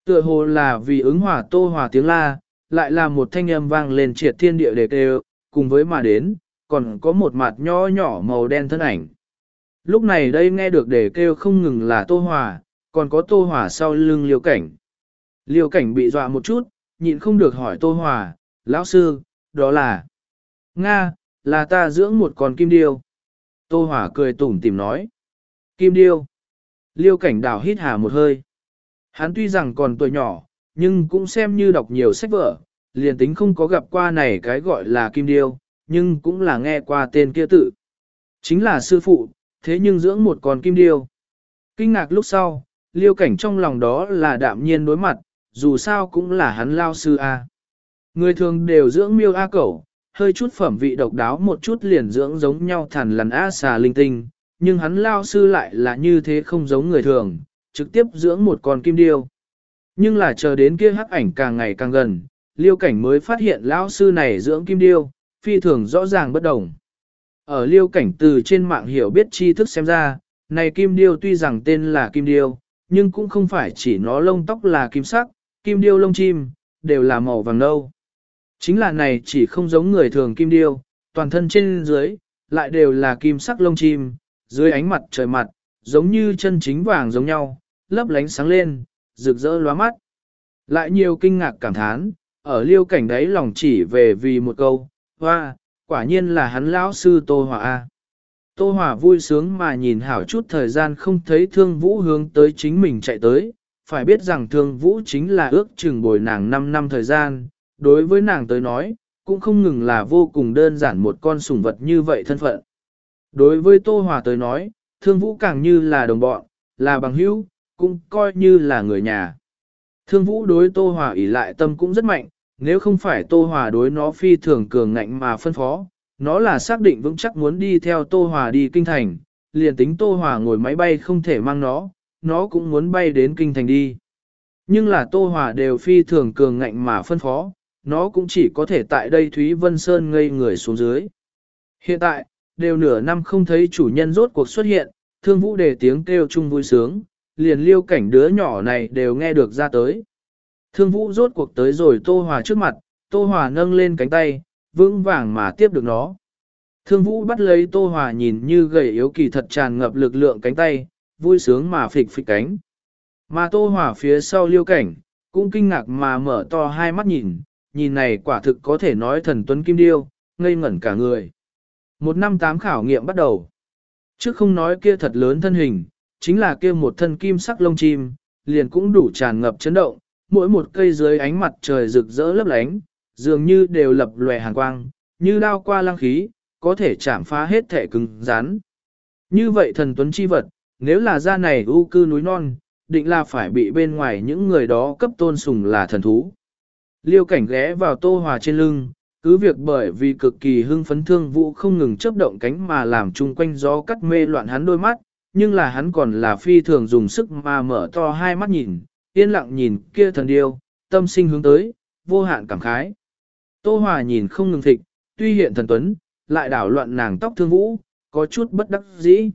S1: Tựa hồ là vì ứng hỏa tô hòa tiếng la, lại là một thanh âm vang lên triệt thiên địa đề kêu, cùng với mà đến, còn có một mặt nho nhỏ màu đen thân ảnh. Lúc này đây nghe được đề kêu không ngừng là tô hòa, còn có tô hòa sau lưng liêu cảnh. Liêu cảnh bị dọa một chút, nhịn không được hỏi tô hòa, lão sư, đó là Nga, là ta dưỡng một con kim điêu. Tô hòa cười tủm tìm nói. Kim điêu. Liêu cảnh đảo hít hà một hơi. Hắn tuy rằng còn tuổi nhỏ, nhưng cũng xem như đọc nhiều sách vở, liền tính không có gặp qua này cái gọi là kim điêu, nhưng cũng là nghe qua tên kia tự. Chính là sư phụ, thế nhưng dưỡng một con kim điêu. Kinh ngạc lúc sau, liêu cảnh trong lòng đó là đạm nhiên đối mặt, dù sao cũng là hắn lao sư A. Người thường đều dưỡng miêu A cẩu, hơi chút phẩm vị độc đáo một chút liền dưỡng giống nhau thằn lằn A xà linh tinh, nhưng hắn lao sư lại là như thế không giống người thường, trực tiếp dưỡng một con kim điêu. Nhưng là chờ đến kia hắc ảnh càng ngày càng gần, liêu cảnh mới phát hiện lão sư này dưỡng kim điêu, phi thường rõ ràng bất đồng. Ở liêu cảnh từ trên mạng hiểu biết tri thức xem ra, này kim điêu tuy rằng tên là kim điêu, nhưng cũng không phải chỉ nó lông tóc là kim sắc, kim điêu lông chim, đều là màu vàng nâu. Chính là này chỉ không giống người thường kim điêu, toàn thân trên dưới, lại đều là kim sắc lông chim, dưới ánh mặt trời mặt, giống như chân chính vàng giống nhau, lấp lánh sáng lên, rực rỡ lóa mắt. Lại nhiều kinh ngạc cảm thán, ở liêu cảnh đấy lòng chỉ về vì một câu, hoa, quả nhiên là hắn lão sư Tô Hòa A. Tô Hòa vui sướng mà nhìn hảo chút thời gian không thấy thương vũ hướng tới chính mình chạy tới, phải biết rằng thương vũ chính là ước chừng bồi nàng 5 năm thời gian, đối với nàng tới nói, cũng không ngừng là vô cùng đơn giản một con sủng vật như vậy thân phận. Đối với Tô Hòa tới nói, thương vũ càng như là đồng bọn, là bằng hữu, cũng coi như là người nhà. Thương vũ đối Tô Hòa ỷ lại tâm cũng rất mạnh, nếu không phải Tô Hòa đối nó phi thường cường ngạnh mà phân phó, nó là xác định vững chắc muốn đi theo Tô Hòa đi kinh thành, liền tính Tô Hòa ngồi máy bay không thể mang nó, nó cũng muốn bay đến kinh thành đi. Nhưng là Tô Hòa đều phi thường cường ngạnh mà phân phó, nó cũng chỉ có thể tại đây Thúy Vân Sơn ngây người xuống dưới. Hiện tại, đều nửa năm không thấy chủ nhân rốt cuộc xuất hiện, thương vũ đề tiếng kêu chung vui sướng, liền liêu cảnh đứa nhỏ này đều nghe được ra tới. Thương vũ rốt cuộc tới rồi Tô Hòa trước mặt, Tô Hòa nâng lên cánh tay, vững vàng mà tiếp được nó. Thương vũ bắt lấy Tô Hòa nhìn như gầy yếu kỳ thật tràn ngập lực lượng cánh tay, vui sướng mà phịch phịch cánh. Mà Tô Hòa phía sau liêu cảnh, cũng kinh ngạc mà mở to hai mắt nhìn, nhìn này quả thực có thể nói thần tuấn kim điêu, ngây ngẩn cả người. Một năm tám khảo nghiệm bắt đầu. Trước không nói kia thật lớn thân hình, chính là kia một thân kim sắc lông chim, liền cũng đủ tràn ngập chấn động, mỗi một cây dưới ánh mặt trời rực rỡ lấp lánh, dường như đều lập lòe hàn quang, như đao qua lăng khí, có thể chạm phá hết thể cứng rắn. Như vậy thần tuấn chi vật, nếu là ra này ưu cư núi non, định là phải bị bên ngoài những người đó cấp tôn sùng là thần thú. Liêu cảnh ghé vào tô hòa trên lưng, cứ việc bởi vì cực kỳ hưng phấn thương vụ không ngừng chớp động cánh mà làm chung quanh gió cắt mê loạn hắn đôi mắt, nhưng là hắn còn là phi thường dùng sức mà mở to hai mắt nhìn, yên lặng nhìn kia thần điêu, tâm sinh hướng tới, vô hạn cảm khái. Tô Hòa nhìn không ngừng thịnh tuy hiện thần tuấn, lại đảo loạn nàng tóc thương vũ, có chút bất đắc dĩ.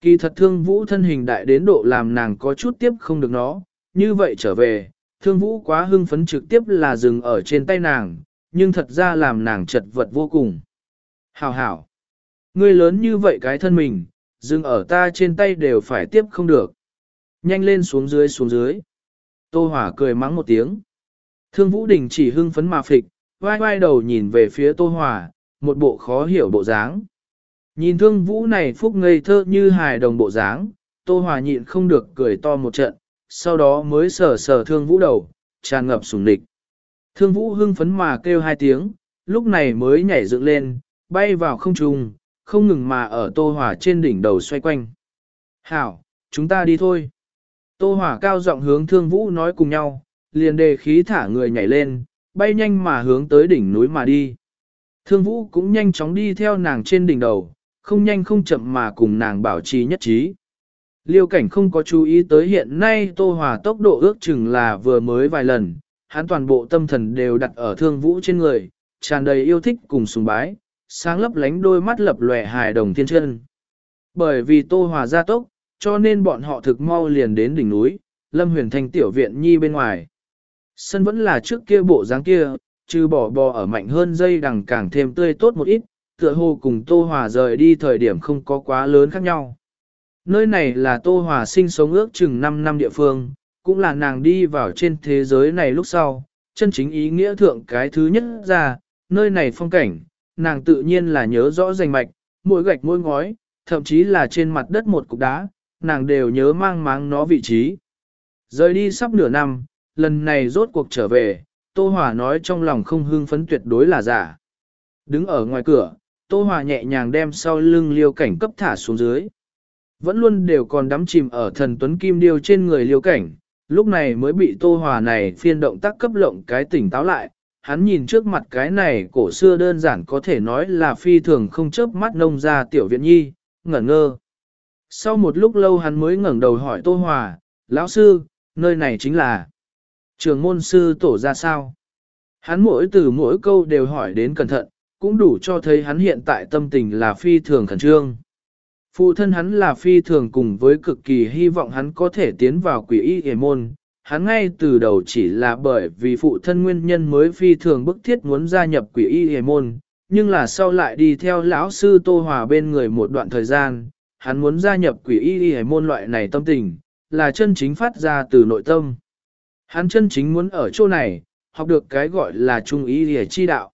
S1: Kỳ thật thương vũ thân hình đại đến độ làm nàng có chút tiếp không được nó, như vậy trở về, thương vũ quá hưng phấn trực tiếp là dừng ở trên tay nàng, nhưng thật ra làm nàng chật vật vô cùng. Hảo hảo, ngươi lớn như vậy cái thân mình, dừng ở ta trên tay đều phải tiếp không được. Nhanh lên xuống dưới xuống dưới. Tô Hỏa cười mắng một tiếng. Thương Vũ Đình chỉ hưng phấn mà phịch, vai vai đầu nhìn về phía Tô Hỏa, một bộ khó hiểu bộ dáng. Nhìn Thương Vũ này phúc ngây thơ như hài đồng bộ dáng, Tô Hỏa nhịn không được cười to một trận, sau đó mới sờ sờ Thương Vũ đầu, tràn ngập sủng địch. Thương Vũ hưng phấn mà kêu hai tiếng, lúc này mới nhảy dựng lên, bay vào không trung, không ngừng mà ở Tô Hỏa trên đỉnh đầu xoay quanh. Hảo, chúng ta đi thôi. Tô Hỏa cao giọng hướng Thương Vũ nói cùng nhau, liền đề khí thả người nhảy lên, bay nhanh mà hướng tới đỉnh núi mà đi. Thương Vũ cũng nhanh chóng đi theo nàng trên đỉnh đầu, không nhanh không chậm mà cùng nàng bảo trì nhất trí. Liêu cảnh không có chú ý tới hiện nay Tô Hòa tốc độ ước chừng là vừa mới vài lần, hắn toàn bộ tâm thần đều đặt ở thương vũ trên người, tràn đầy yêu thích cùng sùng bái, sáng lấp lánh đôi mắt lập lòe hài đồng thiên chân. Bởi vì Tô Hòa gia tốc, cho nên bọn họ thực mau liền đến đỉnh núi, Lâm Huyền Thanh tiểu viện nhi bên ngoài. Sân vẫn là trước kia bộ dáng kia, trừ bỏ bò ở mạnh hơn dây đằng càng thêm tươi tốt một ít, tựa hồ cùng Tô Hòa rời đi thời điểm không có quá lớn khác nhau. Nơi này là Tô Hòa sinh sống ước chừng 5 năm địa phương, cũng là nàng đi vào trên thế giới này lúc sau, chân chính ý nghĩa thượng cái thứ nhất ra, nơi này phong cảnh, nàng tự nhiên là nhớ rõ rành mạch, mỗi gạch mỗi ngói, thậm chí là trên mặt đất một cục đá, nàng đều nhớ mang máng nó vị trí. Rời đi sắp nửa năm, lần này rốt cuộc trở về, Tô Hòa nói trong lòng không hưng phấn tuyệt đối là giả. Đứng ở ngoài cửa, Tô Hòa nhẹ nhàng đem sau lưng liêu cảnh cấp thả xuống dưới. Vẫn luôn đều còn đắm chìm ở thần tuấn kim điêu trên người liêu cảnh, lúc này mới bị tô hòa này phiên động tác cấp lộng cái tỉnh táo lại. Hắn nhìn trước mặt cái này cổ xưa đơn giản có thể nói là phi thường không chớp mắt nông ra tiểu viện nhi, ngẩn ngơ. Sau một lúc lâu hắn mới ngẩng đầu hỏi Tô Hòa, lão sư, nơi này chính là trường môn sư tổ ra sao? Hắn mỗi từ mỗi câu đều hỏi đến cẩn thận, cũng đủ cho thấy hắn hiện tại tâm tình là phi thường khẩn trương. Phụ thân hắn là phi thường cùng với cực kỳ hy vọng hắn có thể tiến vào quỷ y hề môn. Hắn ngay từ đầu chỉ là bởi vì phụ thân nguyên nhân mới phi thường bức thiết muốn gia nhập quỷ y hề môn, nhưng là sau lại đi theo lão sư Tô Hòa bên người một đoạn thời gian, hắn muốn gia nhập quỷ y hề môn loại này tâm tình, là chân chính phát ra từ nội tâm. Hắn chân chính muốn ở chỗ này, học được cái gọi là trung y hề chi đạo.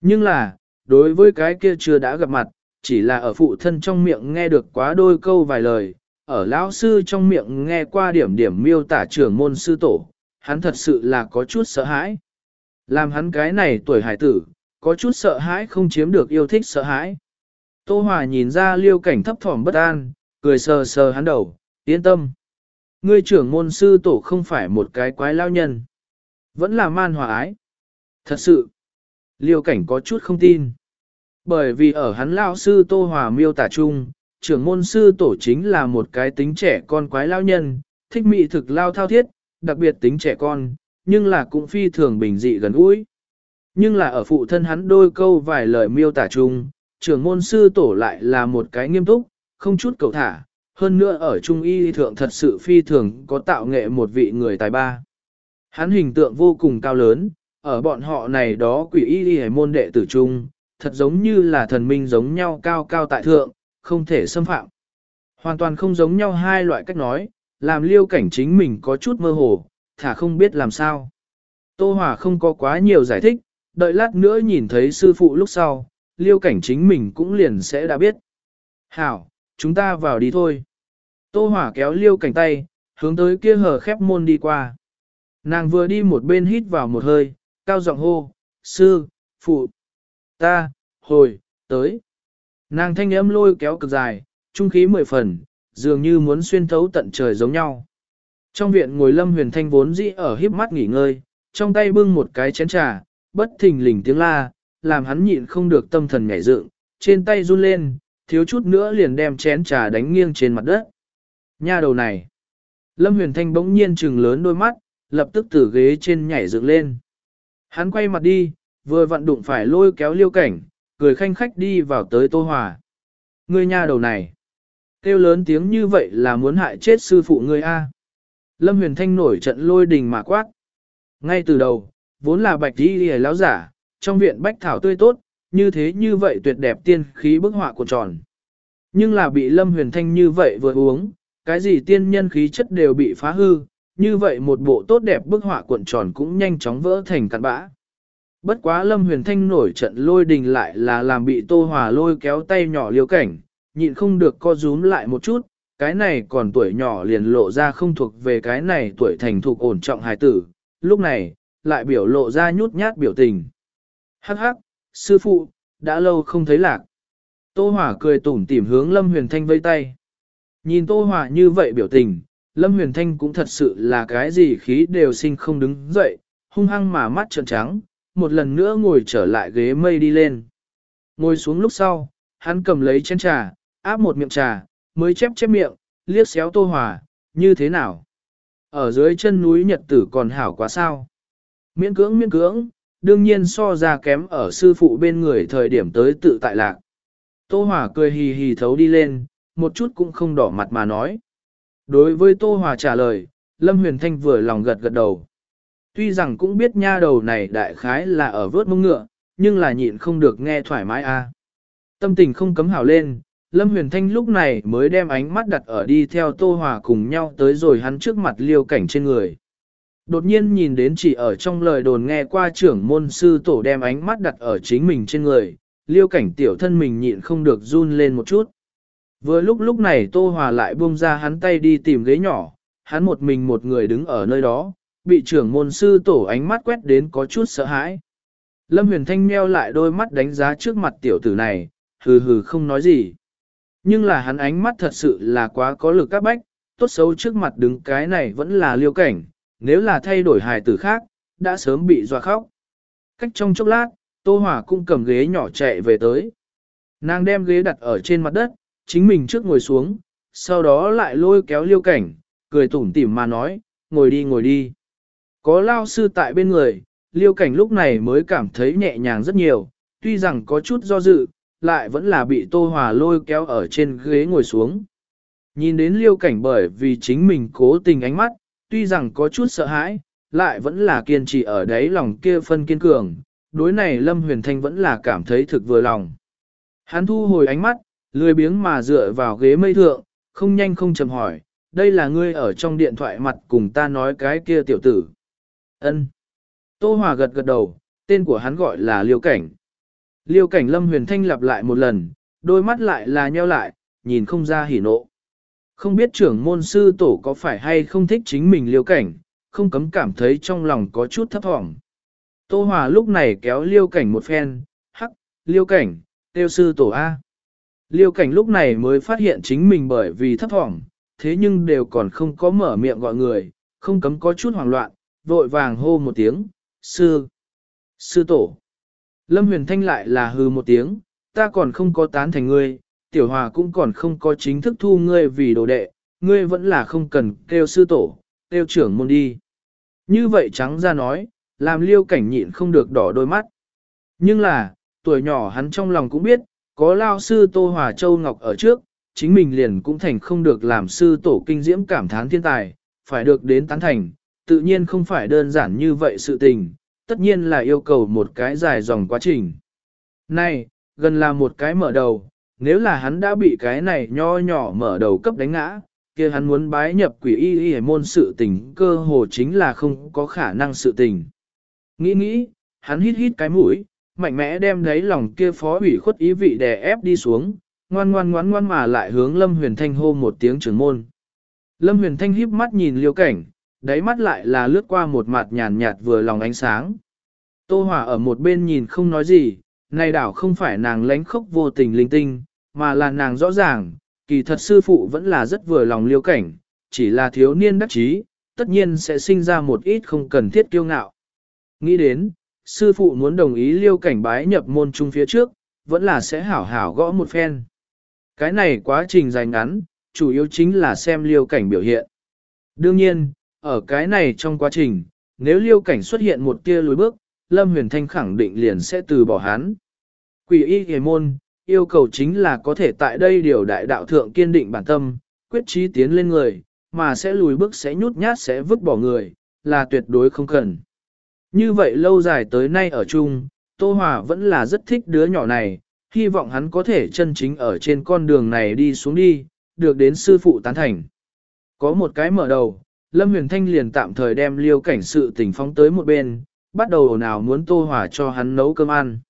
S1: Nhưng là, đối với cái kia chưa đã gặp mặt, chỉ là ở phụ thân trong miệng nghe được quá đôi câu vài lời, ở lão sư trong miệng nghe qua điểm điểm miêu tả trưởng môn sư tổ, hắn thật sự là có chút sợ hãi. Làm hắn cái này tuổi hải tử, có chút sợ hãi không chiếm được yêu thích sợ hãi. Tô Hòa nhìn ra liêu cảnh thấp thỏm bất an, cười sờ sờ hắn đầu, yên tâm. Ngươi trưởng môn sư tổ không phải một cái quái lao nhân. Vẫn là man hòa ái. Thật sự, liêu cảnh có chút không tin. Bởi vì ở hắn lao sư Tô Hòa miêu tả chung, trưởng môn sư tổ chính là một cái tính trẻ con quái lao nhân, thích mị thực lao thao thiết, đặc biệt tính trẻ con, nhưng là cũng phi thường bình dị gần gũi. Nhưng là ở phụ thân hắn đôi câu vài lời miêu tả chung, trưởng môn sư tổ lại là một cái nghiêm túc, không chút cầu thả, hơn nữa ở trung y thượng thật sự phi thường có tạo nghệ một vị người tài ba. Hắn hình tượng vô cùng cao lớn, ở bọn họ này đó quỷ y y môn đệ tử trung, thật giống như là thần minh giống nhau cao cao tại thượng, không thể xâm phạm. Hoàn toàn không giống nhau hai loại cách nói, làm liêu cảnh chính mình có chút mơ hồ, thả không biết làm sao. Tô Hòa không có quá nhiều giải thích, đợi lát nữa nhìn thấy sư phụ lúc sau, liêu cảnh chính mình cũng liền sẽ đã biết. Hảo, chúng ta vào đi thôi. Tô Hỏa kéo liêu cảnh tay, hướng tới kia hở khép môn đi qua. Nàng vừa đi một bên hít vào một hơi, cao giọng hô, sư, phụ, ta, hồi, tới. Nàng thanh âm lôi kéo cực dài, trung khí mười phần, dường như muốn xuyên thấu tận trời giống nhau. Trong viện ngồi lâm huyền thanh vốn dĩ ở híp mắt nghỉ ngơi, trong tay bưng một cái chén trà, bất thình lình tiếng la, làm hắn nhịn không được tâm thần nhảy dựng, trên tay run lên, thiếu chút nữa liền đem chén trà đánh nghiêng trên mặt đất. Nha đầu này. Lâm Huyền Thanh bỗng nhiên trừng lớn đôi mắt, lập tức từ ghế trên nhảy dựng lên. Hắn quay mặt đi, vừa vặn đụng phải lôi kéo liêu cảnh, cười khanh khách đi vào tới Tô Hòa. Ngươi nha đầu này. Kêu lớn tiếng như vậy là muốn hại chết sư phụ ngươi a. Lâm Huyền Thanh nổi trận lôi đình mà quát. Ngay từ đầu, vốn là bạch đi hề lão giả, trong viện bách thảo tươi tốt, như thế như vậy tuyệt đẹp tiên khí bức họa của tròn. Nhưng là bị Lâm Huyền Thanh như vậy vừa uống, cái gì tiên nhân khí chất đều bị phá hư, như vậy một bộ tốt đẹp bức họa cuộn tròn cũng nhanh chóng vỡ thành cặn bã. Bất quá Lâm Huyền Thanh nổi trận lôi đình lại là làm bị Tô Hòa lôi kéo tay nhỏ liêu cảnh, nhịn không được co rúm lại một chút, cái này còn tuổi nhỏ liền lộ ra không thuộc về cái này tuổi thành thục ổn trọng hài tử, lúc này, lại biểu lộ ra nhút nhát biểu tình. Hắc hắc, sư phụ, đã lâu không thấy lạc. Tô Hòa cười tủm tỉm hướng Lâm Huyền Thanh vây tay. Nhìn Tô Hòa như vậy biểu tình, Lâm Huyền Thanh cũng thật sự là cái gì khí đều sinh không đứng dậy, hung hăng mà mắt trợn trắng, một lần nữa ngồi trở lại ghế mây đi lên. Ngồi xuống lúc sau, hắn cầm lấy chén trà, áp một miệng trà, mới chép chép miệng, liếc xéo Tô Hòa, như thế nào? Ở dưới chân núi Nhật Tử còn hảo quá sao? Miễn cưỡng miễn cưỡng, đương nhiên so ra kém ở sư phụ bên người thời điểm tới tự tại lạc. Tô Hòa cười hì hì thấu đi lên, một chút cũng không đỏ mặt mà nói. Đối với Tô Hòa trả lời, Lâm Huyền Thanh vừa lòng gật gật đầu. Tuy rằng cũng biết nha đầu này đại khái là ở vớt mông ngựa, nhưng là nhịn không được nghe thoải mái a. Tâm tình không cấm hảo lên, Lâm Huyền Thanh lúc này mới đem ánh mắt đặt ở đi theo Tô Hòa cùng nhau tới rồi hắn trước mặt liêu cảnh trên người. Đột nhiên nhìn đến chỉ ở trong lời đồn nghe qua trưởng môn sư tổ đem ánh mắt đặt ở chính mình trên người, liêu cảnh tiểu thân mình nhịn không được run lên một chút. Vừa lúc lúc này Tô Hòa lại buông ra hắn tay đi tìm ghế nhỏ, hắn một mình một người đứng ở nơi đó, bị trưởng môn sư tổ ánh mắt quét đến có chút sợ hãi. Lâm Huyền Thanh meo lại đôi mắt đánh giá trước mặt tiểu tử này, hừ hừ không nói gì. Nhưng là hắn ánh mắt thật sự là quá có lực các bách, tốt xấu trước mặt đứng cái này vẫn là liêu cảnh, nếu là thay đổi hài tử khác, đã sớm bị dọa khóc. Cách trong chốc lát, Tô Hòa cũng cầm ghế nhỏ chạy về tới. Nàng đem ghế đặt ở trên mặt đất, chính mình trước ngồi xuống, sau đó lại lôi kéo liêu cảnh, cười tủm tỉm mà nói, ngồi đi ngồi đi. Có lao sư tại bên người, liêu cảnh lúc này mới cảm thấy nhẹ nhàng rất nhiều, tuy rằng có chút do dự, lại vẫn là bị Tô Hòa lôi kéo ở trên ghế ngồi xuống. Nhìn đến liêu cảnh bởi vì chính mình cố tình ánh mắt, tuy rằng có chút sợ hãi, lại vẫn là kiên trì ở đấy lòng kia phân kiên cường, đối này Lâm Huyền Thanh vẫn là cảm thấy thực vừa lòng. Hắn thu hồi ánh mắt, lười biếng mà dựa vào ghế mây thượng, không nhanh không chậm hỏi, đây là ngươi ở trong điện thoại mặt cùng ta nói cái kia tiểu tử. Ân. Tô Hòa gật gật đầu, tên của hắn gọi là Liêu Cảnh. Liêu Cảnh Lâm Huyền Thanh lặp lại một lần, đôi mắt lại là nheo lại, nhìn không ra hỉ nộ. Không biết trưởng môn sư tổ có phải hay không thích chính mình Liêu Cảnh, không cấm cảm thấy trong lòng có chút thấp thỏm. Tô Hòa lúc này kéo Liêu Cảnh một phen, hắc, Liêu Cảnh, tiêu sư tổ A. Liêu Cảnh lúc này mới phát hiện chính mình bởi vì thấp thỏm, thế nhưng đều còn không có mở miệng gọi người, không cấm có chút hoảng loạn, vội vàng hô một tiếng, sư, sư tổ. Lâm huyền thanh lại là hư một tiếng, ta còn không có tán thành ngươi, tiểu hòa cũng còn không có chính thức thu ngươi vì đồ đệ, ngươi vẫn là không cần kêu sư tổ, kêu trưởng môn đi. Như vậy trắng ra nói, làm liêu cảnh nhịn không được đỏ đôi mắt. Nhưng là, tuổi nhỏ hắn trong lòng cũng biết, có lao sư Tô Hòa Châu Ngọc ở trước, chính mình liền cũng thành không được làm sư tổ kinh diễm cảm thán thiên tài, phải được đến tán thành, tự nhiên không phải đơn giản như vậy sự tình, tất nhiên là yêu cầu một cái dài dòng quá trình. Này, gần là một cái mở đầu, nếu là hắn đã bị cái này nho nhỏ mở đầu cấp đánh ngã, kia hắn muốn bái nhập quỷ y y môn sự tình cơ hồ chính là không có khả năng sự tình. Nghĩ nghĩ, hắn hít hít cái mũi, mạnh mẽ đem đấy lòng kia phó ủy khuất ý vị đè ép đi xuống, ngoan ngoan ngoan ngoan mà lại hướng Lâm Huyền Thanh hô một tiếng trưởng môn. Lâm Huyền Thanh híp mắt nhìn liêu cảnh, đáy mắt lại là lướt qua một mặt nhàn nhạt vừa lòng ánh sáng. Tô Hòa ở một bên nhìn không nói gì, này đảo không phải nàng lánh khốc vô tình linh tinh, mà là nàng rõ ràng, kỳ thật sư phụ vẫn là rất vừa lòng liêu cảnh, chỉ là thiếu niên đắc trí, tất nhiên sẽ sinh ra một ít không cần thiết kiêu ngạo. Nghĩ đến, sư phụ muốn đồng ý liêu cảnh bái nhập môn trung phía trước, vẫn là sẽ hảo hảo gõ một phen. Cái này quá trình dài ngắn, chủ yếu chính là xem liêu cảnh biểu hiện. Đương nhiên, ở cái này trong quá trình, nếu liêu cảnh xuất hiện một tia lùi bước, Lâm Huyền Thanh khẳng định liền sẽ từ bỏ hắn. Quỷ y hề môn, yêu cầu chính là có thể tại đây điều đại đạo thượng kiên định bản tâm, quyết trí tiến lên người, mà sẽ lùi bước sẽ nhút nhát sẽ vứt bỏ người, là tuyệt đối không cần. Như vậy lâu dài tới nay ở chung, Tô Hòa vẫn là rất thích đứa nhỏ này, hy vọng hắn có thể chân chính ở trên con đường này đi xuống đi, được đến sư phụ tán thành. Có một cái mở đầu, Lâm Huyền Thanh liền tạm thời đem liêu cảnh sự tình phóng tới một bên, bắt đầu nào muốn Tô Hòa cho hắn nấu cơm ăn.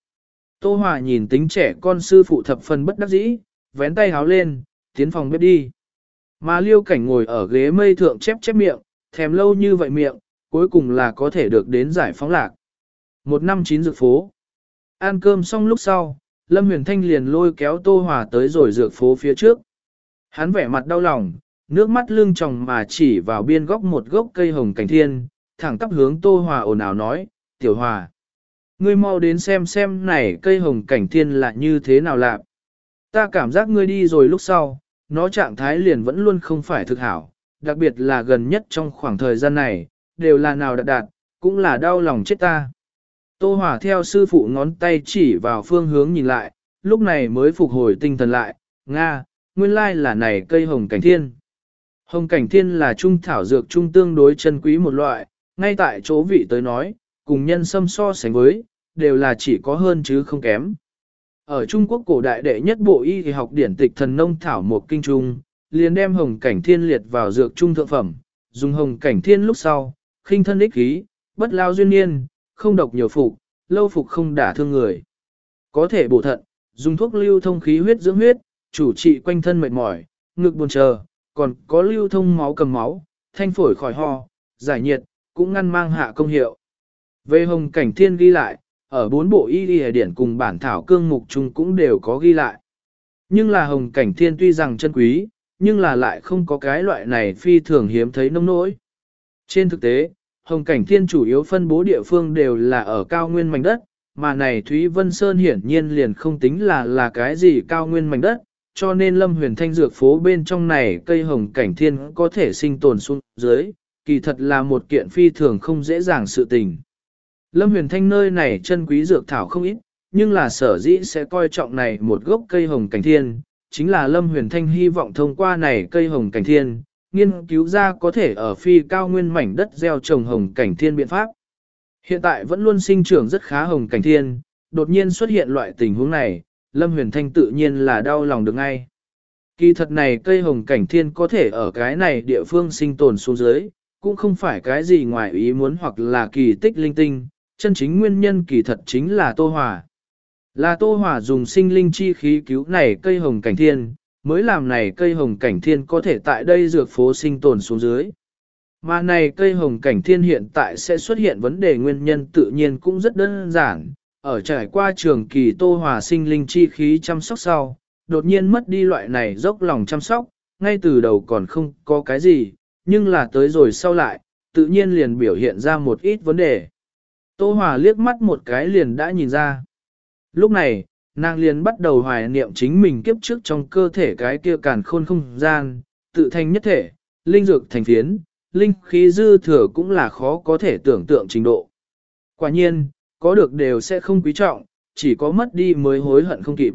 S1: Tô Hòa nhìn tính trẻ con sư phụ thập phần bất đắc dĩ, vén tay háo lên, tiến phòng bếp đi. Mà liêu cảnh ngồi ở ghế mây thượng chép chép miệng, thèm lâu như vậy miệng, cuối cùng là có thể được đến giải phóng lạc. Một năm chín dược phố. Ăn cơm xong lúc sau, Lâm Huyền Thanh liền lôi kéo Tô Hòa tới rồi dược phố phía trước. Hắn vẻ mặt đau lòng, nước mắt lưng tròng mà chỉ vào biên góc một gốc cây hồng cảnh thiên, thẳng tắp hướng Tô Hòa ồn ào nói, Tiểu Hòa. Ngươi mau đến xem xem này cây hồng cảnh thiên là như thế nào lạc. Ta cảm giác ngươi đi rồi lúc sau, nó trạng thái liền vẫn luôn không phải thực hảo, đặc biệt là gần nhất trong khoảng thời gian này, đều là nào đạt đạt, cũng là đau lòng chết ta. Tô Hòa theo sư phụ ngón tay chỉ vào phương hướng nhìn lại, lúc này mới phục hồi tinh thần lại, Nga, nguyên lai là này cây hồng cảnh thiên. Hồng cảnh thiên là trung thảo dược trung tương đối chân quý một loại, ngay tại chỗ vị tới nói, cùng nhân sâm so sánh với, đều là chỉ có hơn chứ không kém. Ở Trung Quốc cổ đại đệ nhất bộ y thì học điển tịch thần nông thảo một kinh trung, liền đem hồng cảnh thiên liệt vào dược trung thượng phẩm, dùng hồng cảnh thiên lúc sau, khinh thân ích khí, bất lao duyên niên, không độc nhiều phục, lâu phục không đả thương người. Có thể bổ thận, dùng thuốc lưu thông khí huyết dưỡng huyết, chủ trị quanh thân mệt mỏi, ngực buồn chờ, còn có lưu thông máu cầm máu, thanh phổi khỏi ho, giải nhiệt, cũng ngăn mang hạ công hiệu. Về hồng cảnh thiên ghi lại, ở bốn bộ y y điển cùng bản thảo cương mục chung cũng đều có ghi lại. Nhưng là hồng cảnh thiên tuy rằng chân quý, nhưng là lại không có cái loại này phi thường hiếm thấy nông nỗi. Trên thực tế, hồng cảnh thiên chủ yếu phân bố địa phương đều là ở cao nguyên mảnh đất, mà này Thúy Vân Sơn hiển nhiên liền không tính là là cái gì cao nguyên mảnh đất, cho nên lâm huyền thanh dược phố bên trong này cây hồng cảnh thiên có thể sinh tồn xuống dưới, kỳ thật là một kiện phi thường không dễ dàng sự tình. Lâm huyền thanh nơi này chân quý dược thảo không ít, nhưng là sở dĩ sẽ coi trọng này một gốc cây hồng cảnh thiên, chính là Lâm huyền thanh hy vọng thông qua này cây hồng cảnh thiên, nghiên cứu ra có thể ở phi cao nguyên mảnh đất gieo trồng hồng cảnh thiên biện pháp. Hiện tại vẫn luôn sinh trưởng rất khá hồng cảnh thiên, đột nhiên xuất hiện loại tình huống này, Lâm Huyền Thanh tự nhiên là đau lòng được ngay. Kỳ thật này cây hồng cảnh thiên có thể ở cái này địa phương sinh tồn xuống dưới, cũng không phải cái gì ngoài ý muốn hoặc là kỳ tích linh tinh, chân chính nguyên nhân kỳ thật chính là Tô Hòa. Là Tô Hòa dùng sinh linh chi khí cứu này cây hồng cảnh thiên, mới làm này cây hồng cảnh thiên có thể tại đây dược phố sinh tồn xuống dưới. Mà này cây hồng cảnh thiên hiện tại sẽ xuất hiện vấn đề nguyên nhân tự nhiên cũng rất đơn giản, ở trải qua trường kỳ tô hòa sinh linh chi khí chăm sóc sau, đột nhiên mất đi loại này dốc lòng chăm sóc, ngay từ đầu còn không có cái gì, nhưng là tới rồi sau lại, tự nhiên liền biểu hiện ra một ít vấn đề. Tô hòa liếc mắt một cái liền đã nhìn ra. Lúc này, nàng liền bắt đầu hoài niệm chính mình kiếp trước trong cơ thể cái kia càn khôn không gian, tự thành nhất thể, linh dược thành phiến, linh khí dư thừa cũng là khó có thể tưởng tượng trình độ. Quả nhiên, có được đều sẽ không quý trọng, chỉ có mất đi mới hối hận không kịp.